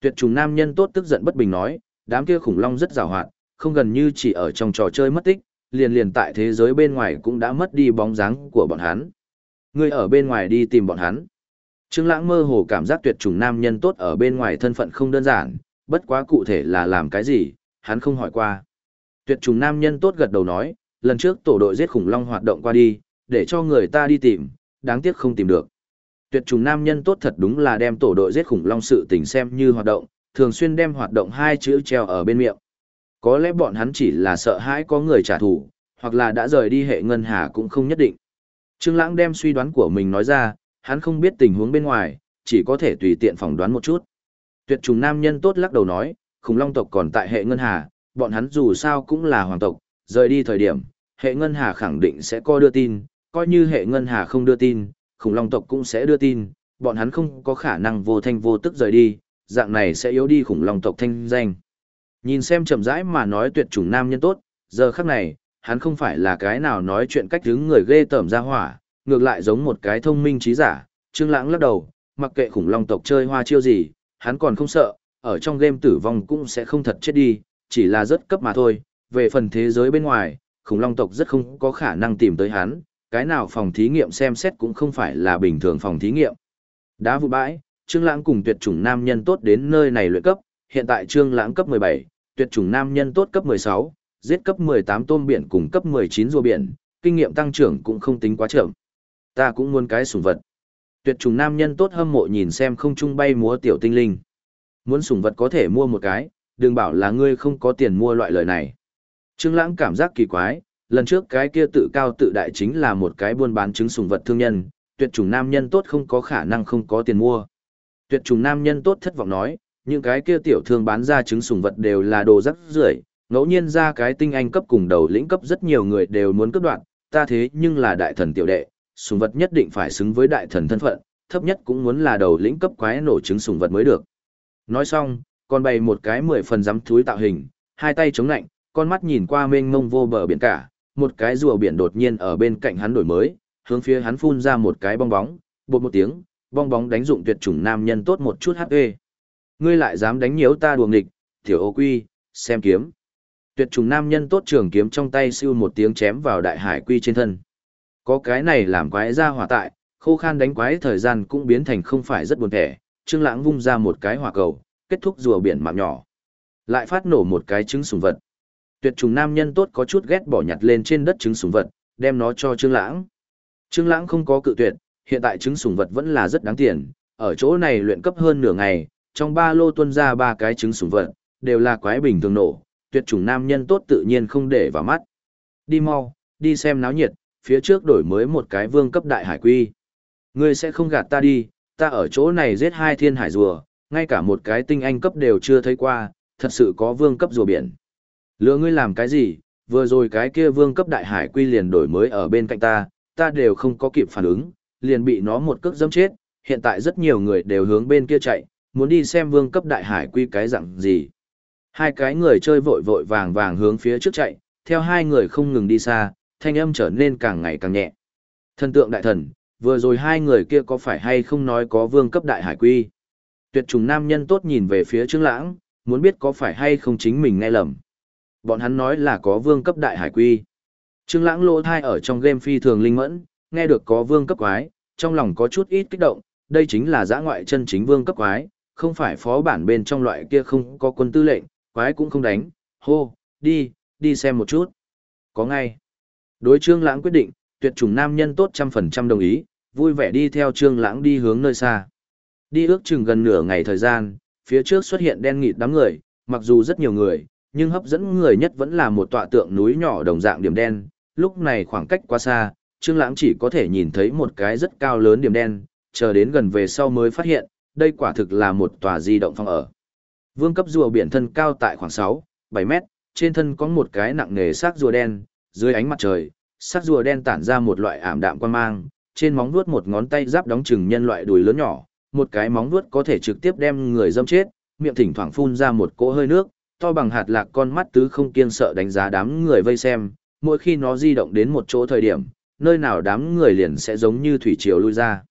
Speaker 1: Tuyệt trùng nam nhân tốt tức giận bất bình nói, đám kia khủng long rất rào hoạt, không gần như chỉ ở trong trò chơi mất tích, liền liền tại thế giới bên ngoài cũng đã mất đi bóng dáng của bọn hắn. Ngươi ở bên ngoài đi tìm bọn hắn. Trương Lãng mơ hồ cảm giác tuyệt trùng nam nhân tốt ở bên ngoài thân phận không đơn giản, bất quá cụ thể là làm cái gì, hắn không hỏi qua. Tuyệt trùng nam nhân tốt gật đầu nói, lần trước tổ đội giết khủng long hoạt động qua đi, để cho người ta đi tìm, đáng tiếc không tìm được. Tuyệt trùng nam nhân tốt thật đúng là đem tổ đội giết khủng long sự tình xem như hoạt động, thường xuyên đem hoạt động hai chữ treo ở bên miệng. Có lẽ bọn hắn chỉ là sợ hãi có người trả thù, hoặc là đã rời đi hệ ngân hà cũng không nhất định. Trương Lãng đem suy đoán của mình nói ra, hắn không biết tình huống bên ngoài, chỉ có thể tùy tiện phỏng đoán một chút. Tuyệt trùng nam nhân tốt lắc đầu nói, khủng long tộc còn tại hệ ngân hà, bọn hắn dù sao cũng là hoàng tộc, rời đi thời điểm, hệ ngân hà khẳng định sẽ có đưa tin, coi như hệ ngân hà không đưa tin, khủng long tộc cũng sẽ đưa tin, bọn hắn không có khả năng vô thanh vô tức rời đi, dạng này sẽ yếu đi khủng long tộc thanh danh. Nhìn xem chậm rãi mà nói tuyệt chủng nam nhân tốt, giờ khắc này, hắn không phải là cái nào nói chuyện cách đứng người ghê tởm ra hỏa, ngược lại giống một cái thông minh trí giả, Trương Lãng lắc đầu, mặc kệ khủng long tộc chơi hoa chiêu gì, hắn còn không sợ, ở trong game tử vong cũng sẽ không thật chết đi, chỉ là rất cấp mà thôi, về phần thế giới bên ngoài, khủng long tộc rất không có khả năng tìm tới hắn, cái nào phòng thí nghiệm xem xét cũng không phải là bình thường phòng thí nghiệm. Đá vụ bãi, Trương Lãng cùng tuyệt chủng nam nhân tốt đến nơi này luyện cấp, hiện tại Trương Lãng cấp 17, tuyệt chủng nam nhân tốt cấp 16, giết cấp 18 tôm biển cùng cấp 19 rùa biển, kinh nghiệm tăng trưởng cũng không tính quá chậm. Ta cũng muốn cái sủng vật. Tuyệt chủng nam nhân tốt hâm mộ nhìn xem không trung bay múa tiểu tinh linh. Muốn sủng vật có thể mua một cái, đừng bảo là ngươi không có tiền mua loại lời này. Trương Lãng cảm giác kỳ quái, lần trước cái kia tự cao tự đại chính là một cái buôn bán trứng sùng vật thương nhân, tuyệt chủng nam nhân tốt không có khả năng không có tiền mua. Tuyệt chủng nam nhân tốt thất vọng nói, những cái kia tiểu thương bán ra trứng sùng vật đều là đồ rắc rưởi, ngẫu nhiên ra cái tinh anh cấp cùng đầu lĩnh cấp rất nhiều người đều muốn cấp đoạn, ta thế nhưng là đại thần tiểu đệ, sùng vật nhất định phải xứng với đại thần thân phận, thấp nhất cũng muốn là đầu lĩnh cấp quái nổ trứng sùng vật mới được. Nói xong, còn bày một cái mười phần giấm thúi tạo hình, hai tay chống lạnh, con mắt nhìn qua mênh mông vô bờ biển cả, một cái rùa biển đột nhiên ở bên cạnh hắn đổi mới, hướng phía hắn phun ra một cái bong bóng, bột một tiếng, bong bóng đánh dụng tuyệt chủng nam nhân tốt một chút HP. Ngươi lại dám đánh nhiễu ta đùa nghịch, tiểu ô quy, xem kiếm. Tuyệt trùng nam nhân tốt trường kiếm trong tay siêu một tiếng chém vào đại hải quy trên thân. Có cái này làm quái ra hỏa tại, khô khan đánh quái thời gian cũng biến thành không phải rất buồn thẻ, Trương Lãng vung ra một cái hỏa cầu, kết thúc rùa biển mạng nhỏ. Lại phát nổ một cái trứng sùng vật. Tuyệt trùng nam nhân tốt có chút ghét bỏ nhặt lên trên đất trứng sùng vật, đem nó cho Trương Lãng. Trương Lãng không có cự tuyệt, hiện tại trứng sùng vật vẫn là rất đáng tiền, ở chỗ này luyện cấp hơn nửa ngày, trong ba lô tuân ra ba cái trứng sùng vật, đều là quái bình thường nổ, tuyệt chủng nam nhân tốt tự nhiên không để vào mắt. Đi mau, đi xem náo nhiệt, phía trước đổi mới một cái vương cấp đại hải quy. Ngươi sẽ không gạt ta đi, ta ở chỗ này giết hai thiên hải rùa, ngay cả một cái tinh anh cấp đều chưa thấy qua, thật sự có vương cấp rùa biển. Lừa ngươi làm cái gì, vừa rồi cái kia vương cấp đại hải quy liền đổi mới ở bên cạnh ta, ta đều không có kịp phản ứng, liền bị nó một cước dâm chết, hiện tại rất nhiều người đều hướng bên kia chạy, muốn đi xem vương cấp đại hải quy cái dạng gì. Hai cái người chơi vội vội vàng vàng hướng phía trước chạy, theo hai người không ngừng đi xa, thanh âm trở nên càng ngày càng nhẹ. Thần tượng đại thần, vừa rồi hai người kia có phải hay không nói có vương cấp đại hải quy. Tuyệt trùng nam nhân tốt nhìn về phía Trương Lãng, muốn biết có phải hay không chính mình nghe lầm. Bọn hắn nói là có vương cấp đại hải quy. Trương Lãng lỗ thai ở trong game phi thường linh mẫn, nghe được có vương cấp quái, trong lòng có chút ít kích động, đây chính là giã ngoại chân chính vương cấp quái, không phải phó bản bên trong loại kia không có quân tư lệnh, quái cũng không đánh, hô, đi, đi xem một chút. Có ngay. Đối Trương Lãng quyết định, tuyệt chủng nam nhân tốt trăm phần trăm đồng ý, vui vẻ đi theo Trương Lãng đi hướng nơi xa. Đi ước chừng gần nửa ngày thời gian, phía trước xuất hiện đen nghịt đám người, mặc dù rất nhiều người, nhưng hấp dẫn người nhất vẫn là một tọa tượng núi nhỏ đồng dạng điểm đen. Lúc này khoảng cách quá xa, Trương Lãng chỉ có thể nhìn thấy một cái rất cao lớn điểm đen, chờ đến gần về sau mới phát hiện, đây quả thực là một tòa di động phong ở. Vương cấp rùa biển thân cao tại khoảng 6, 7 mét, trên thân có một cái nặng nề xác rùa đen, dưới ánh mặt trời, xác rùa đen tản ra một loại ảm đạm quan mang, trên móng vuốt một ngón tay giáp đóng chừng nhân loại đùi lớn nhỏ, một cái móng vuốt có thể trực tiếp đem người dâm chết, miệng thỉnh thoảng phun ra một cỗ hơi nước, to bằng hạt lạc con mắt tứ không kiên sợ đánh giá đám người vây xem, mỗi khi nó di động đến một chỗ thời điểm, nơi nào đám người liền sẽ giống như thủy triều lui ra.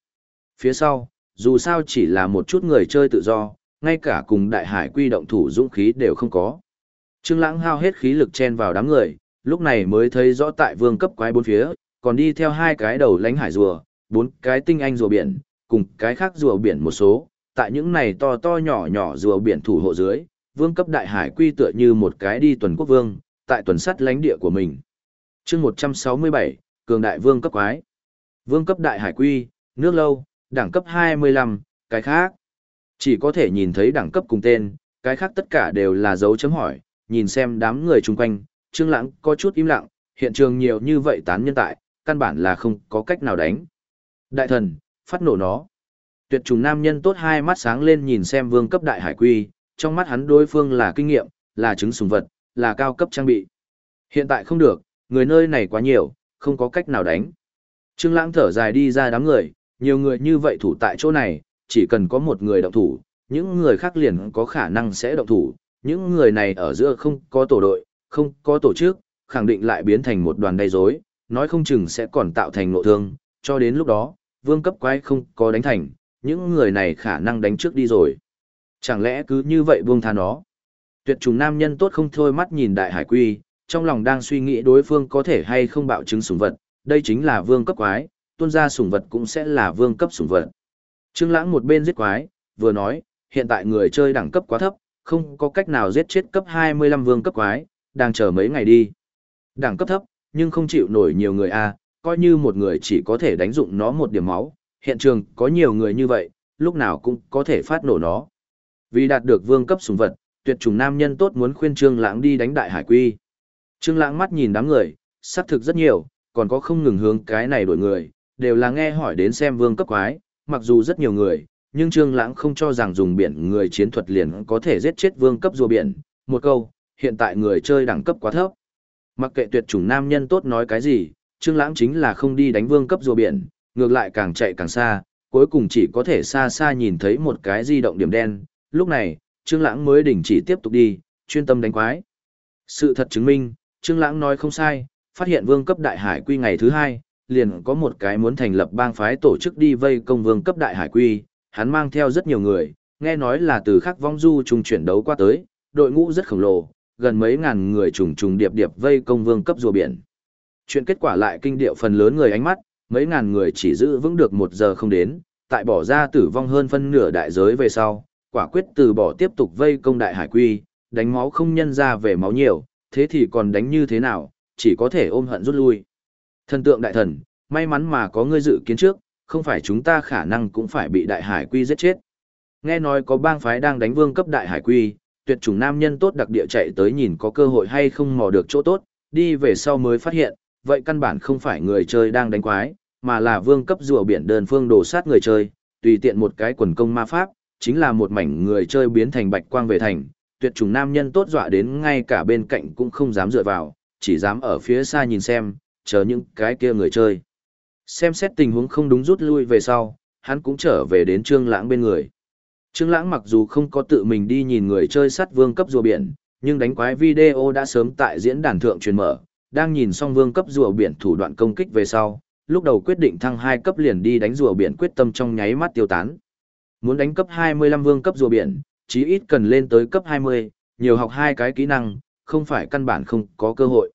Speaker 1: Phía sau, dù sao chỉ là một chút người chơi tự do, ngay cả cùng đại hải quy động thủ dũng khí đều không có. Trương Lãng hao hết khí lực chen vào đám người, lúc này mới thấy rõ tại vương cấp quái bốn phía, còn đi theo hai cái đầu lánh hải rùa, bốn cái tinh anh rùa biển, cùng cái khác rùa biển một số, tại những này to to nhỏ nhỏ rùa biển thủ hộ dưới, vương cấp đại hải quy tựa như một cái đi tuần quốc vương, tại tuần sắt lãnh địa của mình. chương 167, cường đại vương cấp quái. Vương cấp đại hải quy, nước lâu, đẳng cấp 25, cái khác. Chỉ có thể nhìn thấy đẳng cấp cùng tên, cái khác tất cả đều là dấu chấm hỏi, nhìn xem đám người chung quanh, Trương Lãng có chút im lặng, hiện trường nhiều như vậy tán nhân tại, căn bản là không có cách nào đánh. Đại thần, phát nổ nó. Tuyệt trùng nam nhân tốt hai mắt sáng lên nhìn xem vương cấp đại hải quy, trong mắt hắn đối phương là kinh nghiệm, là chứng sùng vật, là cao cấp trang bị. Hiện tại không được, người nơi này quá nhiều, không có cách nào đánh. Trương Lãng thở dài đi ra đám người, nhiều người như vậy thủ tại chỗ này, chỉ cần có một người động thủ, những người khác liền có khả năng sẽ động thủ, những người này ở giữa không có tổ đội, không có tổ chức, khẳng định lại biến thành một đoàn đầy rối, nói không chừng sẽ còn tạo thành nội thương, cho đến lúc đó, vương cấp quái không có đánh thành, những người này khả năng đánh trước đi rồi. Chẳng lẽ cứ như vậy buông tha nó? Tuyệt trùng nam nhân tốt không thôi mắt nhìn đại hải quy, trong lòng đang suy nghĩ đối phương có thể hay không bạo chứng sủng vật, đây chính là vương cấp quái, tuôn ra sủng vật cũng sẽ là vương cấp sủng vật. Trương Lãng một bên giết quái, vừa nói, hiện tại người chơi đẳng cấp quá thấp, không có cách nào giết chết cấp 25 vương cấp quái, đang chờ mấy ngày đi. Đẳng cấp thấp, nhưng không chịu nổi nhiều người a, coi như một người chỉ có thể đánh dụng nó một điểm máu, hiện trường có nhiều người như vậy, lúc nào cũng có thể phát nổ nó. Vì đạt được vương cấp sủng vật, tuyệt trùng nam nhân tốt muốn khuyên Trương Lãng đi đánh đại hải quy. Trương Lãng mắt nhìn đám người, xác thực rất nhiều, còn có không ngừng hướng cái này đổi người, đều là nghe hỏi đến xem vương cấp quái, mặc dù rất nhiều người, nhưng Trương Lãng không cho rằng dùng biển người chiến thuật liền có thể giết chết vương cấp rùa biển. Một câu, hiện tại người chơi đẳng cấp quá thấp. Mặc kệ tuyệt chủng nam nhân tốt nói cái gì, Trương Lãng chính là không đi đánh vương cấp rùa biển, ngược lại càng chạy càng xa, cuối cùng chỉ có thể xa xa nhìn thấy một cái di động điểm đen, lúc này, Trương Lãng mới đình chỉ tiếp tục đi, chuyên tâm đánh quái. Sự thật chứng minh, Trương Lãng nói không sai, phát hiện vương cấp đại hải quy ngày thứ hai, liền có một cái muốn thành lập bang phái tổ chức đi vây công vương cấp đại hải quy, hắn mang theo rất nhiều người, nghe nói là từ khắc vong du trùng chuyển đấu qua tới, đội ngũ rất khổng lồ, gần mấy ngàn người trùng trùng điệp điệp vây công vương cấp rùa biển. Chuyện kết quả lại kinh điệu phần lớn người ánh mắt, mấy ngàn người chỉ giữ vững được một giờ không đến, tại bỏ ra tử vong hơn phân nửa đại giới về sau, quả quyết từ bỏ tiếp tục vây công đại hải quy, đánh máu không nhân ra về máu nhiều, thế thì còn đánh như thế nào, chỉ có thể ôm hận rút lui. Thần tượng đại thần, may mắn mà có ngươi dự kiến trước, không phải chúng ta khả năng cũng phải bị đại hải quy giết chết. Nghe nói có bang phái đang đánh vương cấp đại hải quy, tuyệt chủng nam nhân tốt đặc địa chạy tới nhìn có cơ hội hay không mò được chỗ tốt, đi về sau mới phát hiện, vậy căn bản không phải người chơi đang đánh quái, mà là vương cấp rùa biển đơn phương đổ sát người chơi, tùy tiện một cái quần công ma pháp, chính là một mảnh người chơi biến thành bạch quang về thành, tuyệt chủng nam nhân tốt dọa đến ngay cả bên cạnh cũng không dám dựa vào, chỉ dám ở phía xa nhìn xem, chờ những cái kia người chơi. Xem xét tình huống không đúng rút lui về sau, hắn cũng trở về đến Trương Lãng bên người. Trương Lãng mặc dù không có tự mình đi nhìn người chơi sắt vương cấp rùa biển, nhưng đánh quái video đã sớm tại diễn đàn thượng truyền mở, đang nhìn xong vương cấp rùa biển thủ đoạn công kích về sau, lúc đầu quyết định thăng 2 cấp liền đi đánh rùa biển quyết tâm trong nháy mắt tiêu tán. Muốn đánh cấp 25 vương cấp rùa biển, chí ít cần lên tới cấp 20, nhiều học hai cái kỹ năng, không phải căn bản không có cơ hội.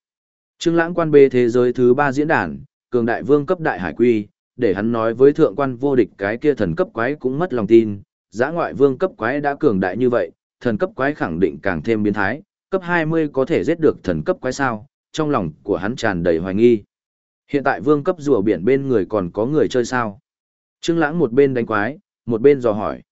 Speaker 1: Trương Lãng quan bê thế giới thứ 3 diễn đàn, cường đại vương cấp đại hải quy, để hắn nói với thượng quan vô địch cái kia thần cấp quái cũng mất lòng tin, giã ngoại vương cấp quái đã cường đại như vậy, thần cấp quái khẳng định càng thêm biến thái, Cấp 20 có thể giết được thần cấp quái sao, trong lòng của hắn tràn đầy hoài nghi. Hiện tại vương cấp rùa biển bên người còn có người chơi sao? Trương Lãng một bên đánh quái, một bên dò hỏi.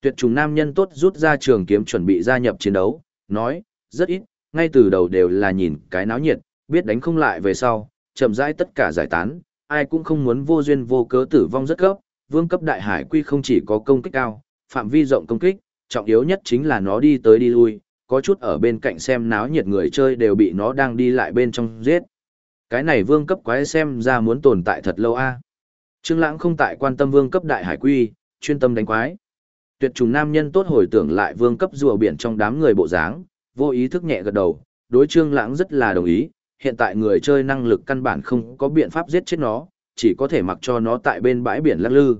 Speaker 1: Tuyệt trùng nam nhân tốt rút ra trường kiếm chuẩn bị gia nhập chiến đấu, nói, rất ít, ngay từ đầu đều là nhìn cái náo nhiệt, biết đánh không lại về sau, chậm rãi tất cả giải tán, ai cũng không muốn vô duyên vô cớ tử vong rất cấp, vương cấp đại hải quy không chỉ có công kích cao, phạm vi rộng công kích, trọng yếu nhất chính là nó đi tới đi lui, có chút ở bên cạnh xem náo nhiệt người chơi đều bị nó đang đi lại bên trong giết. Cái này vương cấp quái xem ra muốn tồn tại thật lâu a. Trương Lãng không tại quan tâm vương cấp đại hải quy, chuyên tâm đánh quái. Tuyệt trùng nam nhân tốt hồi tưởng lại vương cấp rùa biển trong đám người bộ dáng, vô ý thức nhẹ gật đầu, đối Trương Lãng rất là đồng ý, hiện tại người chơi năng lực căn bản không có biện pháp giết chết nó, chỉ có thể mặc cho nó tại bên bãi biển lắc lư.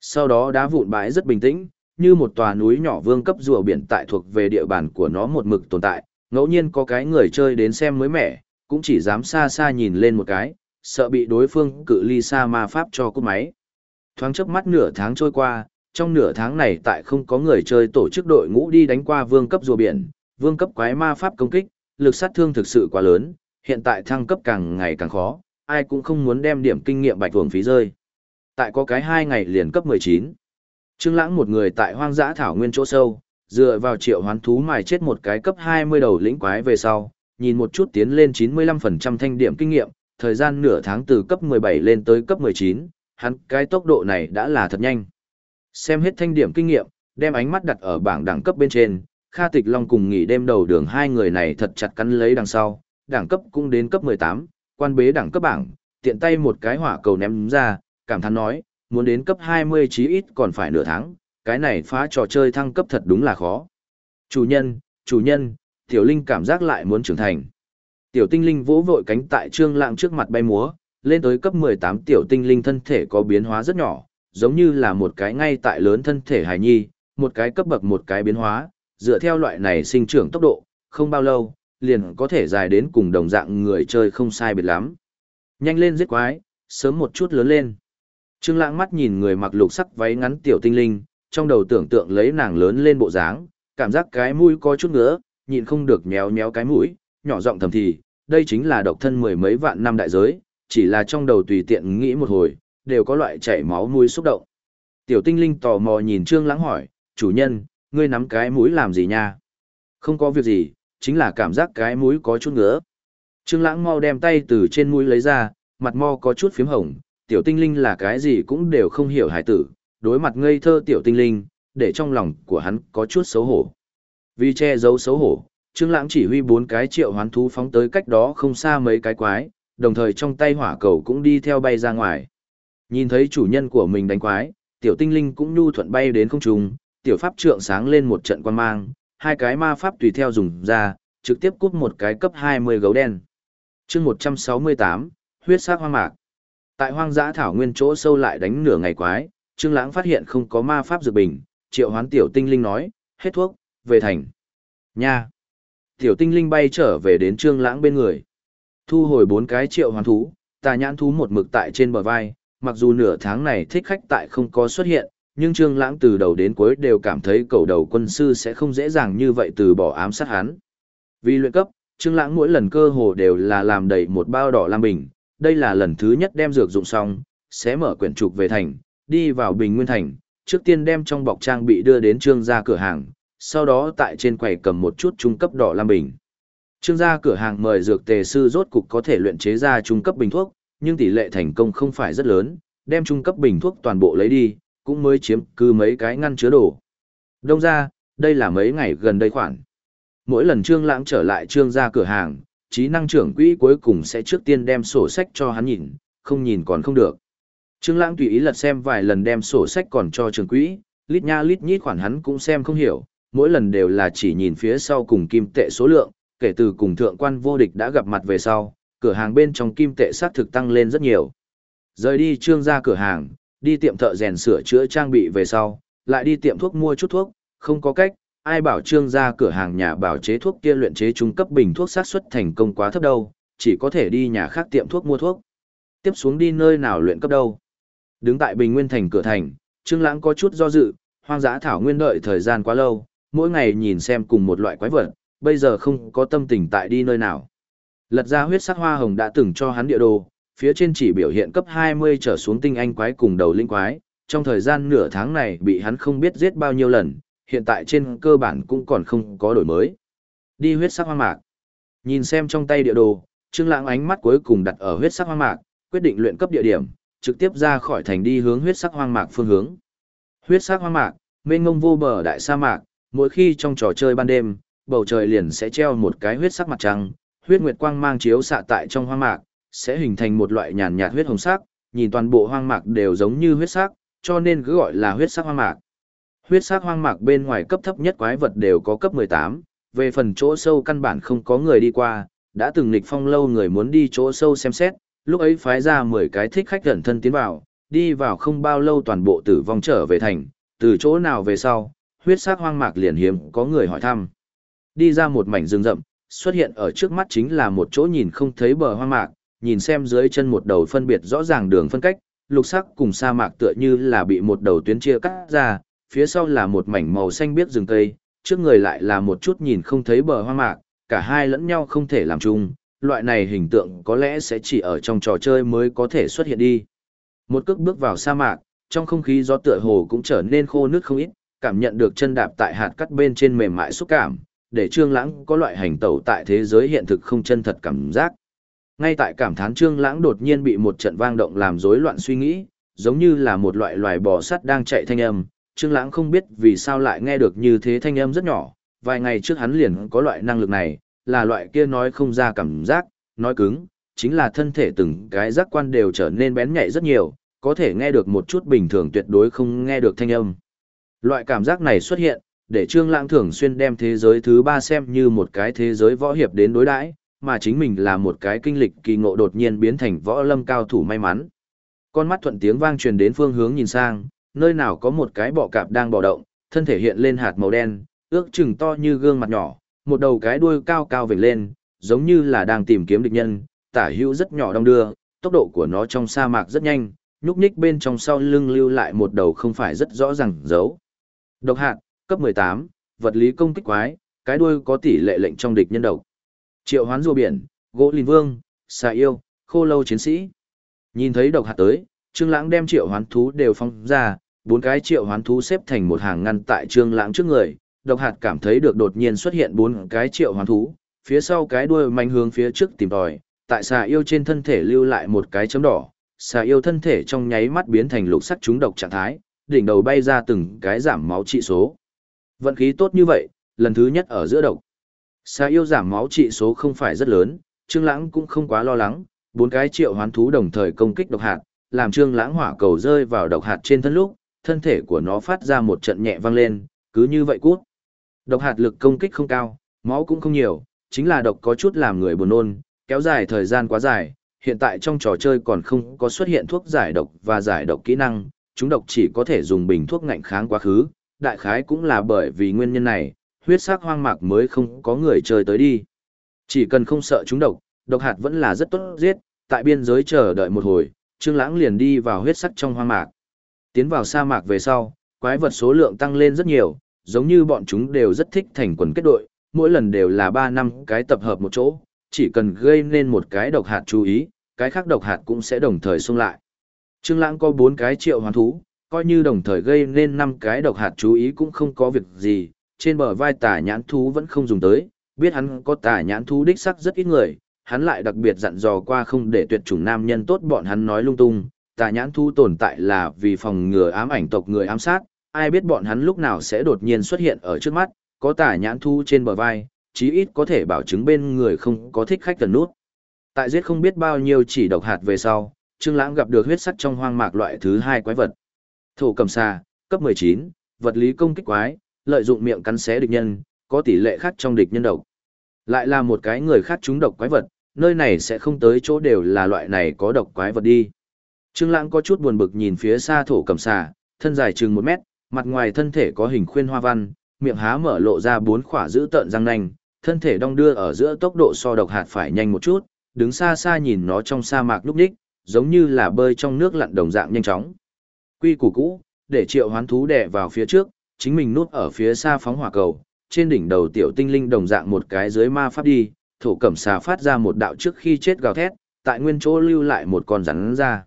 Speaker 1: Sau đó đá vụn bãi rất bình tĩnh, như một tòa núi nhỏ vương cấp rùa biển tại thuộc về địa bàn của nó một mực tồn tại, ngẫu nhiên có cái người chơi đến xem mới mẻ, cũng chỉ dám xa xa nhìn lên một cái, sợ bị đối phương cự ly xa ma pháp cho cút máy. Thoáng chớp mắt nửa tháng trôi qua, trong nửa tháng này tại không có người chơi tổ chức đội ngũ đi đánh qua vương cấp rùa biển, vương cấp quái ma pháp công kích, lực sát thương thực sự quá lớn, hiện tại thăng cấp càng ngày càng khó, ai cũng không muốn đem điểm kinh nghiệm bạch thuồng phí rơi. Tại có cái hai ngày liền cấp 19. Trương Lãng một người tại hoang dã thảo nguyên chỗ sâu, dựa vào triệu hoán thú mài chết một cái cấp 20 đầu lĩnh quái về sau, nhìn một chút tiến lên 95% thanh điểm kinh nghiệm, thời gian nửa tháng từ cấp 17 lên tới cấp 19, hắn cái tốc độ này đã là thật nhanh. Xem hết thanh điểm kinh nghiệm, đem ánh mắt đặt ở bảng đẳng cấp bên trên, Kha Tịch Long cùng nghỉ đêm đầu đường hai người này thật chặt cắn lấy đằng sau, đẳng cấp cũng đến cấp 18, quan bế đẳng cấp bảng, tiện tay một cái hỏa cầu ném ra, cảm thán nói, muốn đến cấp 20 chí ít còn phải nửa tháng, cái này phá trò chơi thăng cấp thật đúng là khó. Chủ nhân, chủ nhân, tiểu linh cảm giác lại muốn trưởng thành. Tiểu tinh linh vỗ vội cánh tại trương lạng trước mặt bay múa, lên tới cấp 18 tiểu tinh linh thân thể có biến hóa rất nhỏ, giống như là một cái ngay tại lớn thân thể hài nhi, một cái cấp bậc một cái biến hóa, dựa theo loại này sinh trưởng tốc độ, không bao lâu, liền có thể dài đến cùng đồng dạng người chơi không sai biệt lắm. Nhanh lên giết quái, sớm một chút lớn lên. Trương Lãng mắt nhìn người mặc lục sắc váy ngắn tiểu tinh linh, trong đầu tưởng tượng lấy nàng lớn lên bộ dáng, cảm giác cái mũi có chút ngứa, nhịn không được nhéo nhéo cái mũi, nhỏ giọng thầm thì, đây chính là độc thân mười mấy vạn năm đại giới, chỉ là trong đầu tùy tiện nghĩ một hồi, đều có loại chảy máu mũi xúc động. Tiểu tinh linh tò mò nhìn Trương Lãng hỏi, chủ nhân, ngươi nắm cái mũi làm gì nha? Không có việc gì, chính là cảm giác cái mũi có chút ngứa. Trương Lãng mau đem tay từ trên mũi lấy ra, mặt mo có chút phím hồng, tiểu tinh linh là cái gì cũng đều không hiểu hải tử, đối mặt ngây thơ tiểu tinh linh, để trong lòng của hắn có chút xấu hổ. Vì che giấu xấu hổ, Trương Lãng chỉ huy bốn cái triệu hoán thú phóng tới cách đó không xa mấy cái quái, đồng thời trong tay hỏa cầu cũng đi theo bay ra ngoài. Nhìn thấy chủ nhân của mình đánh quái, tiểu tinh linh cũng nhu thuận bay đến không trung, tiểu pháp trượng sáng lên một trận quan mang, hai cái ma pháp tùy theo dùng ra, trực tiếp cúp một cái cấp 20 gấu đen. chương 168, huyết sắc hoang mạc. Tại hoang dã thảo nguyên chỗ sâu lại đánh nửa ngày quái, Trương Lãng phát hiện không có ma pháp dược bình, triệu hoán tiểu tinh linh nói, hết thuốc, về thành. Nha! Tiểu tinh linh bay trở về đến Trương Lãng bên người. Thu hồi bốn cái triệu hoàn thú, tà nhãn thú một mực tại trên bờ vai, mặc dù nửa tháng này thích khách tại không có xuất hiện, nhưng Trương Lãng từ đầu đến cuối đều cảm thấy cầu đầu quân sư sẽ không dễ dàng như vậy từ bỏ ám sát hắn. Vì luyện cấp, Trương Lãng mỗi lần cơ hồ đều là làm đầy một bao đỏ lam bình, đây là lần thứ nhất đem dược dụng xong, sẽ mở quyển trục về thành, đi vào Bình Nguyên thành, trước tiên đem trong bọc trang bị đưa đến Trương gia cửa hàng, sau đó tại trên quầy cầm một chút trung cấp đỏ lam bình. Trương gia cửa hàng mời dược tề sư rốt cục có thể luyện chế ra trung cấp bình thuốc, nhưng tỷ lệ thành công không phải rất lớn, đem trung cấp bình thuốc toàn bộ lấy đi, cũng mới chiếm cứ mấy cái ngăn chứa đồ. Đông ra, đây là mấy ngày gần đây khoản. Mỗi lần Trương Lãng trở lại Trương gia cửa hàng, trí năng trưởng quỹ cuối cùng sẽ trước tiên đem sổ sách cho hắn nhìn, không nhìn còn không được. Trương Lãng tùy ý lật xem vài lần đem sổ sách còn cho trưởng quỹ, lít nha lít nhít khoản hắn cũng xem không hiểu, mỗi lần đều là chỉ nhìn phía sau cùng kim tệ số lượng, kể từ cùng thượng quan vô địch đã gặp mặt về sau, cửa hàng bên trong kim tệ xác thực tăng lên rất nhiều. Rời đi Trương ra cửa hàng, đi tiệm thợ rèn sửa chữa trang bị về sau, lại đi tiệm thuốc mua chút thuốc, không có cách, ai bảo trương ra cửa hàng nhà bảo chế thuốc kia luyện chế trung cấp bình thuốc sát xuất thành công quá thấp đâu, chỉ có thể đi nhà khác tiệm thuốc mua thuốc. Tiếp xuống đi nơi nào luyện cấp đâu. Đứng tại Bình Nguyên thành cửa thành, Trương Lãng có chút do dự, hoang dã thảo nguyên đợi thời gian quá lâu, mỗi ngày nhìn xem cùng một loại quái vật, bây giờ không có tâm tình tại đi nơi nào. Lật ra huyết sắc hoa hồng đã từng cho hắn địa đồ, phía trên chỉ biểu hiện cấp 20 trở xuống tinh anh quái cùng đầu linh quái, trong thời gian nửa tháng này bị hắn không biết giết bao nhiêu lần, hiện tại trên cơ bản cũng còn không có đổi mới. Đi huyết sắc hoang mạc. Nhìn xem trong tay địa đồ, Trương Lãng ánh mắt cuối cùng đặt ở huyết sắc hoang mạc, quyết định luyện cấp địa điểm, trực tiếp ra khỏi thành đi hướng huyết sắc hoang mạc phương hướng. Huyết sắc hoang mạc, mênh mông vô bờ đại sa mạc, mỗi khi trong trò chơi ban đêm, bầu trời liền sẽ treo một cái huyết sắc mặt trăng, huyết nguyệt quang mang chiếu xạ tại trong hoang mạc, sẽ hình thành một loại nhàn nhạt huyết hồng sắc, nhìn toàn bộ hoang mạc đều giống như huyết sắc, cho nên cứ gọi là huyết sắc hoang mạc. Huyết sắc hoang mạc bên ngoài cấp thấp nhất quái vật đều có cấp 18, về phần chỗ sâu căn bản không có người đi qua, đã từng lịch phong lâu người muốn đi chỗ sâu xem xét, lúc ấy phái ra 10 cái thích khách gần thân tiến vào, đi vào không bao lâu toàn bộ tử vong trở về thành, từ chỗ nào về sau, huyết sắc hoang mạc liền hiếm có người hỏi thăm. Đi ra một mảnh rừng rậm, xuất hiện ở trước mắt chính là một chỗ nhìn không thấy bờ hoang mạc, nhìn xem dưới chân một đầu phân biệt rõ ràng đường phân cách, lục sắc cùng sa mạc tựa như là bị một đầu tuyến chia cắt ra, phía sau là một mảnh màu xanh biếc rừng cây, trước người lại là một chút nhìn không thấy bờ hoang mạc, cả hai lẫn nhau không thể làm chung, loại này hình tượng có lẽ sẽ chỉ ở trong trò chơi mới có thể xuất hiện đi. Một cước bước vào sa mạc, trong không khí gió tựa hồ cũng trở nên khô nước không ít, cảm nhận được chân đạp tại hạt cắt bên trên mềm mại xúc cảm, để Trương Lãng có loại hành tẩu tại thế giới hiện thực không chân thật cảm giác. Ngay tại cảm thán Trương Lãng đột nhiên bị một trận vang động làm rối loạn suy nghĩ, giống như là một loại loài bò sắt đang chạy thanh âm, Trương Lãng không biết vì sao lại nghe được như thế thanh âm rất nhỏ, vài ngày trước hắn liền có loại năng lực này, là loại kia nói không ra cảm giác, nói cứng, chính là thân thể từng cái giác quan đều trở nên bén nhạy rất nhiều, có thể nghe được một chút bình thường tuyệt đối không nghe được thanh âm. Loại cảm giác này xuất hiện, để Trương Lãng thường xuyên đem thế giới thứ ba xem như một cái thế giới võ hiệp đến đối đãi, mà chính mình là một cái kinh lịch kỳ ngộ đột nhiên biến thành võ lâm cao thủ may mắn. Con mắt thuận tiếng vang truyền đến phương hướng nhìn sang, nơi nào có một cái bọ cạp đang bò động, thân thể hiện lên hạt màu đen, ước chừng to như gương mặt nhỏ, một đầu cái đuôi cao cao vểnh lên, giống như là đang tìm kiếm địch nhân, tả hữu rất nhỏ đông đưa, tốc độ của nó trong sa mạc rất nhanh, nhúc nhích bên trong sau lưng lưu lại một đầu không phải rất rõ ràng dấu. Độc hạt, cấp 18, vật lý công kích quái, cái đuôi có tỷ lệ lệnh trong địch nhân độc. Triệu hoán rùa biển, gỗ linh vương, xà yêu, khô lâu chiến sĩ. Nhìn thấy độc hạt tới, Trương Lãng đem triệu hoán thú đều phóng ra, bốn cái triệu hoán thú xếp thành một hàng ngăn tại Trương Lãng trước người. Độc hạt cảm thấy được đột nhiên xuất hiện bốn cái triệu hoán thú, phía sau cái đuôi mạnh hướng phía trước tìm tòi, tại xà yêu trên thân thể lưu lại một cái chấm đỏ, xà yêu thân thể trong nháy mắt biến thành lục sắc trúng độc trạng thái, đỉnh đầu bay ra từng cái giảm máu trị số. Vận khí tốt như vậy, lần thứ nhất ở giữa độc. Xà yêu giảm máu trị số không phải rất lớn, Trương Lãng cũng không quá lo lắng, bốn cái triệu hoán thú đồng thời công kích độc hạt, làm Trương Lãng hỏa cầu rơi vào độc hạt trên thân lúc, thân thể của nó phát ra một trận nhẹ vang lên, cứ như vậy cút. Độc hạt lực công kích không cao, máu cũng không nhiều, chính là độc có chút làm người buồn nôn, kéo dài thời gian quá dài, hiện tại trong trò chơi còn không có xuất hiện thuốc giải độc và giải độc kỹ năng, chúng độc chỉ có thể dùng bình thuốc ngạnh kháng quá khứ, đại khái cũng là bởi vì nguyên nhân này, huyết sắc hoang mạc mới không có người chơi tới đi. Chỉ cần không sợ chúng độc, độc hạt vẫn là rất tốt giết, tại biên giới chờ đợi một hồi, Trương Lãng liền đi vào huyết sắc trong hoang mạc. Tiến vào sa mạc về sau, quái vật số lượng tăng lên rất nhiều, giống như bọn chúng đều rất thích thành quần kết đội, mỗi lần đều là 3 năm cái tập hợp một chỗ, chỉ cần gây nên một cái độc hạt chú ý, cái khác độc hạt cũng sẽ đồng thời xung lại. Trương Lãng có 4 cái triệu hoán thú, coi như đồng thời gây nên năm cái độc hạt chú ý cũng không có việc gì, trên bờ vai tà nhãn thú vẫn không dùng tới, biết hắn có tà nhãn thú đích sắc rất ít người, hắn lại đặc biệt dặn dò qua không để tuyệt chủng nam nhân tốt bọn hắn nói lung tung, tà nhãn thú tồn tại là vì phòng ngừa ám ảnh tộc người ám sát, ai biết bọn hắn lúc nào sẽ đột nhiên xuất hiện ở trước mắt, có tà nhãn thú trên bờ vai, chí ít có thể bảo chứng bên người không có thích khách cần nút. Tại giết không biết bao nhiêu chỉ độc hạt về sau, Trương Lãng gặp được huyết sắt trong hoang mạc loại thứ hai quái vật. Thổ cầm xà, cấp 19, vật lý công kích quái, lợi dụng miệng cắn xé địch nhân, có tỷ lệ khác trong địch nhân độc. Lại là một cái người khác trúng độc quái vật, nơi này sẽ không tới chỗ đều là loại này có độc quái vật đi. Trương Lãng có chút buồn bực nhìn phía xa thổ cầm xà, thân dài chừng 1 mét, mặt ngoài thân thể có hình khuyên hoa văn, miệng há mở lộ ra bốn khỏa giữ tợn răng nanh, thân thể đong đưa ở giữa tốc độ so độc hạt phải nhanh một chút, đứng xa xa nhìn nó trong sa mạc lúc đích, giống như là bơi trong nước lặn đồng dạng nhanh chóng. Quy củ cũ, để triệu hoán thú đè vào phía trước, chính mình nuốt ở phía xa phóng hỏa cầu, trên đỉnh đầu tiểu tinh linh đồng dạng một cái dưới ma pháp đi, thổ cẩm xà phát ra một đạo trước khi chết gào thét, tại nguyên chỗ lưu lại một con rắn ra.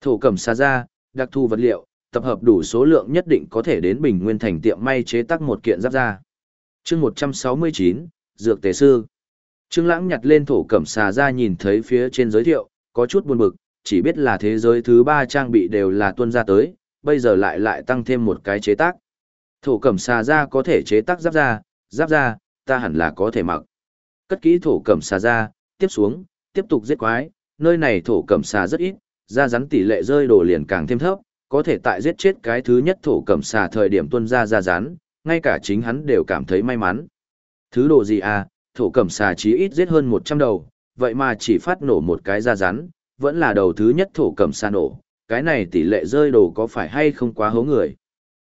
Speaker 1: Thổ cẩm xà ra, đặc thù vật liệu, tập hợp đủ số lượng nhất định có thể đến bình nguyên thành tiệm may chế tác một kiện giáp ra. chương 169, Dược Tề Sư. Trương Lãng nhặt lên thổ cẩm xà ra nhìn thấy phía trên giới thiệu, có chút buồn bực, chỉ biết là thế giới thứ ba trang bị đều là tuân ra tới, bây giờ lại lại tăng thêm một cái chế tác. Thổ cẩm xà ra có thể chế tác giáp ra, giáp ra, ta hẳn là có thể mặc. Cất kỹ thổ cẩm xà ra, tiếp xuống, tiếp tục giết quái, nơi này thổ cẩm xà rất ít, ra rắn tỷ lệ rơi đổ liền càng thêm thấp, có thể tại giết chết cái thứ nhất thổ cẩm xà thời điểm tuân ra ra rắn, ngay cả chính hắn đều cảm thấy may mắn. Thứ đồ gì à, thổ cẩm xà chí ít giết hơn 100 đầu, vậy mà chỉ phát nổ một cái ra rắn, vẫn là đầu thứ nhất thổ cẩm xà nổ, cái này tỷ lệ rơi đồ có phải hay không quá hố người.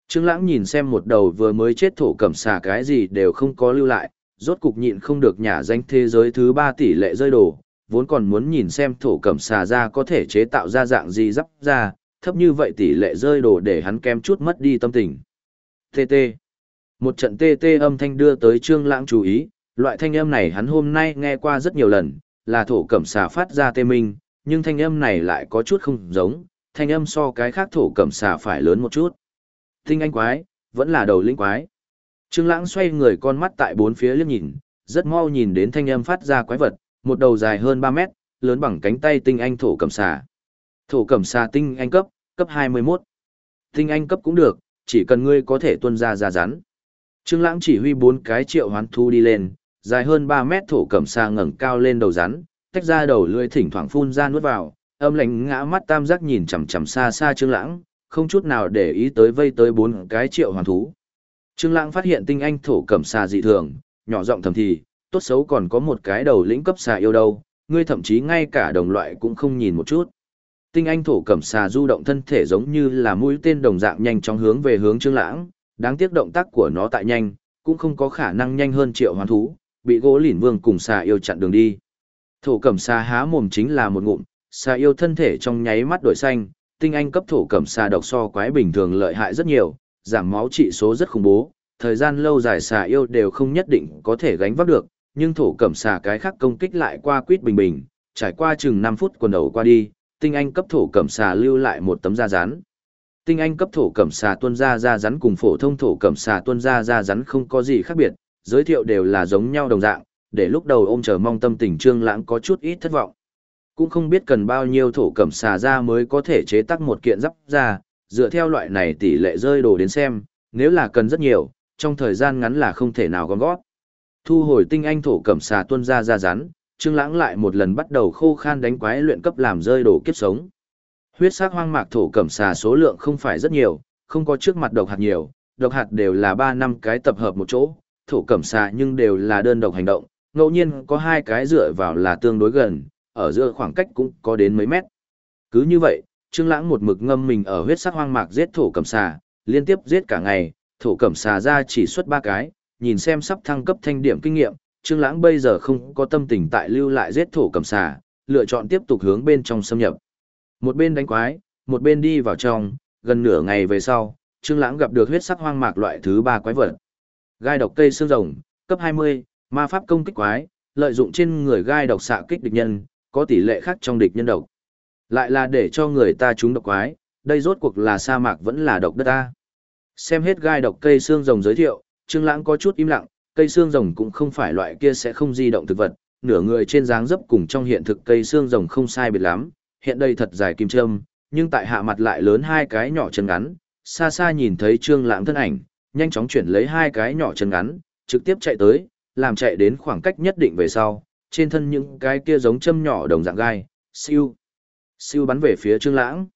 Speaker 1: Trương Lãng nhìn xem một đầu vừa mới chết thổ cẩm xà cái gì đều không có lưu lại, rốt cục nhịn không được nhả danh thế giới thứ 3 tỷ lệ rơi đồ, vốn còn muốn nhìn xem thổ cẩm xà ra có thể chế tạo ra dạng gì dắp ra, thấp như vậy tỷ lệ rơi đồ để hắn kém chút mất đi tâm tình. TT. Một trận TT âm thanh đưa tới Trương Lãng chú ý, loại thanh âm này hắn hôm nay nghe qua rất nhiều lần, là thổ cẩm xà phát ra tê minh, nhưng thanh âm này lại có chút không giống, thanh âm so cái khác thổ cẩm xà phải lớn một chút. Tinh anh quái, vẫn là đầu linh quái. Trương Lãng xoay người con mắt tại bốn phía liếc nhìn, rất mau nhìn đến thanh âm phát ra quái vật, một đầu dài hơn 3 mét, lớn bằng cánh tay tinh anh thổ cẩm xà. Thổ cẩm xà tinh anh cấp, cấp 21. Tinh anh cấp cũng được, chỉ cần ngươi có thể tuân ra ra rắn. Trương Lãng chỉ huy bốn cái triệu hoán thu đi lên, dài hơn 3 mét thổ cẩm xà ngẩng cao lên đầu rắn, tách ra đầu lưỡi thỉnh thoảng phun ra nuốt vào, âm lạnh ngã mắt tam giác nhìn chằm chằm xa xa Trương Lãng, không chút nào để ý tới vây tới bốn cái triệu hoàn thú. Trương Lãng phát hiện tinh anh thổ cẩm xà dị thường, nhỏ giọng thầm thì, tốt xấu còn có một cái đầu lĩnh cấp xà yêu đâu, ngươi thậm chí ngay cả đồng loại cũng không nhìn một chút. Tinh anh thổ cẩm xà du động thân thể giống như là mũi tên đồng dạng nhanh chóng hướng về hướng Trương Lãng, đáng tiếc động tác của nó tại nhanh, cũng không có khả năng nhanh hơn triệu hoàn thú, bị gỗ lỉnh vương cùng xà yêu chặn đường đi. Thổ cẩm xà há mồm chính là một ngụm, xà yêu thân thể trong nháy mắt đổi xanh, tinh anh cấp thổ cẩm xà độc so quái bình thường lợi hại rất nhiều, giảm máu trị số rất khủng bố, thời gian lâu dài xà yêu đều không nhất định có thể gánh vác được, nhưng thổ cẩm xà cái khác công kích lại qua quýt bình bình, trải qua chừng 5 phút quần đầu qua đi, tinh anh cấp thổ cẩm xà lưu lại một tấm da rắn. Tinh anh cấp thổ cẩm xà tuân ra da rắn cùng phổ thông thổ cẩm xà tuân ra da rắn không có gì khác biệt, giới thiệu đều là giống nhau đồng dạng, để lúc đầu ôm chờ mong tâm tình trương lãng có chút ít thất vọng. Cũng không biết cần bao nhiêu thổ cẩm xà ra mới có thể chế tác một kiện giáp ra, dựa theo loại này tỷ lệ rơi đồ đến xem, nếu là cần rất nhiều, trong thời gian ngắn là không thể nào gom gót. Thu hồi tinh anh thổ cẩm xà tuân ra ra rắn, Trương Lãng lại một lần bắt đầu khô khan đánh quái luyện cấp làm rơi đồ kiếp sống. Huyết sắc hoang mạc thổ cẩm xà số lượng không phải rất nhiều, không có trước mặt độc hạt nhiều, độc hạt đều là 3 năm cái tập hợp một chỗ, thổ cẩm xà nhưng đều là đơn độc hành động, ngẫu nhiên có hai cái dựa vào là tương đối gần, ở giữa khoảng cách cũng có đến mấy mét. Cứ như vậy, Trương Lãng một mực ngâm mình ở huyết sắc hoang mạc giết thổ cẩm xà, liên tiếp giết cả ngày, thổ cẩm xà ra chỉ xuất ba cái, nhìn xem sắp thăng cấp thanh điểm kinh nghiệm, Trương Lãng bây giờ không có tâm tình tại lưu lại giết thổ cẩm xà, lựa chọn tiếp tục hướng bên trong xâm nhập. Một bên đánh quái, một bên đi vào trong, gần nửa ngày về sau, Trương Lãng gặp được huyết sắc hoang mạc loại thứ ba quái vật. Gai độc cây xương rồng, cấp 20, ma pháp công kích quái, lợi dụng trên người gai độc xạ kích địch nhân, có tỷ lệ khác trong địch nhân độc. Lại là để cho người ta trúng độc quái, đây rốt cuộc là sa mạc vẫn là độc đất ta. Xem hết gai độc cây xương rồng giới thiệu, Trương Lãng có chút im lặng, cây xương rồng cũng không phải loại kia sẽ không di động thực vật, nửa người trên dáng dấp cùng trong hiện thực cây xương rồng không sai biệt lắm, hiện đây thật dài kim châm, nhưng tại hạ mặt lại lớn hai cái nhỏ chân ngắn, xa xa nhìn thấy Trương Lãng thân ảnh, nhanh chóng chuyển lấy hai cái nhỏ chân ngắn, trực tiếp chạy tới, làm chạy đến khoảng cách nhất định về sau, trên thân những cái kia giống châm nhỏ đồng dạng gai, siêu, siêu bắn về phía Trương Lãng.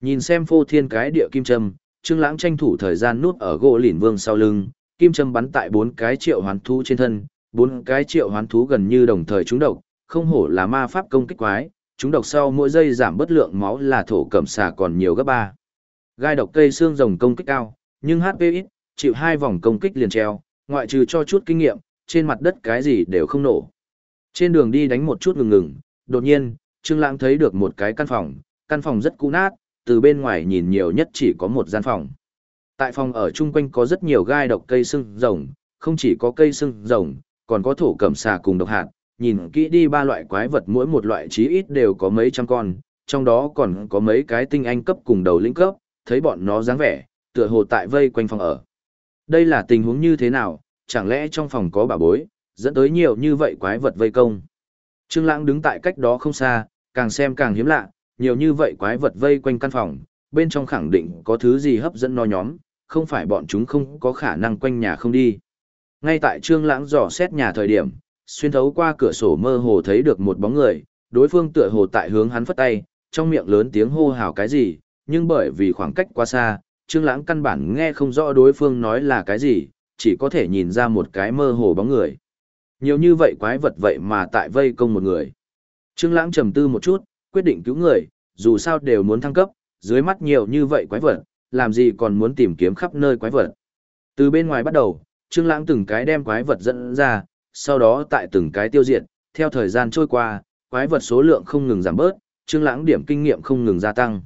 Speaker 1: Nhìn xem phô thiên cái địa kim châm, Trương Lãng tranh thủ thời gian núp ở gỗ lỉnh vương sau lưng, kim châm bắn tại bốn cái triệu hoán thú trên thân, bốn cái triệu hoán thú gần như đồng thời trúng độc, không hổ là ma pháp công kích quái, trúng độc sau mỗi giây giảm bất lượng máu là thổ cẩm xà còn nhiều gấp ba. Gai độc cây xương rồng công kích cao, nhưng HP ít, chịu hai vòng công kích liền treo, ngoại trừ cho chút kinh nghiệm, trên mặt đất cái gì đều không nổ. Trên đường đi đánh một chút ngừng ngừng, đột nhiên, Trương Lãng thấy được một cái căn phòng, căn phòng rất cũ nát, từ bên ngoài nhìn nhiều nhất chỉ có một gian phòng. Tại phòng ở chung quanh có rất nhiều gai độc cây sưng rồng, không chỉ có cây sưng rồng, còn có thổ cẩm xà cùng độc hạt, nhìn kỹ đi ba loại quái vật mỗi một loại chí ít đều có mấy trăm con, trong đó còn có mấy cái tinh anh cấp cùng đầu lĩnh cấp, thấy bọn nó dáng vẻ, tựa hồ tại vây quanh phòng ở. Đây là tình huống như thế nào, chẳng lẽ trong phòng có bà bối, dẫn tới nhiều như vậy quái vật vây công. Trương Lãng đứng tại cách đó không xa, càng xem càng hiếm lạ, nhiều như vậy quái vật vây quanh căn phòng, bên trong khẳng định có thứ gì hấp dẫn nó nhóm, không phải bọn chúng không có khả năng quanh nhà không đi. Ngay tại Trương Lãng dò xét nhà thời điểm, xuyên thấu qua cửa sổ mơ hồ thấy được một bóng người, đối phương tựa hồ tại hướng hắn phất tay, trong miệng lớn tiếng hô hào cái gì, nhưng bởi vì khoảng cách quá xa, Trương Lãng căn bản nghe không rõ đối phương nói là cái gì, chỉ có thể nhìn ra một cái mơ hồ bóng người. Nhiều như vậy quái vật vậy mà tại vây công một người. Trương Lãng trầm tư một chút, quyết định cứu người, dù sao đều muốn thăng cấp, dưới mắt nhiều như vậy quái vật, làm gì còn muốn tìm kiếm khắp nơi quái vật. Từ bên ngoài bắt đầu, Trương Lãng từng cái đem quái vật dẫn ra, sau đó tại từng cái tiêu diệt, theo thời gian trôi qua, quái vật số lượng không ngừng giảm bớt, Trương Lãng điểm kinh nghiệm không ngừng gia tăng.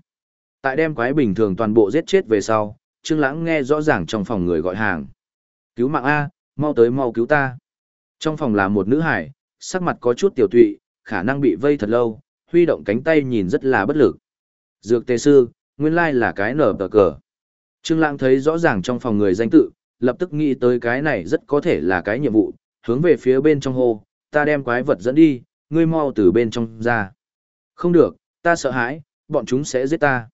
Speaker 1: Tại đem quái bình thường toàn bộ giết chết về sau, Trương Lãng nghe rõ ràng trong phòng người gọi hàng. "Cứu mạng a, mau tới mau cứu ta." Trong phòng là một nữ hải, sắc mặt có chút tiểu tụy, khả năng bị vây thật lâu, huy động cánh tay nhìn rất là bất lực. Dược tề sư, nguyên lai là cái nở tờ cờ. Trương Lãng thấy rõ ràng trong phòng người danh tự, lập tức nghĩ tới cái này rất có thể là cái nhiệm vụ, hướng về phía bên trong hồ, ta đem quái vật dẫn đi, ngươi mau từ bên trong ra. Không được, ta sợ hãi, bọn chúng sẽ giết ta.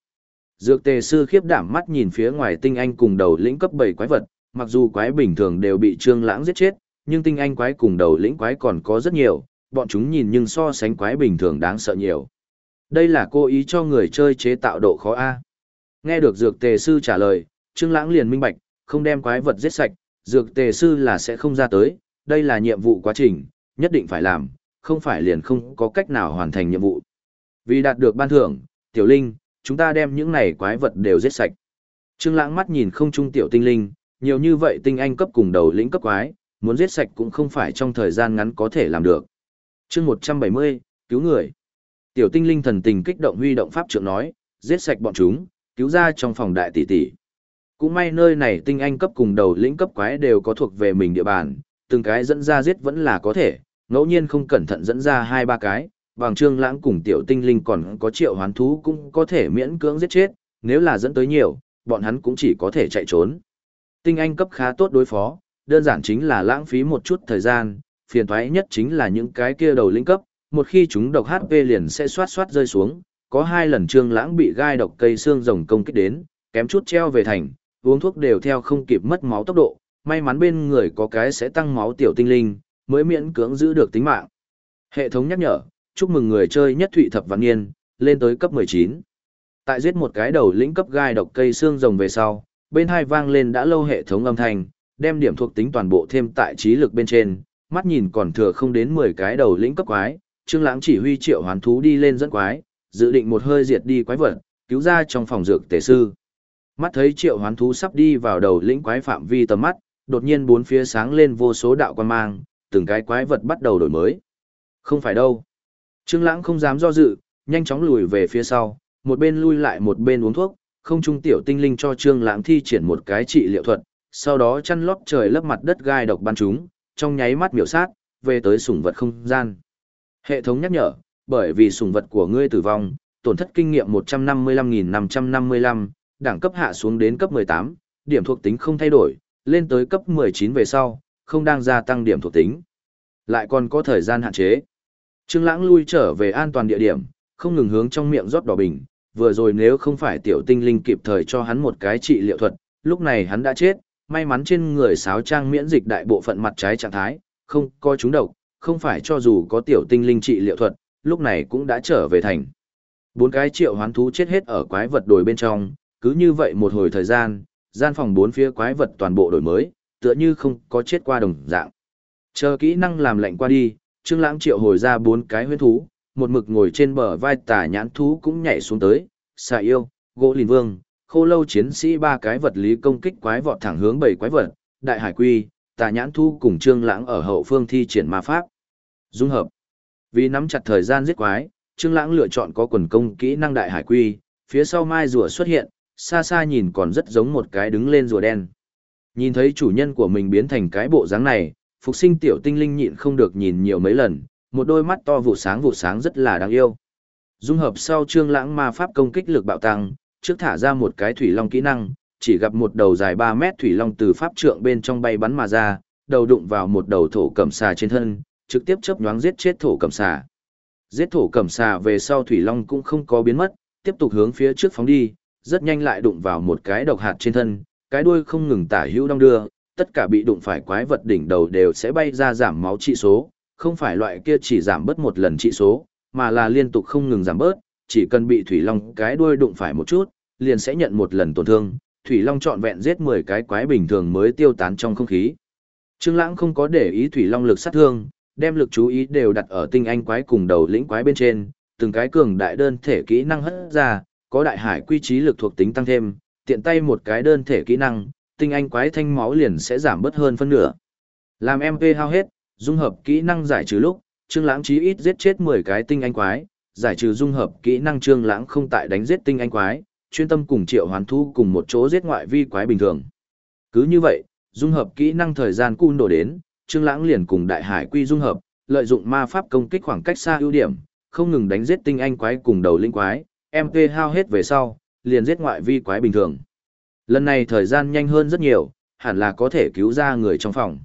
Speaker 1: Dược tề sư khiếp đảm mắt nhìn phía ngoài tinh anh cùng đầu lĩnh cấp bảy quái vật, mặc dù quái bình thường đều bị trương lãng giết chết, nhưng tinh anh quái cùng đầu lĩnh quái còn có rất nhiều, bọn chúng nhìn nhưng so sánh quái bình thường đáng sợ nhiều. Đây là cố ý cho người chơi chế tạo độ khó A. Nghe được dược tề sư trả lời, trương lãng liền minh bạch, không đem quái vật giết sạch, dược tề sư là sẽ không ra tới, đây là nhiệm vụ quá trình, nhất định phải làm, không phải liền không có cách nào hoàn thành nhiệm vụ. Vì đạt được ban thưởng, tiểu linh, chúng ta đem những này quái vật đều giết sạch. Trương Lãng mắt nhìn không trung tiểu tinh linh, nhiều như vậy tinh anh cấp cùng đầu lĩnh cấp quái, muốn giết sạch cũng không phải trong thời gian ngắn có thể làm được. Chương 170, cứu người. Tiểu tinh linh thần tình kích động huy động pháp trưởng nói, giết sạch bọn chúng, cứu ra trong phòng đại tỷ tỷ. Cũng may nơi này tinh anh cấp cùng đầu lĩnh cấp quái đều có thuộc về mình địa bàn, từng cái dẫn ra giết vẫn là có thể, ngẫu nhiên không cẩn thận dẫn ra hai ba cái, bằng trương lãng cùng tiểu tinh linh còn có triệu hoán thú cũng có thể miễn cưỡng giết chết, nếu là dẫn tới nhiều, bọn hắn cũng chỉ có thể chạy trốn. Tinh anh cấp khá tốt đối phó, đơn giản chính là lãng phí một chút thời gian, phiền toái nhất chính là những cái kia đầu lĩnh cấp, một khi chúng độc HP liền sẽ xoát xoát rơi xuống, có hai lần trương lãng bị gai độc cây xương rồng công kích đến, kém chút treo về thành, uống thuốc đều theo không kịp mất máu tốc độ, may mắn bên người có cái sẽ tăng máu tiểu tinh linh, mới miễn cưỡng giữ được tính mạng. Hệ thống nhắc nhở, chúc mừng người chơi nhất thụy thập vạn niên, lên tới cấp 19. Tại giết một cái đầu lĩnh cấp gai độc cây xương rồng về sau, bên hai vang lên đã lâu hệ thống âm thanh, đem điểm thuộc tính toàn bộ thêm tại trí lực bên trên, mắt nhìn còn thừa không đến 10 cái đầu lĩnh cấp quái, Trương Lãng chỉ huy triệu hoán thú đi lên dẫn quái, dự định một hơi diệt đi quái vật, cứu ra trong phòng dược tề sư. Mắt thấy triệu hoán thú sắp đi vào đầu lĩnh quái phạm vi tầm mắt, đột nhiên bốn phía sáng lên vô số đạo quan mang, từng cái quái vật bắt đầu đổi mới. Không phải đâu. Trương Lãng không dám do dự, nhanh chóng lùi về phía sau, một bên lui lại một bên uống thuốc, không trung tiểu tinh linh cho Trương Lãng thi triển một cái trị liệu thuật, sau đó chăn lót trời lấp mặt đất gai độc ban chúng, trong nháy mắt miểu sát, về tới sủng vật không gian. Hệ thống nhắc nhở, bởi vì sủng vật của ngươi tử vong, tổn thất kinh nghiệm 155.555, đẳng cấp hạ xuống đến cấp 18, điểm thuộc tính không thay đổi, lên tới cấp 19 về sau, không đang gia tăng điểm thuộc tính. Lại còn có thời gian hạn chế. Trương Lãng lui trở về an toàn địa điểm, không ngừng hướng trong miệng rót đỏ bình, vừa rồi nếu không phải tiểu tinh linh kịp thời cho hắn một cái trị liệu thuật, lúc này hắn đã chết, may mắn trên người sáo trang miễn dịch đại bộ phận mặt trái trạng thái, không có chúng độc, không phải cho dù có tiểu tinh linh trị liệu thuật, lúc này cũng đã trở về thành. Bốn cái triệu hoán thú chết hết ở quái vật đồi bên trong, cứ như vậy một hồi thời gian, gian phòng bốn phía quái vật toàn bộ đổi mới, tựa như không có chết qua đồng dạng. Chờ kỹ năng làm lạnh qua đi, Trương Lãng triệu hồi ra bốn cái huyết thú, một mực ngồi trên bờ vai tà nhãn thú cũng nhảy xuống tới, xà yêu, gỗ lìn vương, khô lâu chiến sĩ ba cái vật lý công kích quái vọt thẳng hướng bảy quái vật, đại hải quy, tà nhãn thú cùng Trương Lãng ở hậu phương thi triển ma pháp. Dung hợp. Vì nắm chặt thời gian giết quái, Trương Lãng lựa chọn có quần công kỹ năng đại hải quy, phía sau mai rùa xuất hiện, xa xa nhìn còn rất giống một cái đứng lên rùa đen. Nhìn thấy chủ nhân của mình biến thành cái bộ dáng này, phục sinh tiểu tinh linh nhịn không được nhìn nhiều mấy lần, một đôi mắt to vụ sáng vụ sáng rất là đáng yêu. Dung hợp sau trương lãng ma pháp công kích lực bạo tăng, trước thả ra một cái thủy long kỹ năng, chỉ gặp một đầu dài 3 mét thủy long từ pháp trượng bên trong bay bắn mà ra, đầu đụng vào một đầu thổ cẩm xà trên thân, trực tiếp chớp nhoáng giết chết thổ cẩm xà. Giết thổ cẩm xà về sau thủy long cũng không có biến mất, tiếp tục hướng phía trước phóng đi, rất nhanh lại đụng vào một cái độc hạt trên thân, cái đuôi không ngừng tả hữu đong đưa, tất cả bị đụng phải quái vật đỉnh đầu đều sẽ bay ra giảm máu trị số, không phải loại kia chỉ giảm bớt một lần trị số, mà là liên tục không ngừng giảm bớt, chỉ cần bị thủy long cái đuôi đụng phải một chút, liền sẽ nhận một lần tổn thương, thủy long trọn vẹn giết 10 cái quái bình thường mới tiêu tán trong không khí. Trương Lãng không có để ý thủy long lực sát thương, đem lực chú ý đều đặt ở tinh anh quái cùng đầu lĩnh quái bên trên, từng cái cường đại đơn thể kỹ năng hất ra, có đại hải quy trí lực thuộc tính tăng thêm, tiện tay một cái đơn thể kỹ năng, tinh anh quái thanh máu liền sẽ giảm bớt hơn phân nửa. Làm MP hao hết, dung hợp kỹ năng giải trừ lúc, Trương Lãng chí ít giết chết 10 cái tinh anh quái, giải trừ dung hợp kỹ năng Trương Lãng không tại đánh giết tinh anh quái, chuyên tâm cùng Triệu Hoán Thu cùng một chỗ giết ngoại vi quái bình thường. Cứ như vậy, dung hợp kỹ năng thời gian cuồn đổ đến, Trương Lãng liền cùng Đại Hải Quy dung hợp, lợi dụng ma pháp công kích khoảng cách xa ưu điểm, không ngừng đánh giết tinh anh quái cùng đầu linh quái, MP hao hết về sau, liền giết ngoại vi quái bình thường. Lần này thời gian nhanh hơn rất nhiều, hẳn là có thể cứu ra người trong phòng.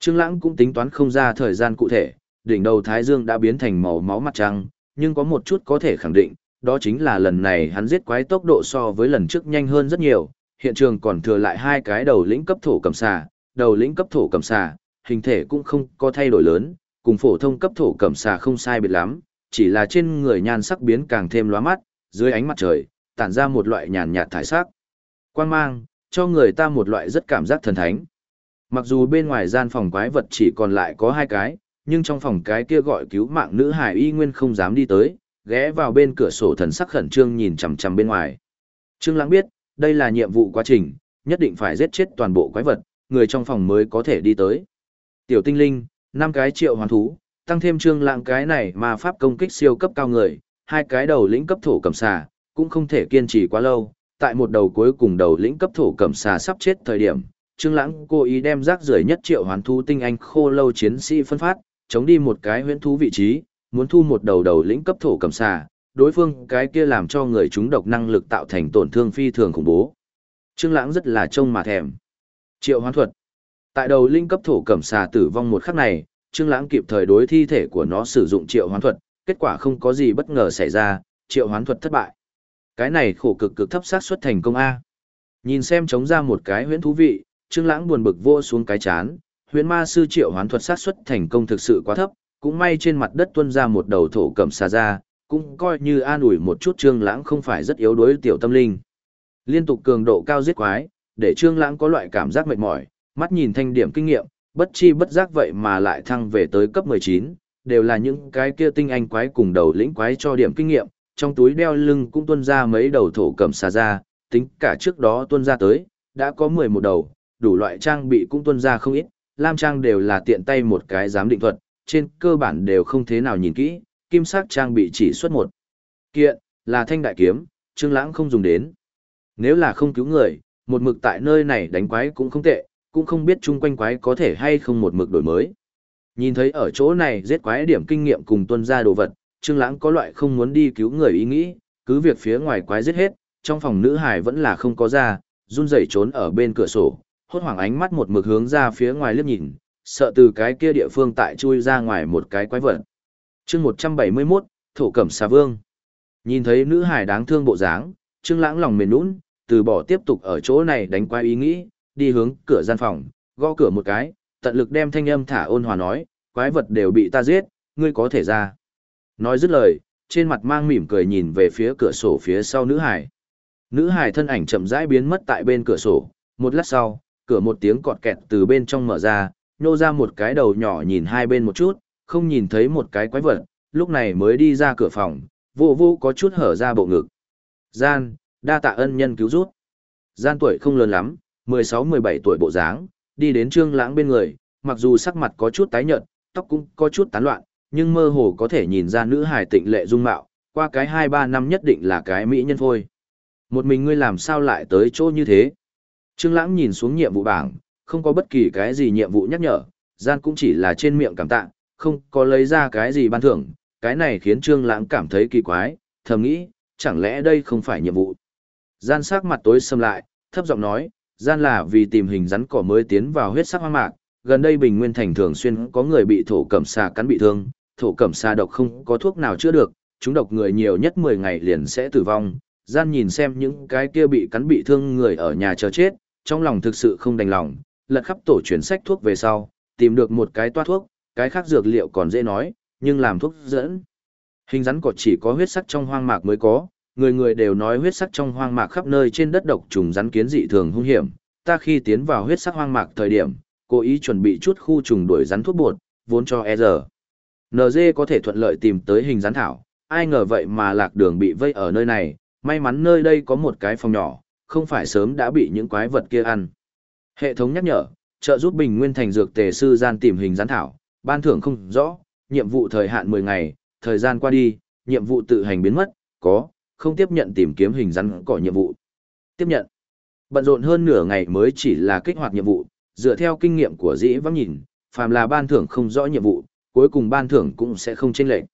Speaker 1: Trương Lãng cũng tính toán không ra thời gian cụ thể, đỉnh đầu Thái Dương đã biến thành màu máu mặt trăng, nhưng có một chút có thể khẳng định, đó chính là lần này hắn giết quái tốc độ so với lần trước nhanh hơn rất nhiều, hiện trường còn thừa lại hai cái đầu lĩnh cấp thổ cầm xà, đầu lĩnh cấp thổ cầm xà, hình thể cũng không có thay đổi lớn, cùng phổ thông cấp thổ cầm xà không sai biệt lắm, chỉ là trên người nhan sắc biến càng thêm lóa mắt, dưới ánh mặt trời, tản ra một loại nhàn nhạt thải sắc. Quang mang, cho người ta một loại rất cảm giác thần thánh. Mặc dù bên ngoài gian phòng quái vật chỉ còn lại có hai cái, nhưng trong phòng cái kia gọi cứu mạng nữ hải y nguyên không dám đi tới, ghé vào bên cửa sổ thần sắc khẩn trương nhìn chằm chằm bên ngoài. Trương Lãng biết, đây là nhiệm vụ quá trình, nhất định phải giết chết toàn bộ quái vật, người trong phòng mới có thể đi tới. Tiểu tinh linh, năm cái triệu hoàn thú, tăng thêm Trương Lãng cái này mà pháp công kích siêu cấp cao người, hai cái đầu lĩnh cấp thổ cầm xà, cũng không thể kiên trì quá lâu, tại một đầu cuối cùng đầu lĩnh cấp thổ cầm xà sắp chết thời điểm, Trương Lãng cố ý đem rác rưởi nhất triệu hoàn thú tinh anh khô lâu chiến sĩ phân phát, chống đi một cái huyễn thú vị trí, muốn thu một đầu đầu lĩnh cấp thổ cầm xà, đối phương cái kia làm cho người chúng độc năng lực tạo thành tổn thương phi thường khủng bố. Trương Lãng rất là trông mà thèm. Triệu Hoán thuật. Tại đầu linh cấp thổ cẩm xà tử vong một khắc này, Trương Lãng kịp thời đối thi thể của nó sử dụng Triệu Hoán thuật, kết quả không có gì bất ngờ xảy ra, Triệu Hoán thuật thất bại. Cái này khổ cực cực thấp xác suất thành công a. Nhìn xem chống ra một cái huyễn thú vị, Trương Lãng buồn bực vô xuống cái chán, huyễn ma sư Triệu Hoán thuật sát suất thành công thực sự quá thấp, cũng may trên mặt đất tuôn ra một đầu thổ cẩm xà ra, cũng coi như an ủi một chút Trương Lãng không phải rất yếu đuối tiểu tâm linh. Liên tục cường độ cao giết quái, để Trương Lãng có loại cảm giác mệt mỏi, mắt nhìn thanh điểm kinh nghiệm, bất chi bất giác vậy mà lại thăng về tới cấp 19, đều là những cái kia tinh anh quái cùng đầu lĩnh quái cho điểm kinh nghiệm, trong túi đeo lưng cũng tuôn ra mấy đầu thổ cẩm xà ra, tính cả trước đó tuôn ra tới, đã có 11 đầu, đủ loại trang bị cũng tuân ra không ít, lam trang đều là tiện tay một cái giám định thuật, trên cơ bản đều không thế nào nhìn kỹ, kim sắc trang bị chỉ xuất một kiện, là thanh đại kiếm, Trương Lãng không dùng đến. Nếu là không cứu người, một mực tại nơi này đánh quái cũng không tệ, cũng không biết chung quanh quái có thể hay không một mực đổi mới. Nhìn thấy ở chỗ này giết quái điểm kinh nghiệm cùng tuân ra đồ vật, Trương Lãng có loại không muốn đi cứu người ý nghĩ, cứ việc phía ngoài quái giết hết, trong phòng nữ hải vẫn là không có ra, run rẩy trốn ở bên cửa sổ, hốt hoảng ánh mắt một mực hướng ra phía ngoài liếc nhìn, sợ từ cái kia địa phương tại chui ra ngoài một cái quái vật. chương 171, Thổ Cẩm Xà Vương. Nhìn thấy nữ hải đáng thương bộ dáng, Trương Lãng lòng mềm nũng, từ bỏ tiếp tục ở chỗ này đánh quái ý nghĩ, đi hướng cửa gian phòng, gõ cửa một cái, tận lực đem thanh âm thả ôn hòa nói, quái vật đều bị ta giết, ngươi có thể ra. Nói dứt lời, trên mặt mang mỉm cười nhìn về phía cửa sổ phía sau nữ hải. Nữ hải thân ảnh chậm rãi biến mất tại bên cửa sổ, một lát sau, cửa một tiếng cọt kẹt từ bên trong mở ra, nhô ra một cái đầu nhỏ nhìn hai bên một chút, không nhìn thấy một cái quái vật, lúc này mới đi ra cửa phòng, vô vô có chút hở ra bộ ngực. Gian, đa tạ ân nhân cứu rút. Gian tuổi không lớn lắm, 16-17 tuổi bộ dáng, đi đến trương lãng bên người, mặc dù sắc mặt có chút tái nhợt, tóc cũng có chút tán loạn, nhưng mơ hồ có thể nhìn ra nữ hài tịnh lệ dung mạo, qua cái 2-3 năm nhất định là cái mỹ nhân phôi. Một mình ngươi làm sao lại tới chỗ như thế? Trương Lãng nhìn xuống nhiệm vụ bảng, không có bất kỳ cái gì nhiệm vụ nhắc nhở, gian cũng chỉ là trên miệng cảm tạ, không có lấy ra cái gì ban thưởng, cái này khiến Trương Lãng cảm thấy kỳ quái, thầm nghĩ, chẳng lẽ đây không phải nhiệm vụ. Gian sắc mặt tối sầm lại, thấp giọng nói, gian là vì tìm hình rắn cỏ mới tiến vào huyết sắc hoang mạc, gần đây Bình Nguyên Thành thường xuyên có người bị thổ cẩm xà cắn bị thương, thổ cẩm xà độc không có thuốc nào chữa được, chúng độc người nhiều nhất 10 ngày liền sẽ tử vong. Gian nhìn xem những cái kia bị cắn bị thương người ở nhà chờ chết, trong lòng thực sự không đành lòng, lật khắp tổ chuyển sách thuốc về sau, tìm được một cái toa thuốc, cái khác dược liệu còn dễ nói, nhưng làm thuốc dẫn. Hình rắn cỏ chỉ có huyết sắc trong hoang mạc mới có, người người đều nói huyết sắc trong hoang mạc khắp nơi trên đất độc trùng rắn kiến dị thường hung hiểm. Ta khi tiến vào huyết sắc hoang mạc thời điểm, cố ý chuẩn bị chút khu trùng đuổi rắn thuốc bột, vốn cho e giờ. NG có thể thuận lợi tìm tới hình rắn thảo, ai ngờ vậy mà lạc đường bị vây ở nơi này, may mắn nơi đây có một cái phòng nhỏ, không phải sớm đã bị những quái vật kia ăn. Hệ thống nhắc nhở, trợ giúp Bình Nguyên Thành dược tề sư gian tìm hình rắn thảo, ban thưởng không rõ, nhiệm vụ thời hạn 10 ngày, thời gian qua đi, nhiệm vụ tự hành biến mất, có, không tiếp nhận tìm kiếm hình rắn cỏ nhiệm vụ. Tiếp nhận. Bận rộn hơn nửa ngày mới chỉ là kích hoạt nhiệm vụ, dựa theo kinh nghiệm của dĩ vắng nhìn, phàm là ban thưởng không rõ nhiệm vụ, cuối cùng ban thưởng cũng sẽ không chênh lệch.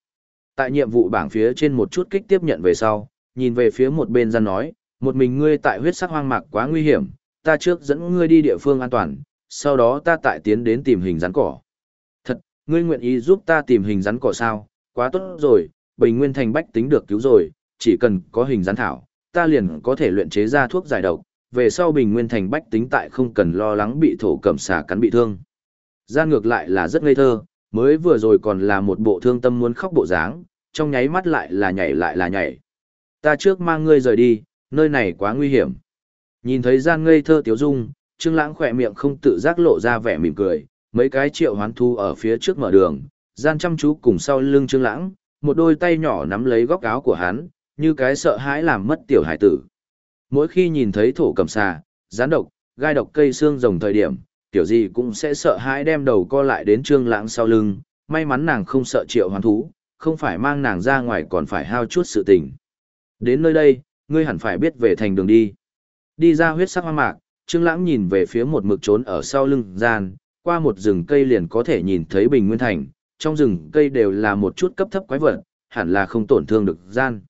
Speaker 1: Tại nhiệm vụ bảng phía trên một chút kích tiếp nhận về sau, nhìn về phía một bên gian nói, một mình ngươi tại huyết sắc hoang mạc quá nguy hiểm, ta trước dẫn ngươi đi địa phương an toàn, sau đó ta tại tiến đến tìm hình rắn cỏ. Thật, ngươi nguyện ý giúp ta tìm hình rắn cỏ sao, quá tốt rồi, bình nguyên thành bách tính được cứu rồi, chỉ cần có hình rắn thảo, ta liền có thể luyện chế ra thuốc giải độc, về sau bình nguyên thành bách tính tại không cần lo lắng bị thổ cẩm xà cắn bị thương. Gian ngược lại là rất ngây thơ, mới vừa rồi còn là một bộ thương tâm muốn khóc bộ dáng, trong nháy mắt lại là nhảy lại là nhảy. Ta trước mang ngươi rời đi, nơi này quá nguy hiểm. Nhìn thấy gian ngây thơ tiếu dung, Trương Lãng khỏe miệng không tự giác lộ ra vẻ mỉm cười, mấy cái triệu hoán thu ở phía trước mở đường, gian chăm chú cùng sau lưng Trương Lãng, một đôi tay nhỏ nắm lấy góc áo của hắn, như cái sợ hãi làm mất tiểu hải tử. Mỗi khi nhìn thấy thổ cầm xà, gián độc, gai độc cây xương rồng thời điểm, tiểu gì cũng sẽ sợ hãi đem đầu co lại đến Trương Lãng sau lưng, may mắn nàng không sợ triệu hoán thú, không phải mang nàng ra ngoài còn phải hao chút sự tình. Đến nơi đây, ngươi hẳn phải biết về thành đường đi. Đi ra huyết sắc hoa mạc, Trương Lãng nhìn về phía một mực trốn ở sau lưng gian, qua một rừng cây liền có thể nhìn thấy Bình Nguyên Thành, trong rừng cây đều là một chút cấp thấp quái vật, hẳn là không tổn thương được gian.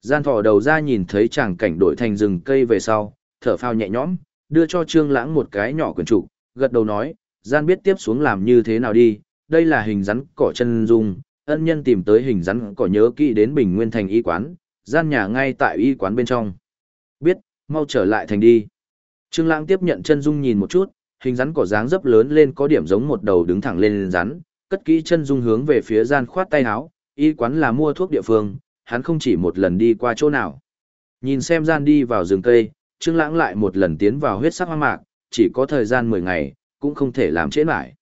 Speaker 1: Gian thò đầu ra nhìn thấy chàng cảnh đổi thành rừng cây về sau, thở phào nhẹ nhõm, đưa cho Trương Lãng một cái nhỏ quyển trục, gật đầu nói, gian biết tiếp xuống làm như thế nào đi, đây là hình rắn cỏ chân dung, ân nhân tìm tới hình rắn cỏ nhớ kỹ đến Bình Nguyên Thành y quán, gian nhà ngay tại y quán bên trong. Biết, mau trở lại thành đi. Trương Lãng tiếp nhận chân dung nhìn một chút, hình rắn cỏ dáng dấp lớn lên có điểm giống một đầu đứng thẳng lên rắn, cất kỹ chân dung hướng về phía gian khoát tay áo, y quán là mua thuốc địa phương, hắn không chỉ một lần đi qua chỗ nào. Nhìn xem gian đi vào rừng cây, Trương Lãng lại một lần tiến vào huyết sắc hoang mạc, chỉ có thời gian 10 ngày, cũng không thể làm trễ nải.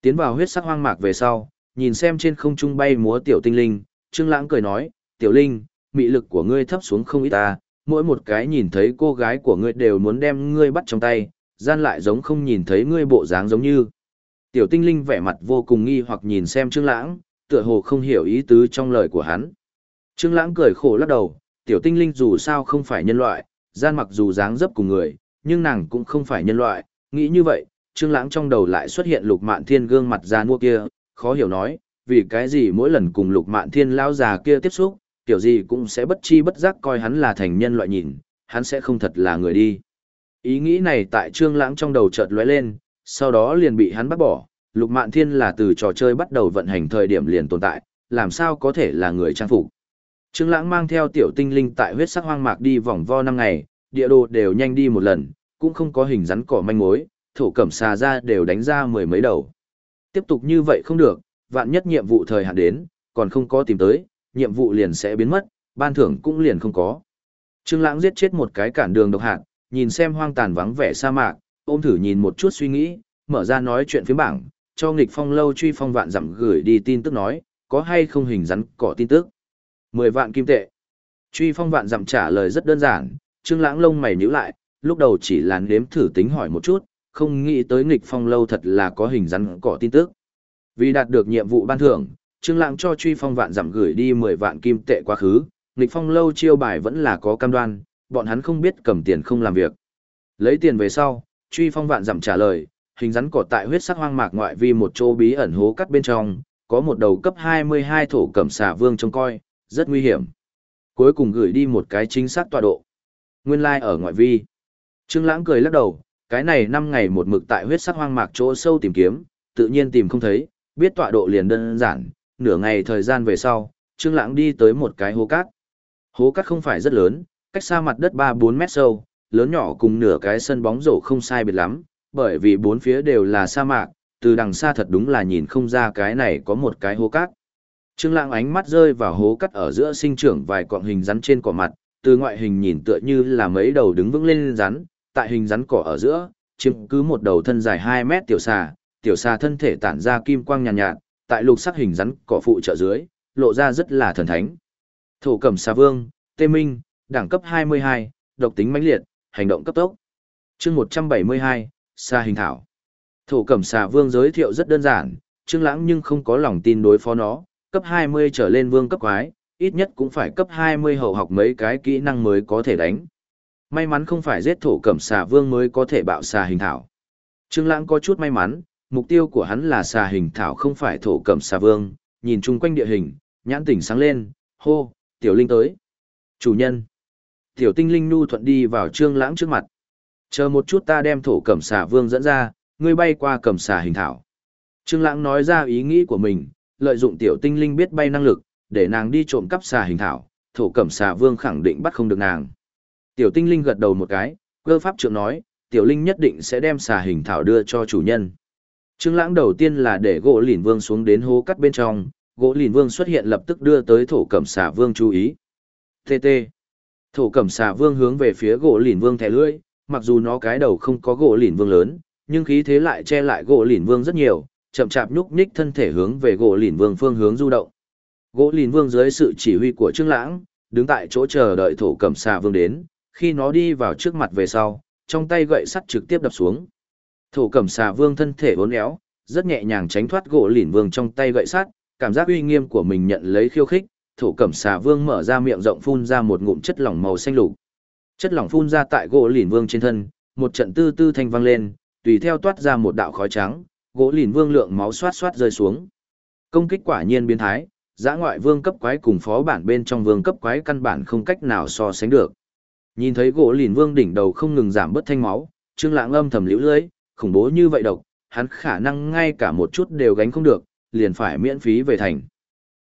Speaker 1: Tiến vào huyết sắc hoang mạc về sau, nhìn xem trên không trung bay múa tiểu tinh linh, Trương Lãng cười nói, "Tiểu Linh, mị lực của ngươi thấp xuống không ít ta, mỗi một cái nhìn thấy cô gái của ngươi đều muốn đem ngươi bắt trong tay, gian lại giống không nhìn thấy ngươi bộ dáng giống như." Tiểu tinh linh vẻ mặt vô cùng nghi hoặc nhìn xem Trương Lãng, tựa hồ không hiểu ý tứ trong lời của hắn. Trương Lãng cười khổ lắc đầu, tiểu tinh linh dù sao không phải nhân loại, gian mặc dù dáng dấp cùng người, nhưng nàng cũng không phải nhân loại, nghĩ như vậy, Trương Lãng trong đầu lại xuất hiện Lục Mạn Thiên gương mặt già mua kia, khó hiểu nói, vì cái gì mỗi lần cùng Lục Mạn Thiên lão già kia tiếp xúc, kiểu gì cũng sẽ bất chi bất giác coi hắn là thành nhân loại nhìn, hắn sẽ không thật là người đi. Ý nghĩ này tại Trương Lãng trong đầu chợt lóe lên, sau đó liền bị hắn bắt bỏ, Lục Mạn Thiên là từ trò chơi bắt đầu vận hành thời điểm liền tồn tại, làm sao có thể là người trang phục. Trương Lãng mang theo tiểu tinh linh tại huyết sắc hoang mạc đi vòng vo năm ngày, địa đồ đều nhanh đi một lần, cũng không có hình rắn cỏ manh mối, thổ cẩm xà ra đều đánh ra mười mấy đầu. Tiếp tục như vậy không được, vạn nhất nhiệm vụ thời hạn đến, còn không có tìm tới, nhiệm vụ liền sẽ biến mất, ban thưởng cũng liền không có. Trương Lãng giết chết một cái cản đường độc hạt, nhìn xem hoang tàn vắng vẻ sa mạc, ôm thử nhìn một chút suy nghĩ, mở ra nói chuyện phía bảng, cho nghịch phong lâu truy phong vạn dặm gửi đi tin tức nói, có hay không hình rắn cỏ tin tức. 10 vạn kim tệ. Truy phong vạn dặm trả lời rất đơn giản, Trương Lãng lông mày nhíu lại, lúc đầu chỉ là nếm thử tính hỏi một chút, không nghĩ tới nghịch phong lâu thật là có hình rắn cỏ tin tức. Vì đạt được nhiệm vụ ban thưởng, Trương Lãng cho truy phong vạn dặm gửi đi 10 vạn kim tệ quá khứ, Lịch phong lâu chiêu bài vẫn là có cam đoan, bọn hắn không biết cầm tiền không làm việc. Lấy tiền về sau, truy phong vạn dặm trả lời, hình rắn cỏ tại huyết sắc hoang mạc ngoại vi một chỗ bí ẩn hố cắt bên trong, có một đầu cấp 22 thổ cẩm xà vương trông coi, rất nguy hiểm. Cuối cùng gửi đi một cái chính xác tọa độ. Nguyên lai like ở ngoại vi. Trương Lãng cười lắc đầu, cái này 5 ngày một mực tại huyết sắc hoang mạc chỗ sâu tìm kiếm, tự nhiên tìm không thấy, biết tọa độ liền đơn giản, nửa ngày thời gian về sau, Trương Lãng đi tới một cái hố cát. Hố cát không phải rất lớn, cách xa mặt đất 3-4 mét sâu, lớn nhỏ cùng nửa cái sân bóng rổ không sai biệt lắm, bởi vì bốn phía đều là sa mạc, từ đằng xa thật đúng là nhìn không ra cái này có một cái hố cát. Trương Lãng ánh mắt rơi vào hố cát ở giữa sinh trưởng vài quặng hình rắn trên cỏ mặt, từ ngoại hình nhìn tựa như là mấy đầu đứng vững lên rắn, tại hình rắn cỏ ở giữa, chiếm cứ một đầu thân dài 2 mét tiểu xà, tiểu xà thân thể tản ra kim quang nhàn nhạt, nhạt, tại lục sắc hình rắn cỏ phụ trợ dưới, lộ ra rất là thần thánh. Thổ Cẩm Xà Vương, Tê Minh, đẳng cấp 22, độc tính mãnh liệt, hành động cấp tốc. Chương 172, Sa hình thảo. Thổ Cẩm Xà Vương giới thiệu rất đơn giản, Trương Lãng nhưng không có lòng tin đối phó nó, cấp 20 trở lên vương cấp quái, ít nhất cũng phải cấp 20 hậu học mấy cái kỹ năng mới có thể đánh. May mắn không phải giết thổ cẩm xà vương mới có thể bạo xà hình thảo. Trương Lãng có chút may mắn, mục tiêu của hắn là xà hình thảo không phải thổ cẩm xà vương, nhìn chung quanh địa hình, nhãn tỉnh sáng lên, hô, tiểu linh tới. Chủ nhân. Tiểu tinh linh nu thuận đi vào Trương Lãng trước mặt. Chờ một chút ta đem thổ cẩm xà vương dẫn ra, ngươi bay qua cẩm xà hình thảo. Trương Lãng nói ra ý nghĩ của mình, lợi dụng tiểu tinh linh biết bay năng lực, để nàng đi trộm cắp xà hình thảo, thổ cẩm xà vương khẳng định bắt không được nàng. Tiểu tinh linh gật đầu một cái, cơ pháp trưởng nói, tiểu linh nhất định sẽ đem xà hình thảo đưa cho chủ nhân. Trương lãng đầu tiên là để gỗ lìn vương xuống đến hố cắt bên trong, gỗ lìn vương xuất hiện lập tức đưa tới thổ cẩm xà vương chú ý. TT. Thổ cẩm xà vương hướng về phía gỗ lìn vương thè lưỡi, mặc dù nó cái đầu không có gỗ lìn vương lớn, nhưng khí thế lại che lại gỗ lìn vương rất nhiều, chậm chạp nhúc nhích thân thể hướng về gỗ lìn vương phương hướng du động. Gỗ lìn vương dưới sự chỉ huy của Trương Lãng, đứng tại chỗ chờ đợi thổ cẩm xà vương đến, khi nó đi vào trước mặt về sau, trong tay gậy sắt trực tiếp đập xuống. Thổ cẩm xà vương thân thể uốn éo, rất nhẹ nhàng tránh thoát gỗ lìn vương trong tay gậy sắt, cảm giác uy nghiêm của mình nhận lấy khiêu khích, thổ cẩm xà vương mở ra miệng rộng phun ra một ngụm chất lỏng màu xanh lục. Chất lỏng phun ra tại gỗ lìn vương trên thân, một trận tư tư thanh vang lên, tùy theo toát ra một đạo khói trắng, gỗ lìn vương lượng máu xoát xoát rơi xuống. Công kích quả nhiên biến thái, giã ngoại vương cấp quái cùng phó bản bên trong vương cấp quái căn bản không cách nào so sánh được. Nhìn thấy gỗ lìn vương đỉnh đầu không ngừng giảm bớt thanh máu, Trương Lãng âm thầm liễu lưỡi, khủng bố như vậy độc, hắn khả năng ngay cả một chút đều gánh không được, liền phải miễn phí về thành.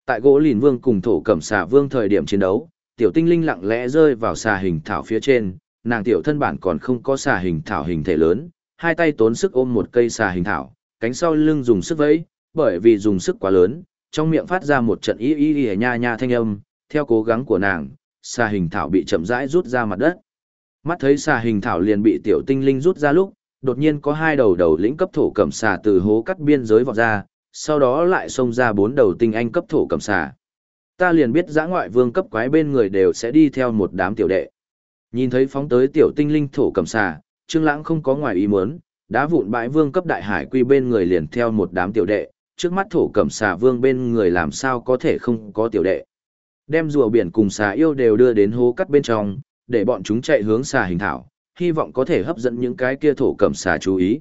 Speaker 1: Tại gỗ lìn vương cùng thổ cẩm xà vương thời điểm chiến đấu, tiểu tinh linh lặng lẽ rơi vào xà hình thảo phía trên, nàng tiểu thân bản còn không có xà hình thảo hình thể lớn, hai tay tốn sức ôm một cây xà hình thảo, cánh sau lưng dùng sức vẫy, bởi vì dùng sức quá lớn, trong miệng phát ra một trận y y y nha nha thanh âm, theo cố gắng của nàng, xà hình thảo bị chậm rãi rút ra mặt đất. Mắt thấy xà hình thảo liền bị tiểu tinh linh rút ra lúc, đột nhiên có hai đầu đầu lĩnh cấp thổ cẩm xà từ hố cắt biên giới vọt ra, sau đó lại xông ra bốn đầu tinh anh cấp thổ cẩm xà. Ta liền biết giã ngoại vương cấp quái bên người đều sẽ đi theo một đám tiểu đệ. Nhìn thấy phóng tới tiểu tinh linh thổ cẩm xà, Trương Lãng không có ngoài ý muốn, đá vụn bãi vương cấp đại hải quy bên người liền theo một đám tiểu đệ, trước mắt thổ cẩm xà vương bên người làm sao có thể không có tiểu đệ. Đem rùa biển cùng xà yêu đều đưa đến hố cắt bên trong, để bọn chúng chạy hướng xà hình thảo, hy vọng có thể hấp dẫn những cái kia thổ cẩm xà chú ý.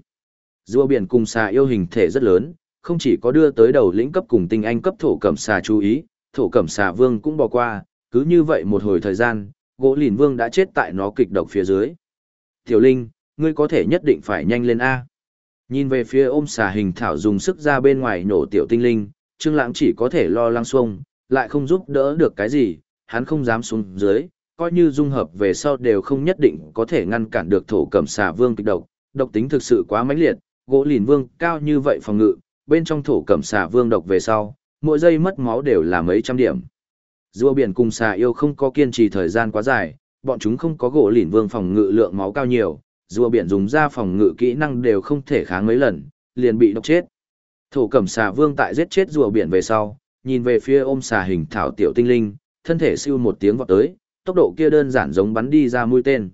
Speaker 1: Rùa biển cùng xà yêu hình thể rất lớn, không chỉ có đưa tới đầu lĩnh cấp cùng tinh anh cấp thổ cẩm xà chú ý, thổ cẩm xà vương cũng bỏ qua, cứ như vậy một hồi thời gian, gỗ lìn vương đã chết tại nó kịch độc phía dưới. Tiểu Linh, ngươi có thể nhất định phải nhanh lên A. Nhìn về phía ôm xà hình thảo dùng sức ra bên ngoài nổ tiểu tinh linh, Trương Lãng chỉ có thể lo lắng xuông, lại không giúp đỡ được cái gì, hắn không dám xuống dưới, coi như dung hợp về sau đều không nhất định có thể ngăn cản được thổ cẩm xà vương kịch độc, độc tính thực sự quá mãnh liệt, gỗ lìn vương cao như vậy phòng ngự, bên trong thổ cẩm xà vương độc về sau, mỗi giây mất máu đều là mấy trăm điểm. Rùa biển cùng xà yêu không có kiên trì thời gian quá dài, bọn chúng không có gỗ lìn vương phòng ngự lượng máu cao nhiều, rùa biển dùng ra phòng ngự kỹ năng đều không thể kháng mấy lần, liền bị độc chết. Thổ cẩm xà vương tại giết chết rùa biển về sau, nhìn về phía ôm xà hình thảo tiểu tinh linh, thân thể siêu một tiếng vọt tới, tốc độ kia đơn giản giống bắn đi ra mũi tên.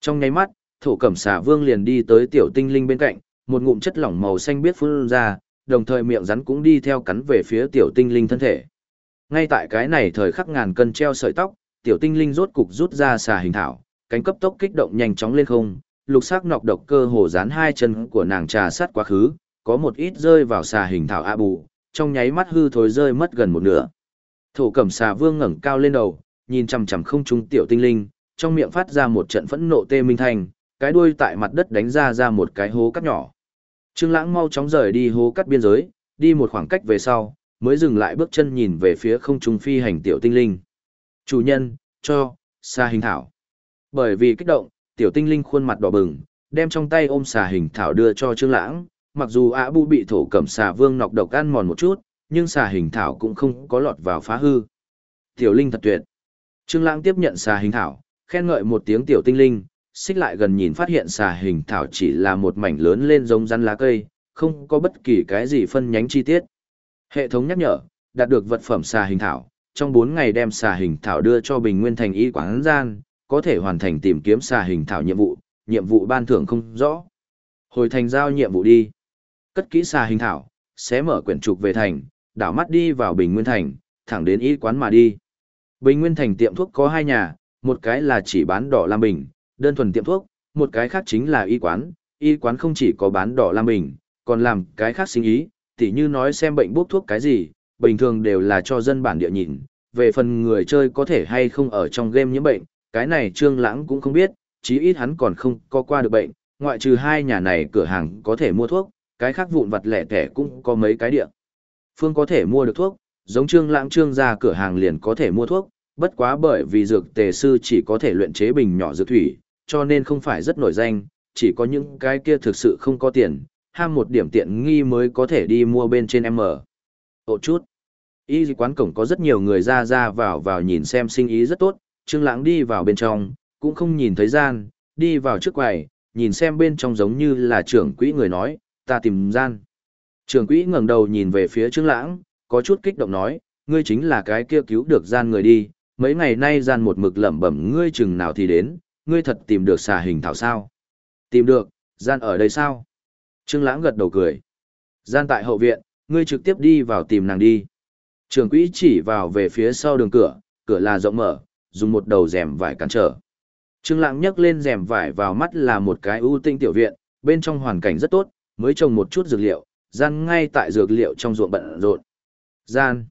Speaker 1: Trong nháy mắt, thổ cẩm xà vương liền đi tới tiểu tinh linh bên cạnh, một ngụm chất lỏng màu xanh biết phun ra, đồng thời miệng rắn cũng đi theo cắn về phía tiểu tinh linh thân thể. Ngay tại cái này thời khắc ngàn cân treo sợi tóc, tiểu tinh linh rốt cục rút ra xà hình thảo, cánh cấp tốc kích động nhanh chóng lên không, lục sắc nọc độc cơ hồ dán hai chân của nàng trà sát quá khứ, có một ít rơi vào xà hình thảo a bù, trong nháy mắt hư thối rơi mất gần một nửa. Thổ cẩm xà vương ngẩng cao lên đầu, nhìn chằm chằm không trung tiểu tinh linh, trong miệng phát ra một trận phẫn nộ tê minh thành, cái đuôi tại mặt đất đánh ra ra một cái hố cắt nhỏ. Trương Lãng mau chóng rời đi hố cắt biên giới, đi một khoảng cách về sau, mới dừng lại bước chân nhìn về phía không trung phi hành tiểu tinh linh. Chủ nhân, cho, xà hình thảo. Bởi vì kích động, tiểu tinh linh khuôn mặt đỏ bừng, đem trong tay ôm xà hình thảo đưa cho Trương Lãng, mặc dù Á bu bị thổ cẩm xà vương nọc độc ăn mòn một chút, nhưng xà hình thảo cũng không có lọt vào phá hư. Tiểu linh thật tuyệt. Trương Lãng tiếp nhận xà hình thảo, khen ngợi một tiếng tiểu tinh linh, xích lại gần nhìn phát hiện xà hình thảo chỉ là một mảnh lớn lên giống rắn lá cây, không có bất kỳ cái gì phân nhánh chi tiết. Hệ thống nhắc nhở, đạt được vật phẩm xà hình thảo, trong 4 ngày đem xà hình thảo đưa cho Bình Nguyên thành y quán gian, có thể hoàn thành tìm kiếm xà hình thảo nhiệm vụ, nhiệm vụ ban thưởng không rõ. Hồi thành giao nhiệm vụ đi. Cất kỹ xà hình thảo, sẽ mở quyển trục về thành, đảo mắt đi vào Bình Nguyên thành, thẳng đến y quán mà đi. Bình Nguyên thành tiệm thuốc có hai nhà, một cái là chỉ bán đỏ lam bình, đơn thuần tiệm thuốc, một cái khác chính là y quán, y quán không chỉ có bán đỏ lam bình, còn làm cái khác sinh ý, tỉ như nói xem bệnh bốc thuốc cái gì, bình thường đều là cho dân bản địa nhìn, về phần người chơi có thể hay không ở trong game nhiễm bệnh, cái này Trương Lãng cũng không biết, chí ít hắn còn không có qua được bệnh, ngoại trừ hai nhà này cửa hàng có thể mua thuốc, cái khác vụn vặt lẻ tẻ cũng có mấy cái địa. Phương có thể mua được thuốc, giống Trương Lãng Trương ra cửa hàng liền có thể mua thuốc, bất quá bởi vì dược tề sư chỉ có thể luyện chế bình nhỏ dược thủy, cho nên không phải rất nổi danh, chỉ có những cái kia thực sự không có tiền, ham một điểm tiện nghi mới có thể đi mua bên trên M. Ồ chút. Y quán cổng có rất nhiều người ra ra vào vào nhìn xem sinh ý rất tốt, Trương Lãng đi vào bên trong, cũng không nhìn thấy gian, đi vào trước quầy, nhìn xem bên trong giống như là trưởng quỹ người nói, ta tìm gian. Trưởng quỹ ngẩng đầu nhìn về phía Trương Lãng, có chút kích động nói, ngươi chính là cái kia cứu được gian người đi, mấy ngày nay gian một mực lẩm bẩm ngươi chừng nào thì đến, ngươi thật tìm được xà hình thảo sao? Tìm được, gian ở đây sao? Trương Lãng gật đầu cười. Gian tại hậu viện, ngươi trực tiếp đi vào tìm nàng đi. Trường quỹ chỉ vào về phía sau đường cửa, cửa là rộng mở, dùng một đầu rèm vải cản trở. Trương Lãng nhấc lên rèm vải vào mắt là một cái ưu tinh tiểu viện, bên trong hoàn cảnh rất tốt, mới trồng một chút dược liệu, gian ngay tại dược liệu trong ruộng bận rộn. Gian.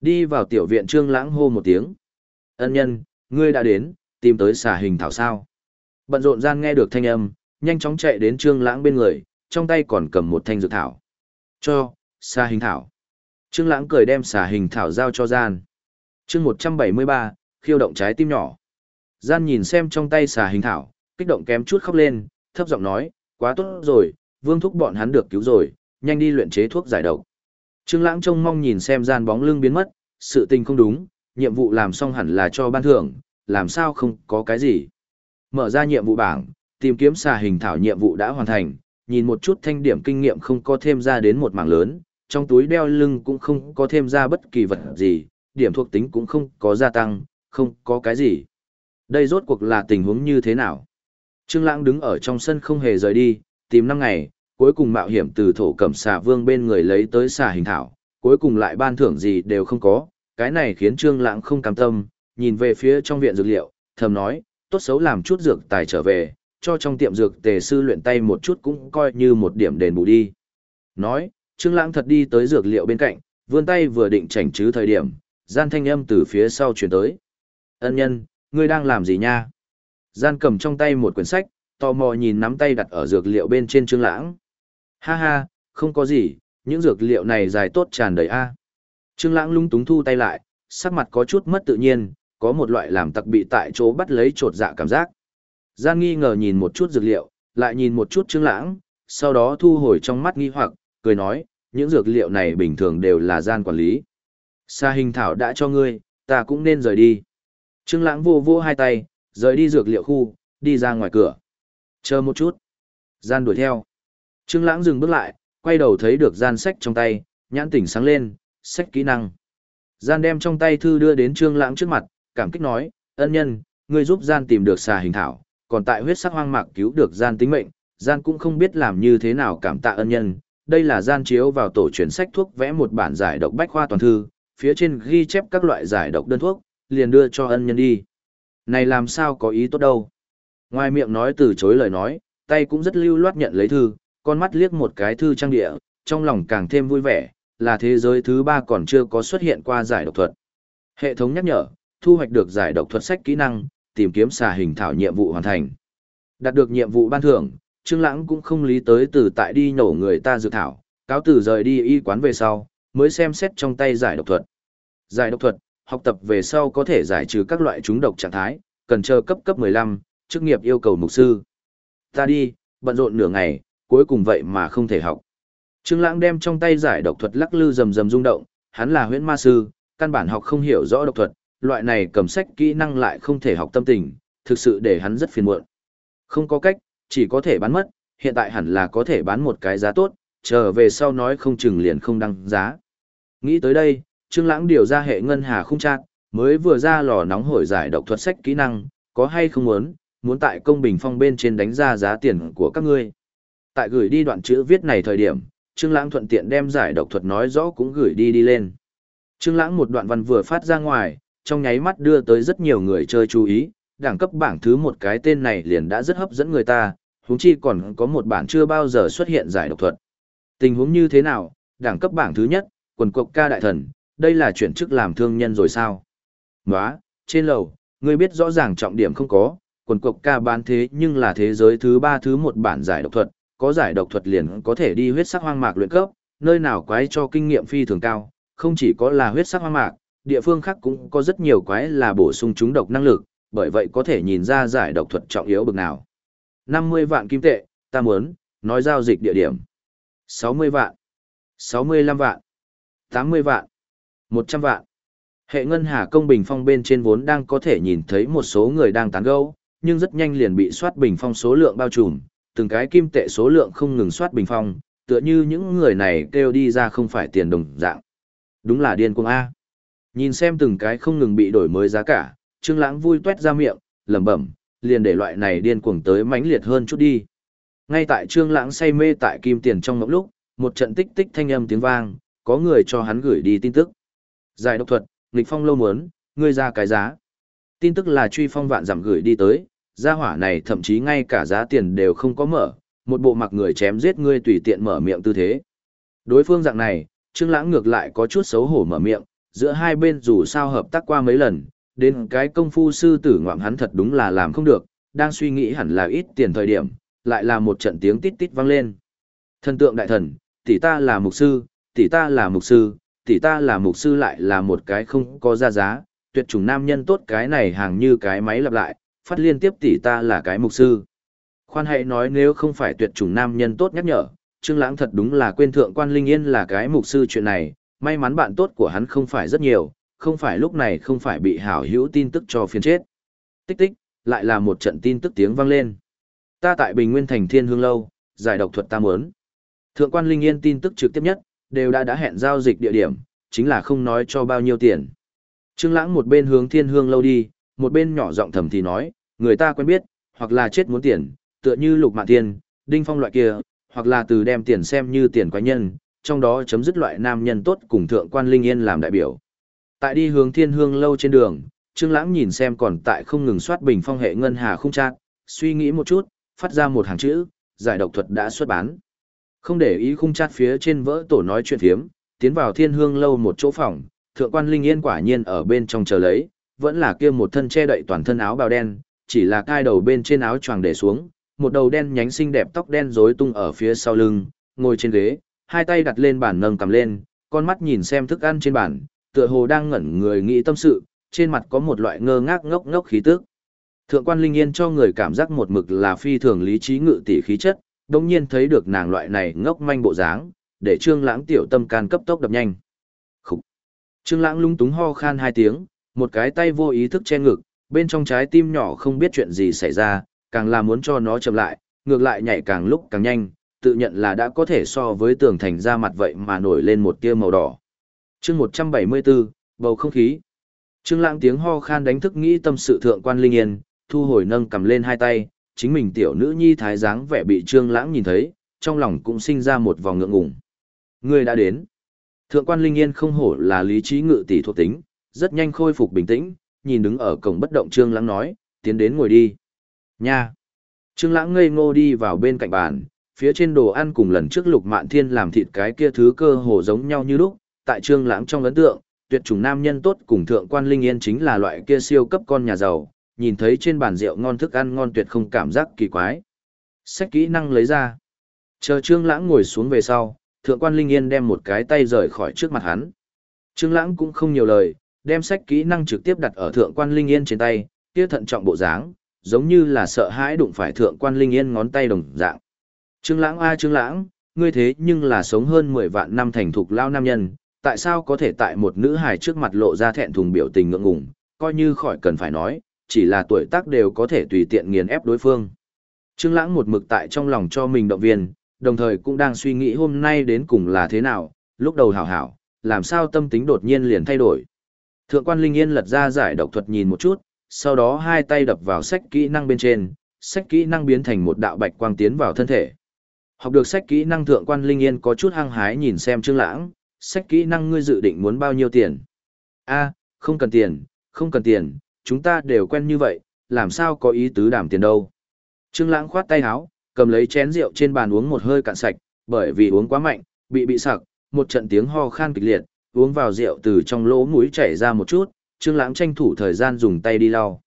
Speaker 1: Đi vào tiểu viện Trương Lãng hô một tiếng. Ân nhân, ngươi đã đến, tìm tới xà hình thảo sao. Bận rộn gian nghe được thanh âm, nhanh chóng chạy đến Trương Lãng bên người, trong tay còn cầm một thanh dược thảo. Cho, xà hình thảo. Trương Lãng cười đem xà hình thảo giao cho gian. Chương 173, khiêu động trái tim nhỏ. Gian nhìn xem trong tay xà hình thảo, kích động kém chút khóc lên, thấp giọng nói, quá tốt rồi, vương thúc bọn hắn được cứu rồi, nhanh đi luyện chế thuốc giải độc. Trương Lãng trông mong nhìn xem gian bóng lưng biến mất, sự tình không đúng, nhiệm vụ làm xong hẳn là cho ban thưởng, làm sao không có cái gì. Mở ra nhiệm vụ bảng, tìm kiếm xà hình thảo nhiệm vụ đã hoàn thành, nhìn một chút thanh điểm kinh nghiệm không có thêm ra đến một mảng lớn, trong túi đeo lưng cũng không có thêm ra bất kỳ vật gì, điểm thuộc tính cũng không có gia tăng, không có cái gì. Đây rốt cuộc là tình huống như thế nào? Trương Lãng đứng ở trong sân không hề rời đi, tìm năm ngày, cuối cùng mạo hiểm từ thổ cẩm xà vương bên người lấy tới xà hình thảo, cuối cùng lại ban thưởng gì đều không có, cái này khiến Trương Lãng không cam tâm, nhìn về phía trong viện dược liệu, thầm nói, tốt xấu làm chút dược tài trở về, cho trong tiệm dược tề sư luyện tay một chút cũng coi như một điểm đền bù đi. Nói, Trương Lãng thật đi tới dược liệu bên cạnh, vươn tay vừa định chảnh chứ thời điểm, gian thanh âm từ phía sau truyền tới. "Ân nhân, ngươi đang làm gì nha?" Gian cầm trong tay một quyển sách, tò mò nhìn nắm tay đặt ở dược liệu bên trên Trương Lãng. "Ha ha, không có gì, những dược liệu này dài tốt tràn đầy a." Trương Lãng lung túng thu tay lại, sắc mặt có chút mất tự nhiên, có một loại làm tặc bị tại chỗ bắt lấy trột dạ cảm giác. Gian nghi ngờ nhìn một chút dược liệu, lại nhìn một chút Trương Lãng, sau đó thu hồi trong mắt nghi hoặc, cười nói, những dược liệu này bình thường đều là gian quản lý. Sa hình thảo đã cho ngươi, ta cũng nên rời đi. Trương Lãng vô vô hai tay, rời đi dược liệu khu, đi ra ngoài cửa. Chờ một chút. Gian đuổi theo. Trương Lãng dừng bước lại, quay đầu thấy được gian sách trong tay, nhãn tỉnh sáng lên, sách kỹ năng. Gian đem trong tay thư đưa đến Trương Lãng trước mặt, cảm kích nói, ân nhân, ngươi giúp gian tìm được xà hình thảo, còn tại huyết sắc hoang mạc cứu được gian tính mệnh, gian cũng không biết làm như thế nào cảm tạ ân nhân. Đây là gian chiếu vào tổ truyền sách thuốc vẽ một bản giải độc bách khoa toàn thư, phía trên ghi chép các loại giải độc đơn thuốc, liền đưa cho ân nhân đi. Này làm sao có ý tốt đâu. Ngoài miệng nói từ chối lời nói, tay cũng rất lưu loát nhận lấy thư, con mắt liếc một cái thư trang địa, trong lòng càng thêm vui vẻ, là thế giới thứ ba còn chưa có xuất hiện qua giải độc thuật. Hệ thống nhắc nhở, thu hoạch được giải độc thuật sách kỹ năng, tìm kiếm xà hình thảo nhiệm vụ hoàn thành. Đạt được nhiệm vụ ban thưởng, Trương Lãng cũng không lý tới từ tại đi nổ người ta dược thảo, cáo từ rời đi y quán về sau, mới xem xét trong tay giải độc thuật. Giải độc thuật, học tập về sau có thể giải trừ các loại trúng độc trạng thái, cần chờ cấp cấp 15, chức nghiệp yêu cầu mục sư. Ta đi, bận rộn nửa ngày, cuối cùng vậy mà không thể học. Trương Lãng đem trong tay giải độc thuật lắc lư rầm rầm rung động, hắn là huyễn ma sư, căn bản học không hiểu rõ độc thuật, loại này cầm sách kỹ năng lại không thể học tâm tình, thực sự để hắn rất phiền muộn. Không có cách, chỉ có thể bán mất, hiện tại hẳn là có thể bán một cái giá tốt, chờ về sau nói không chừng liền không đăng giá. Nghĩ tới đây, Trương Lãng điều ra hệ ngân hà khung trạng, mới vừa ra lò nóng hổi giải độc thuật sách kỹ năng, có hay không muốn, muốn tại công bình phong bên trên đánh ra giá tiền của các ngươi. Tại gửi đi đoạn chữ viết này thời điểm, Trương Lãng thuận tiện đem giải độc thuật nói rõ cũng gửi đi đi lên. Trương Lãng một đoạn văn vừa phát ra ngoài, trong nháy mắt đưa tới rất nhiều người chơi chú ý, đẳng cấp bảng thứ một cái tên này liền đã rất hấp dẫn người ta, huống chi còn có một bản chưa bao giờ xuất hiện giải độc thuật. Tình huống như thế nào, đẳng cấp bảng thứ nhất, quần cục ca đại thần, đây là chuyển chức làm thương nhân rồi sao? ngoá trên lầu, ngươi biết rõ ràng trọng điểm không có, quần cục ca bán thế nhưng là thế giới thứ ba thứ một bản giải độc thuật, có giải độc thuật liền có thể đi huyết sắc hoang mạc luyện cấp, nơi nào quái cho kinh nghiệm phi thường cao, không chỉ có là huyết sắc hoang mạc, địa phương khác cũng có rất nhiều quái là bổ sung chúng độc năng lực, bởi vậy có thể nhìn ra giải độc thuật trọng yếu bực nào. 50 vạn kim tệ, ta muốn, nói giao dịch địa điểm. 60 vạn, 65 vạn, 80 vạn, 100 vạn. Hệ ngân hà công bình phong bên trên vốn đang có thể nhìn thấy một số người đang tán gẫu, nhưng rất nhanh liền bị soát bình phong số lượng bao trùm, từng cái kim tệ số lượng không ngừng soát bình phong, tựa như những người này kêu đi ra không phải tiền đồng dạng. Đúng là điên cuồng A. Nhìn xem từng cái không ngừng bị đổi mới giá cả, Trương Lãng vui tuét ra miệng, lẩm bẩm, liền để loại này điên cuồng tới mãnh liệt hơn chút đi. Ngay tại Trương Lãng say mê tại kim tiền trong ngọc lúc, một trận tích tích thanh âm tiếng vang, có người cho hắn gửi đi tin tức. Giải độc thuật, nghịch phong lâu muốn, ngươi ra cái giá. Tin tức là truy phong vạn giảm gửi đi tới, gia hỏa này thậm chí ngay cả giá tiền đều không có mở, một bộ mặc người chém giết ngươi tùy tiện mở miệng tư thế. Đối phương dạng này, Trương Lãng ngược lại có chút xấu hổ mở miệng, giữa hai bên dù sao hợp tác qua mấy lần, đến cái công phu sư tử ngoạm hắn thật đúng là làm không được, đang suy nghĩ hẳn là ít tiền thời điểm, lại là một trận tiếng tít tít vang lên. Thần tượng đại thần, tỷ ta là mục sư, tỷ ta là mục sư, tỷ ta là mục sư lại là một cái không có ra giá, tuyệt chủng nam nhân tốt cái này hàng như cái máy lặp lại, phát liên tiếp tỷ ta là cái mục sư. Khoan hãy nói nếu không phải tuyệt chủng nam nhân tốt nhắc nhở, Trương Lãng thật đúng là quên thượng quan Linh Yên là cái mục sư chuyện này, may mắn bạn tốt của hắn không phải rất nhiều, không phải lúc này không phải bị hảo hữu tin tức cho phiền chết. Tích tích, lại là một trận tin tức tiếng vang lên. Ta tại Bình Nguyên thành Thiên Hương lâu, giải độc thuật ta muốn. Thượng quan Linh Yên tin tức trực tiếp nhất, đều đã đã hẹn giao dịch địa điểm, chính là không nói cho bao nhiêu tiền. Trương Lãng một bên hướng Thiên Hương lâu đi, một bên nhỏ giọng thầm thì nói, người ta quen biết, hoặc là chết muốn tiền, tựa như Lục mạng tiền, Đinh Phong loại kia, hoặc là từ đem tiền xem như tiền quái nhân, trong đó chấm dứt loại nam nhân tốt cùng thượng quan Linh Yên làm đại biểu. Tại đi hướng Thiên Hương lâu trên đường, Trương Lãng nhìn xem còn tại không ngừng soát bình phong hệ ngân hà không trạng, suy nghĩ một chút, phát ra một hàng chữ, giải độc thuật đã xuất bán. Không để ý khung chat phía trên vỡ tổ nói chuyện phiếm, tiến vào Thiên Hương lâu một chỗ phòng, thượng quan Linh Yên quả nhiên ở bên trong chờ lấy, vẫn là kia một thân che đậy toàn thân áo bào đen, chỉ là cai đầu bên trên áo choàng để xuống, một đầu đen nhánh xinh đẹp tóc đen rối tung ở phía sau lưng, ngồi trên ghế, hai tay đặt lên bàn nâng cầm lên, con mắt nhìn xem thức ăn trên bàn, tựa hồ đang ngẩn người nghĩ tâm sự, trên mặt có một loại ngơ ngác ngốc ngốc khí tức. Thượng quan Linh Yên cho người cảm giác một mực là phi thường lý trí ngự tỷ khí chất, đồng nhiên thấy được nàng loại này ngốc manh bộ dáng, để Trương Lãng tiểu tâm can cấp tốc đập nhanh. Khục. Trương Lãng lung túng ho khan hai tiếng, một cái tay vô ý thức che ngực, bên trong trái tim nhỏ không biết chuyện gì xảy ra, càng là muốn cho nó chậm lại, ngược lại nhảy càng lúc càng nhanh, tự nhận là đã có thể so với tường thành ra mặt vậy mà nổi lên một tia màu đỏ. chương 174, bầu không khí. Trương lãng tiếng ho khan đánh thức nghĩ tâm sự thượng quan linh yên, thu hồi nâng cầm lên hai tay, chính mình tiểu nữ nhi thái dáng vẻ bị trương lãng nhìn thấy, trong lòng cũng sinh ra một vòng ngượng ngùng. Người đã đến. Thượng quan linh yên không hổ là lý trí ngự tỷ thuộc tính, rất nhanh khôi phục bình tĩnh, nhìn đứng ở cổng bất động trương lãng nói, tiến đến ngồi đi. Nha. Trương Lãng ngây ngô đi vào bên cạnh bàn, phía trên đồ ăn cùng lần trước Lục Mạn Thiên làm thịt cái kia thứ cơ hồ giống nhau như lúc, tại Trương Lãng trong ấn tượng, tuyệt chủng nam nhân tốt cùng thượng quan linh yên chính là loại kia siêu cấp con nhà giàu, nhìn thấy trên bàn rượu ngon thức ăn ngon tuyệt không cảm giác kỳ quái. Sách kỹ năng lấy ra. Chờ Trương Lãng ngồi xuống về sau, thượng quan linh yên đem một cái tay rời khỏi trước mặt hắn. Trương Lãng cũng không nhiều lời, đem sách kỹ năng trực tiếp đặt ở thượng quan linh yên trên tay, kia thận trọng bộ dáng, giống như là sợ hãi đụng phải thượng quan linh yên ngón tay đồng dạng. Trương Lãng a Trương Lãng, ngươi thế nhưng là sống hơn 10 vạn năm thành thục lao nam nhân, tại sao có thể tại một nữ hài trước mặt lộ ra thẹn thùng biểu tình ngượng ngùng, coi như khỏi cần phải nói, chỉ là tuổi tác đều có thể tùy tiện nghiền ép đối phương. Trương Lãng một mực tại trong lòng cho mình động viên, đồng thời cũng đang suy nghĩ hôm nay đến cùng là thế nào, lúc đầu hảo hảo, làm sao tâm tính đột nhiên liền thay đổi. Thượng quan Linh Yên lật ra giải độc thuật nhìn một chút, sau đó hai tay đập vào sách kỹ năng bên trên, sách kỹ năng biến thành một đạo bạch quang tiến vào thân thể. Học được sách kỹ năng thượng quan Linh Yên có chút hăng hái nhìn xem Trương Lãng, sách kỹ năng ngươi dự định muốn bao nhiêu tiền? A, không cần tiền, không cần tiền, chúng ta đều quen như vậy, làm sao có ý tứ đảm tiền đâu. Trương Lãng khoát tay áo, cầm lấy chén rượu trên bàn uống một hơi cạn sạch, bởi vì uống quá mạnh, bị bị sặc, một trận tiếng ho khan kịch liệt, uống vào rượu từ trong lỗ mũi chảy ra một chút, Trương Lãng tranh thủ thời gian dùng tay đi lau.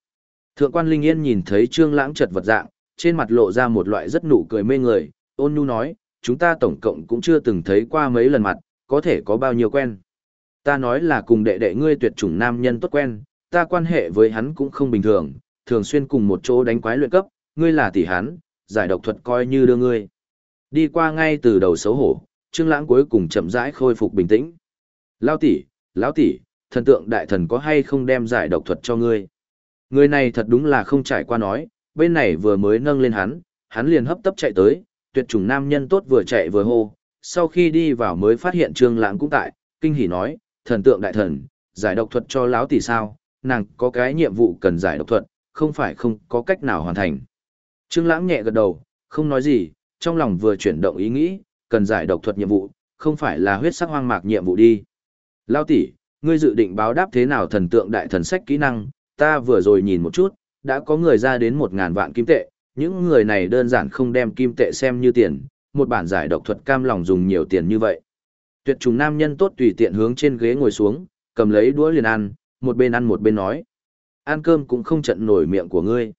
Speaker 1: Thượng quan Linh Yên nhìn thấy Trương Lãng chật vật dạng, trên mặt lộ ra một loại rất nụ cười mê người, ôn nhu nói, chúng ta tổng cộng cũng chưa từng thấy qua mấy lần mặt, có thể có bao nhiêu quen. Ta nói là cùng đệ đệ ngươi tuyệt chủng nam nhân tốt quen, ta quan hệ với hắn cũng không bình thường, thường xuyên cùng một chỗ đánh quái luyện cấp, ngươi là tỷ hắn, giải độc thuật coi như đưa ngươi. Đi qua ngay từ đầu xấu hổ, Trương Lãng cuối cùng chậm rãi khôi phục bình tĩnh. Lão tỷ, lão tỷ, thần tượng đại thần có hay không đem giải độc thuật cho ngươi? Người này thật đúng là không trải qua nói, bên này vừa mới nâng lên hắn, hắn liền hấp tấp chạy tới, tuyệt chủng nam nhân tốt vừa chạy vừa hô, sau khi đi vào mới phát hiện Trương Lãng cũng tại, kinh hỉ nói, thần tượng đại thần, giải độc thuật cho lão tỷ sao, nàng có cái nhiệm vụ cần giải độc thuật, không phải không có cách nào hoàn thành. Trương Lãng nhẹ gật đầu, không nói gì, trong lòng vừa chuyển động ý nghĩ, cần giải độc thuật nhiệm vụ, không phải là huyết sắc hoang mạc nhiệm vụ đi. Lão tỷ, ngươi dự định báo đáp thế nào thần tượng đại thần sách kỹ năng, ta vừa rồi nhìn một chút, đã có người ra đến một ngàn vạn kim tệ, những người này đơn giản không đem kim tệ xem như tiền, một bản giải độc thuật cam lòng dùng nhiều tiền như vậy. Tuyệt trùng nam nhân tốt tùy tiện hướng trên ghế ngồi xuống, cầm lấy đũa liền ăn, một bên ăn một bên nói. Ăn cơm cũng không trận nổi miệng của ngươi.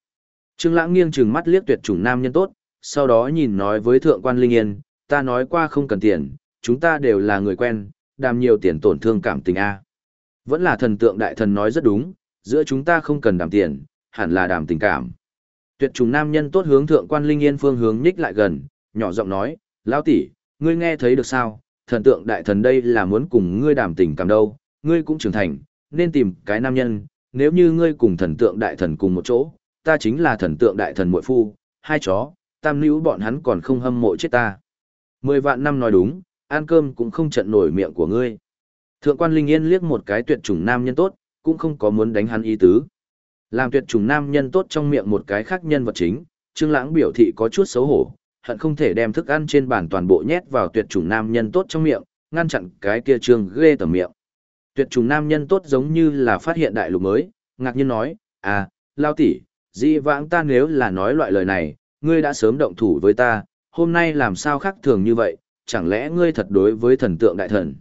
Speaker 1: Trương Lãng nghiêng trừng mắt liếc tuyệt trùng nam nhân tốt, sau đó nhìn nói với thượng quan Linh Yên, ta nói qua không cần tiền, chúng ta đều là người quen, đàm nhiều tiền tổn thương cảm tình a. Vẫn là thần tượng đại thần nói rất đúng, giữa chúng ta không cần đàm tiền, hẳn là đàm tình cảm. Tuyệt trùng nam nhân tốt hướng thượng quan Linh Yên phương hướng nhích lại gần, nhỏ giọng nói, lão tỷ, ngươi nghe thấy được sao, thần tượng đại thần đây là muốn cùng ngươi đàm tình cảm đâu, ngươi cũng trưởng thành, nên tìm cái nam nhân, nếu như ngươi cùng thần tượng đại thần cùng một chỗ, ta chính là thần tượng đại thần muội phu, hai chó, tam nữ bọn hắn còn không hâm mộ chết ta. Mười vạn năm nói đúng, ăn cơm cũng không trận nổi miệng của ngươi. Thượng quan Linh Yên liếc một cái tuyệt chủng nam nhân tốt, cũng không có muốn đánh hắn ý tứ. Làm tuyệt chủng nam nhân tốt trong miệng một cái khác nhân vật chính, Trương Lãng biểu thị có chút xấu hổ, hận không thể đem thức ăn trên bàn toàn bộ nhét vào tuyệt chủng nam nhân tốt trong miệng, ngăn chặn cái kia trương ghê tởm miệng. Tuyệt chủng nam nhân tốt giống như là phát hiện đại lục mới, ngạc nhiên nói, à, lao tỷ, dị vãng ta nếu là nói loại lời này, ngươi đã sớm động thủ với ta, hôm nay làm sao khác thường như vậy, chẳng lẽ ngươi thật đối với thần tượng đại thần.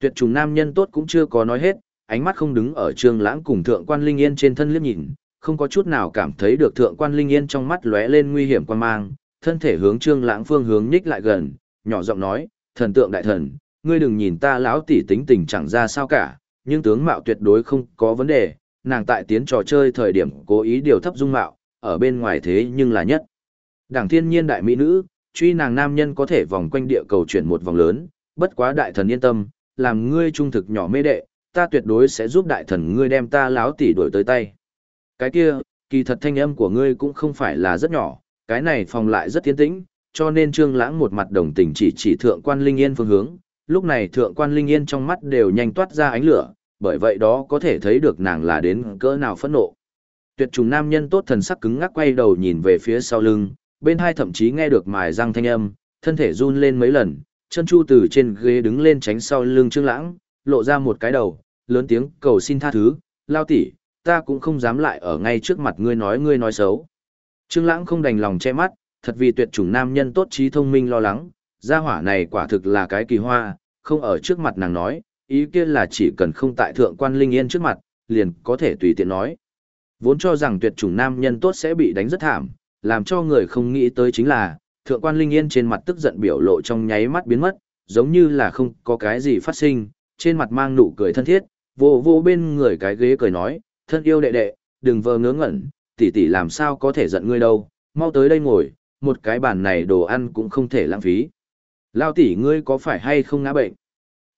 Speaker 1: Tuyệt trùng nam nhân tốt cũng chưa có nói hết, ánh mắt không đứng ở trương lãng cùng thượng quan linh yên trên thân liếc nhìn, không có chút nào cảm thấy được thượng quan linh yên trong mắt lóe lên nguy hiểm quan mang, thân thể hướng trương lãng phương hướng nhích lại gần, nhỏ giọng nói, thần tượng đại thần, ngươi đừng nhìn ta lão tỷ tính tình chẳng ra sao cả, nhưng tướng mạo tuyệt đối không có vấn đề, nàng tại tiến trò chơi thời điểm cố ý điều thấp dung mạo, ở bên ngoài thế nhưng là nhất. Đảng thiên nhiên đại mỹ nữ, truy nàng nam nhân có thể vòng quanh địa cầu chuyển một vòng lớn, bất quá đại thần yên tâm, làm ngươi trung thực nhỏ mê đệ, ta tuyệt đối sẽ giúp đại thần ngươi đem ta láo tỷ đuổi tới tay. Cái kia, kỳ thật thanh âm của ngươi cũng không phải là rất nhỏ, cái này phòng lại rất tiến tĩnh, cho nên Trương Lãng một mặt đồng tình chỉ chỉ thượng quan Linh Yên phương hướng, lúc này thượng quan Linh Yên trong mắt đều nhanh toát ra ánh lửa, bởi vậy đó có thể thấy được nàng là đến cỡ nào phẫn nộ. Tuyệt trùng nam nhân tốt thần sắc cứng ngắc quay đầu nhìn về phía sau lưng, bên hai thậm chí nghe được mài răng thanh âm, thân thể run lên mấy lần, chân chu từ trên ghế đứng lên tránh sau lưng Trương Lãng, lộ ra một cái đầu, lớn tiếng cầu xin tha thứ, lao tỷ, ta cũng không dám lại ở ngay trước mặt ngươi nói ngươi nói xấu. Trương Lãng không đành lòng che mắt, thật vì tuyệt chủng nam nhân tốt trí thông minh lo lắng, gia hỏa này quả thực là cái kỳ hoa, không ở trước mặt nàng nói, ý kia là chỉ cần không tại thượng quan linh yên trước mặt, liền có thể tùy tiện nói. Vốn cho rằng tuyệt chủng nam nhân tốt sẽ bị đánh rất thảm, làm cho người không nghĩ tới chính là, thượng quan linh yên trên mặt tức giận biểu lộ trong nháy mắt biến mất, giống như là không có cái gì phát sinh, trên mặt mang nụ cười thân thiết, vô vô bên người cái ghế cười nói, thân yêu đệ đệ, đừng vờ ngớ ngẩn, tỷ tỷ làm sao có thể giận ngươi đâu, mau tới đây ngồi, một cái bàn này đồ ăn cũng không thể lãng phí. Lao tỷ ngươi có phải hay không ngã bệnh?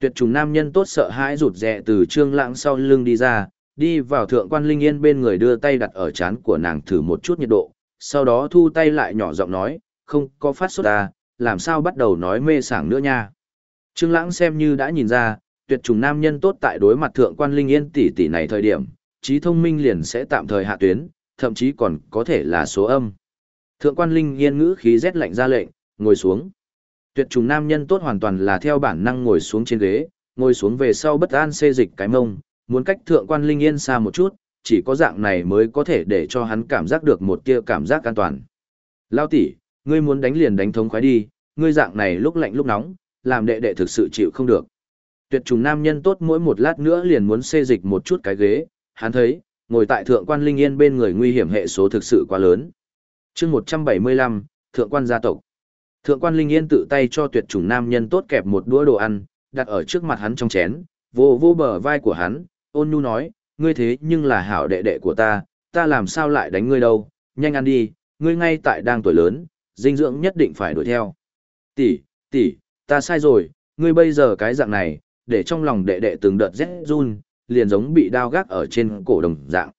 Speaker 1: Tuyệt trùng nam nhân tốt sợ hãi rụt rè từ trương lãng sau lưng đi ra, đi vào thượng quan linh yên bên người đưa tay đặt ở chán của nàng thử một chút nhiệt độ, sau đó thu tay lại nhỏ giọng nói, không có phát sốt à, làm sao bắt đầu nói mê sảng nữa nha. Trương lãng xem như đã nhìn ra, tuyệt trùng nam nhân tốt tại đối mặt thượng quan linh yên tỷ tỷ này thời điểm, trí thông minh liền sẽ tạm thời hạ tuyến, thậm chí còn có thể là số âm. Thượng quan linh yên ngữ khí rét lạnh ra lệnh, ngồi xuống. Tuyệt trùng nam nhân tốt hoàn toàn là theo bản năng ngồi xuống trên ghế, ngồi xuống về sau bất an xê dịch cái mông, muốn cách thượng quan linh yên xa một chút, chỉ có dạng này mới có thể để cho hắn cảm giác được một tia cảm giác an toàn. Lao tỷ, ngươi muốn đánh liền đánh thống khoái đi, ngươi dạng này lúc lạnh lúc nóng, làm đệ đệ thực sự chịu không được. Tuyệt trùng nam nhân tốt mỗi một lát nữa liền muốn xê dịch một chút cái ghế, hắn thấy, ngồi tại thượng quan linh yên bên người nguy hiểm hệ số thực sự quá lớn. chương 175, thượng quan gia tộc. Thượng quan linh yên tự tay cho tuyệt trùng nam nhân tốt kẹp một đũa đồ ăn, đặt ở trước mặt hắn trong chén, vô vô bờ vai của hắn, ôn nhu nói, ngươi thế nhưng là hảo đệ đệ của ta, ta làm sao lại đánh ngươi đâu, nhanh ăn đi, ngươi ngay tại đang tuổi lớn, dinh dưỡng nhất định phải đuổi theo. Tỷ, tỷ, ta sai rồi, ngươi bây giờ cái dạng này, để trong lòng đệ đệ từng đợt rét run, liền giống bị đao gác ở trên cổ đồng dạng.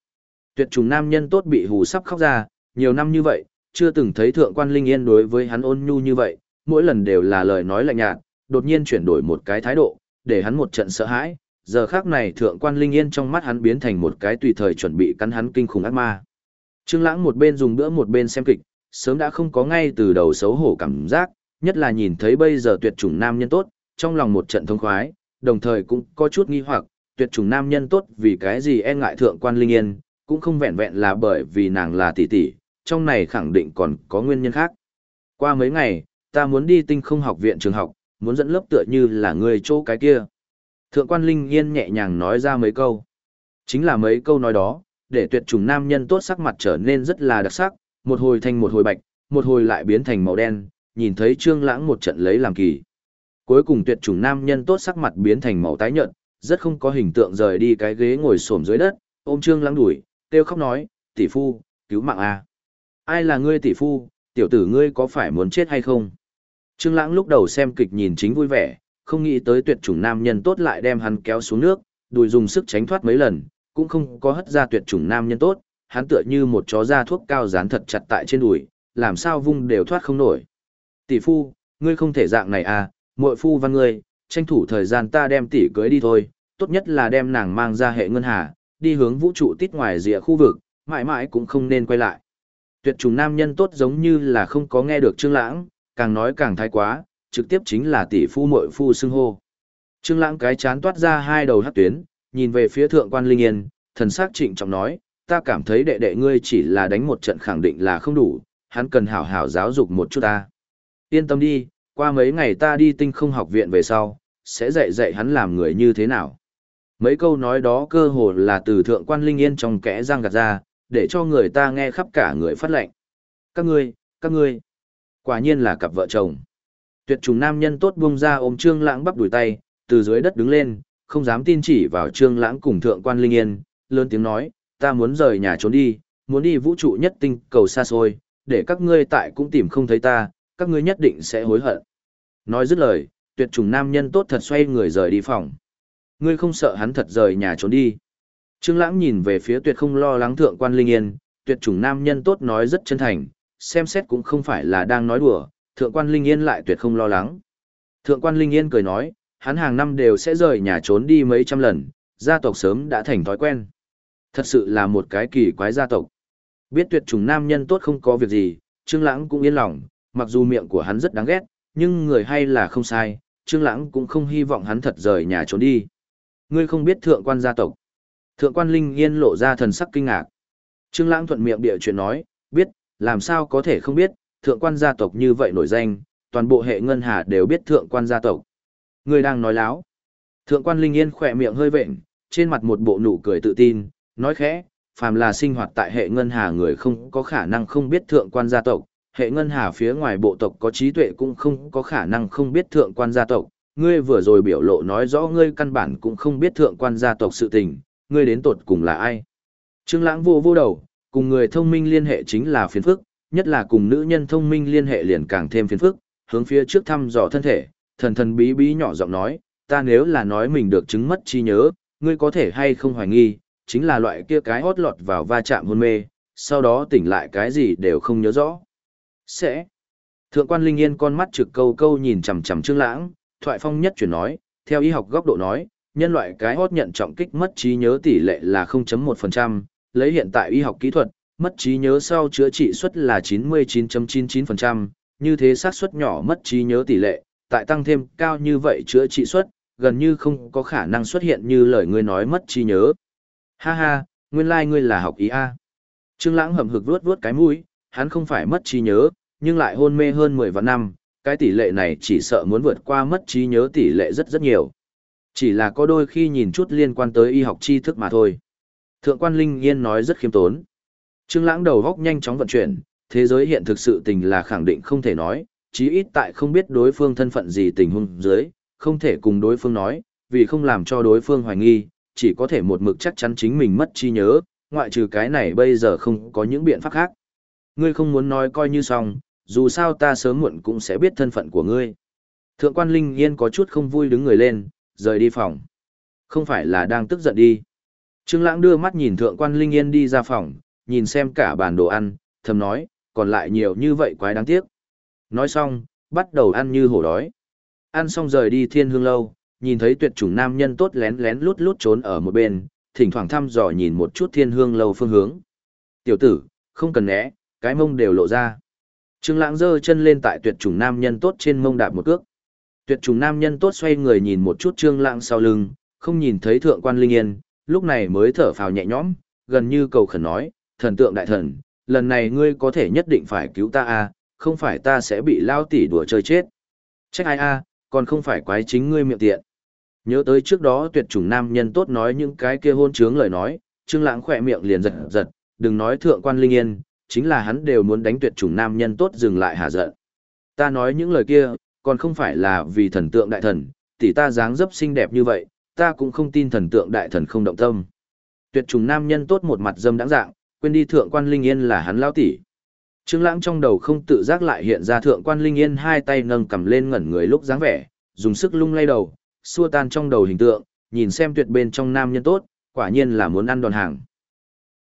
Speaker 1: Tuyệt trùng nam nhân tốt bị hù sắp khóc ra, nhiều năm như vậy, chưa từng thấy thượng quan linh yên đối với hắn ôn nhu như vậy, mỗi lần đều là lời nói lạnh nhạt, đột nhiên chuyển đổi một cái thái độ, để hắn một trận sợ hãi, giờ khác này thượng quan linh yên trong mắt hắn biến thành một cái tùy thời chuẩn bị cắn hắn kinh khủng ác ma. Trương Lãng một bên dùng bữa một bên xem kịch, sớm đã không có ngay từ đầu xấu hổ cảm giác, nhất là nhìn thấy bây giờ tuyệt chủng nam nhân tốt, trong lòng một trận thông khoái, đồng thời cũng có chút nghi hoặc, tuyệt chủng nam nhân tốt vì cái gì e ngại thượng quan linh yên, cũng không vẹn vẹn là bởi vì nàng là tỷ tỷ, trong này khẳng định còn có nguyên nhân khác. Qua mấy ngày, ta muốn đi tinh không học viện trường học, muốn dẫn lớp tựa như là người chỗ cái kia. Thượng quan linh yên nhẹ nhàng nói ra mấy câu. Chính là mấy câu nói đó, để tuyệt chủng nam nhân tốt sắc mặt trở nên rất là đặc sắc, một hồi thành một hồi bạch, một hồi lại biến thành màu đen, nhìn thấy trương lãng một trận lấy làm kỳ. Cuối cùng tuyệt chủng nam nhân tốt sắc mặt biến thành màu tái nhợt, rất không có hình tượng rời đi cái ghế ngồi xổm dưới đất, ôm Trương Lãng đuổi, kêu khóc nói, "Tỷ phu, cứu mạng a." "Ai là ngươi tỷ phu, tiểu tử ngươi có phải muốn chết hay không?" Trương Lãng lúc đầu xem kịch nhìn chính vui vẻ, không nghĩ tới tuyệt chủng nam nhân tốt lại đem hắn kéo xuống nước, đùi dùng sức tránh thoát mấy lần, cũng không có hất ra tuyệt chủng nam nhân tốt, hắn tựa như một chó da thuốc cao dán thật chặt tại trên đùi, làm sao vung đều thoát không nổi. "Tỷ phu, ngươi không thể dạng này à, muội phu văn ngươi, tranh thủ thời gian ta đem tỷ cưới đi thôi, tốt nhất là đem nàng mang ra hệ ngân hà, đi hướng vũ trụ tít ngoài rìa khu vực, mãi mãi cũng không nên quay lại. Tuyệt trùng nam nhân tốt giống như là không có nghe được Trương Lãng, càng nói càng thái quá, trực tiếp chính là tỷ phu muội phu xưng hô. Trương Lãng cái chán toát ra hai đầu hắc tuyến, nhìn về phía thượng quan Linh Yên, thần sắc trịnh trọng nói, ta cảm thấy đệ đệ ngươi chỉ là đánh một trận khẳng định là không đủ, hắn cần hảo hảo giáo dục một chút ta. Yên tâm đi, qua mấy ngày ta đi tinh không học viện về sau, sẽ dạy dạy hắn làm người như thế nào. Mấy câu nói đó cơ hồ là từ thượng quan linh yên trong kẽ răng gạt ra, để cho người ta nghe khắp cả người phát lệnh. Các ngươi, các ngươi, quả nhiên là cặp vợ chồng. Tuyệt trùng nam nhân tốt buông ra ôm trương lãng bắp đuổi tay, từ dưới đất đứng lên, không dám tin chỉ vào trương lãng cùng thượng quan linh yên, lớn tiếng nói, ta muốn rời nhà trốn đi, muốn đi vũ trụ nhất tinh cầu xa xôi, để các ngươi tại cũng tìm không thấy ta, các ngươi nhất định sẽ hối hận. Nói dứt lời, tuyệt trùng nam nhân tốt thật xoay người rời đi phòng. Ngươi không sợ hắn thật rời nhà trốn đi. Trương Lãng nhìn về phía tuyệt không lo lắng thượng quan Linh Yên, tuyệt trùng nam nhân tốt nói rất chân thành, xem xét cũng không phải là đang nói đùa, thượng quan Linh Yên lại tuyệt không lo lắng. Thượng quan Linh Yên cười nói, hắn hàng năm đều sẽ rời nhà trốn đi mấy trăm lần, gia tộc sớm đã thành thói quen. Thật sự là một cái kỳ quái gia tộc. Biết tuyệt trùng nam nhân tốt không có việc gì, Trương Lãng cũng yên lòng, mặc dù miệng của hắn rất đáng ghét, nhưng người hay là không sai, Trương Lãng cũng không hy vọng hắn thật rời nhà trốn đi. Ngươi không biết thượng quan gia tộc. Thượng quan Linh Yên lộ ra thần sắc kinh ngạc. Trương Lãng thuận miệng địa chuyện nói, biết, làm sao có thể không biết, thượng quan gia tộc như vậy nổi danh, toàn bộ hệ ngân hà đều biết thượng quan gia tộc. Người đang nói láo. Thượng quan Linh Yên khỏe miệng hơi vệnh, trên mặt một bộ nụ cười tự tin, nói khẽ, phàm là sinh hoạt tại hệ ngân hà người không có khả năng không biết thượng quan gia tộc, hệ ngân hà phía ngoài bộ tộc có trí tuệ cũng không có khả năng không biết thượng quan gia tộc. Ngươi vừa rồi biểu lộ nói rõ ngươi căn bản cũng không biết thượng quan gia tộc sự tình, ngươi đến tột cùng là ai. Trương Lãng vô vô đầu, cùng người thông minh liên hệ chính là phiền phức, nhất là cùng nữ nhân thông minh liên hệ liền càng thêm phiền phức, hướng phía trước thăm dò thân thể, thần thần bí bí nhỏ giọng nói, ta nếu là nói mình được chứng mất trí nhớ, ngươi có thể hay không hoài nghi, chính là loại kia cái hót lọt vào va chạm hôn mê, sau đó tỉnh lại cái gì đều không nhớ rõ. Sẽ. Thượng quan Linh Yên con mắt trực câu câu nhìn chằm chằm Trương Lãng, thoại phong nhất chuyển nói, theo y học góc độ nói, nhân loại cái hót nhận trọng kích mất trí nhớ tỷ lệ là 0.1%, lấy hiện tại y học kỹ thuật, mất trí nhớ sau chữa trị suất là 99.99%, như thế xác suất nhỏ mất trí nhớ tỷ lệ, tại tăng thêm cao như vậy chữa trị suất, gần như không có khả năng xuất hiện như lời ngươi nói mất trí nhớ. Ha ha, nguyên lai like ngươi là học ý A. Trương Lãng hậm hực vuốt vuốt cái mũi, hắn không phải mất trí nhớ, nhưng lại hôn mê hơn 10 vạn năm, cái tỷ lệ này chỉ sợ muốn vượt qua mất trí nhớ tỷ lệ rất rất nhiều. Chỉ là có đôi khi nhìn chút liên quan tới y học tri thức mà thôi. Thượng quan Linh Yên nói rất khiêm tốn. Trương Lãng đầu góc nhanh chóng vận chuyển, thế giới hiện thực sự tình là khẳng định không thể nói, chí ít tại không biết đối phương thân phận gì tình huống dưới, không thể cùng đối phương nói, vì không làm cho đối phương hoài nghi, chỉ có thể một mực chắc chắn chính mình mất trí nhớ, ngoại trừ cái này bây giờ không có những biện pháp khác. Ngươi không muốn nói coi như xong, dù sao ta sớm muộn cũng sẽ biết thân phận của ngươi. Thượng quan Linh Yên có chút không vui đứng người lên, rời đi phòng. Không phải là đang tức giận đi. Trương Lãng đưa mắt nhìn Thượng quan Linh Yên đi ra phòng, nhìn xem cả bàn đồ ăn, thầm nói, còn lại nhiều như vậy quái đáng tiếc. Nói xong, bắt đầu ăn như hổ đói. Ăn xong rời đi thiên hương lâu, nhìn thấy tuyệt chủng nam nhân tốt lén lén lút lút trốn ở một bên, thỉnh thoảng thăm dò nhìn một chút thiên hương lâu phương hướng. Tiểu tử, không cần né, cái mông đều lộ ra. Trương Lãng giơ chân lên tại tuyệt chủng nam nhân tốt trên mông đạp một cước. Tuyệt chủng nam nhân tốt xoay người nhìn một chút Trương Lãng sau lưng, không nhìn thấy thượng quan linh yên, lúc này mới thở phào nhẹ nhõm, gần như cầu khẩn nói, thần tượng đại thần, lần này ngươi có thể nhất định phải cứu ta a, không phải ta sẽ bị lao tỷ đùa chơi chết. Trách ai a, còn không phải quái chính ngươi miệng tiện. Nhớ tới trước đó tuyệt chủng nam nhân tốt nói những cái kia hôn trướng lời nói, Trương Lãng khẽ miệng liền giật giật, đừng nói thượng quan linh yên, chính là hắn đều muốn đánh tuyệt chủng nam nhân tốt dừng lại hả giận. Ta nói những lời kia, còn không phải là vì thần tượng đại thần, tỷ ta dáng dấp xinh đẹp như vậy, ta cũng không tin thần tượng đại thần không động tâm. Tuyệt trùng nam nhân tốt một mặt dâm đãng dạng, quên đi thượng quan linh yên là hắn lão tỷ. Trương Lãng trong đầu không tự giác lại hiện ra thượng quan linh yên hai tay nâng cầm lên ngẩn người lúc dáng vẻ, dùng sức lung lay đầu, xua tan trong đầu hình tượng, nhìn xem tuyệt bên trong nam nhân tốt, quả nhiên là muốn ăn đòn hàng.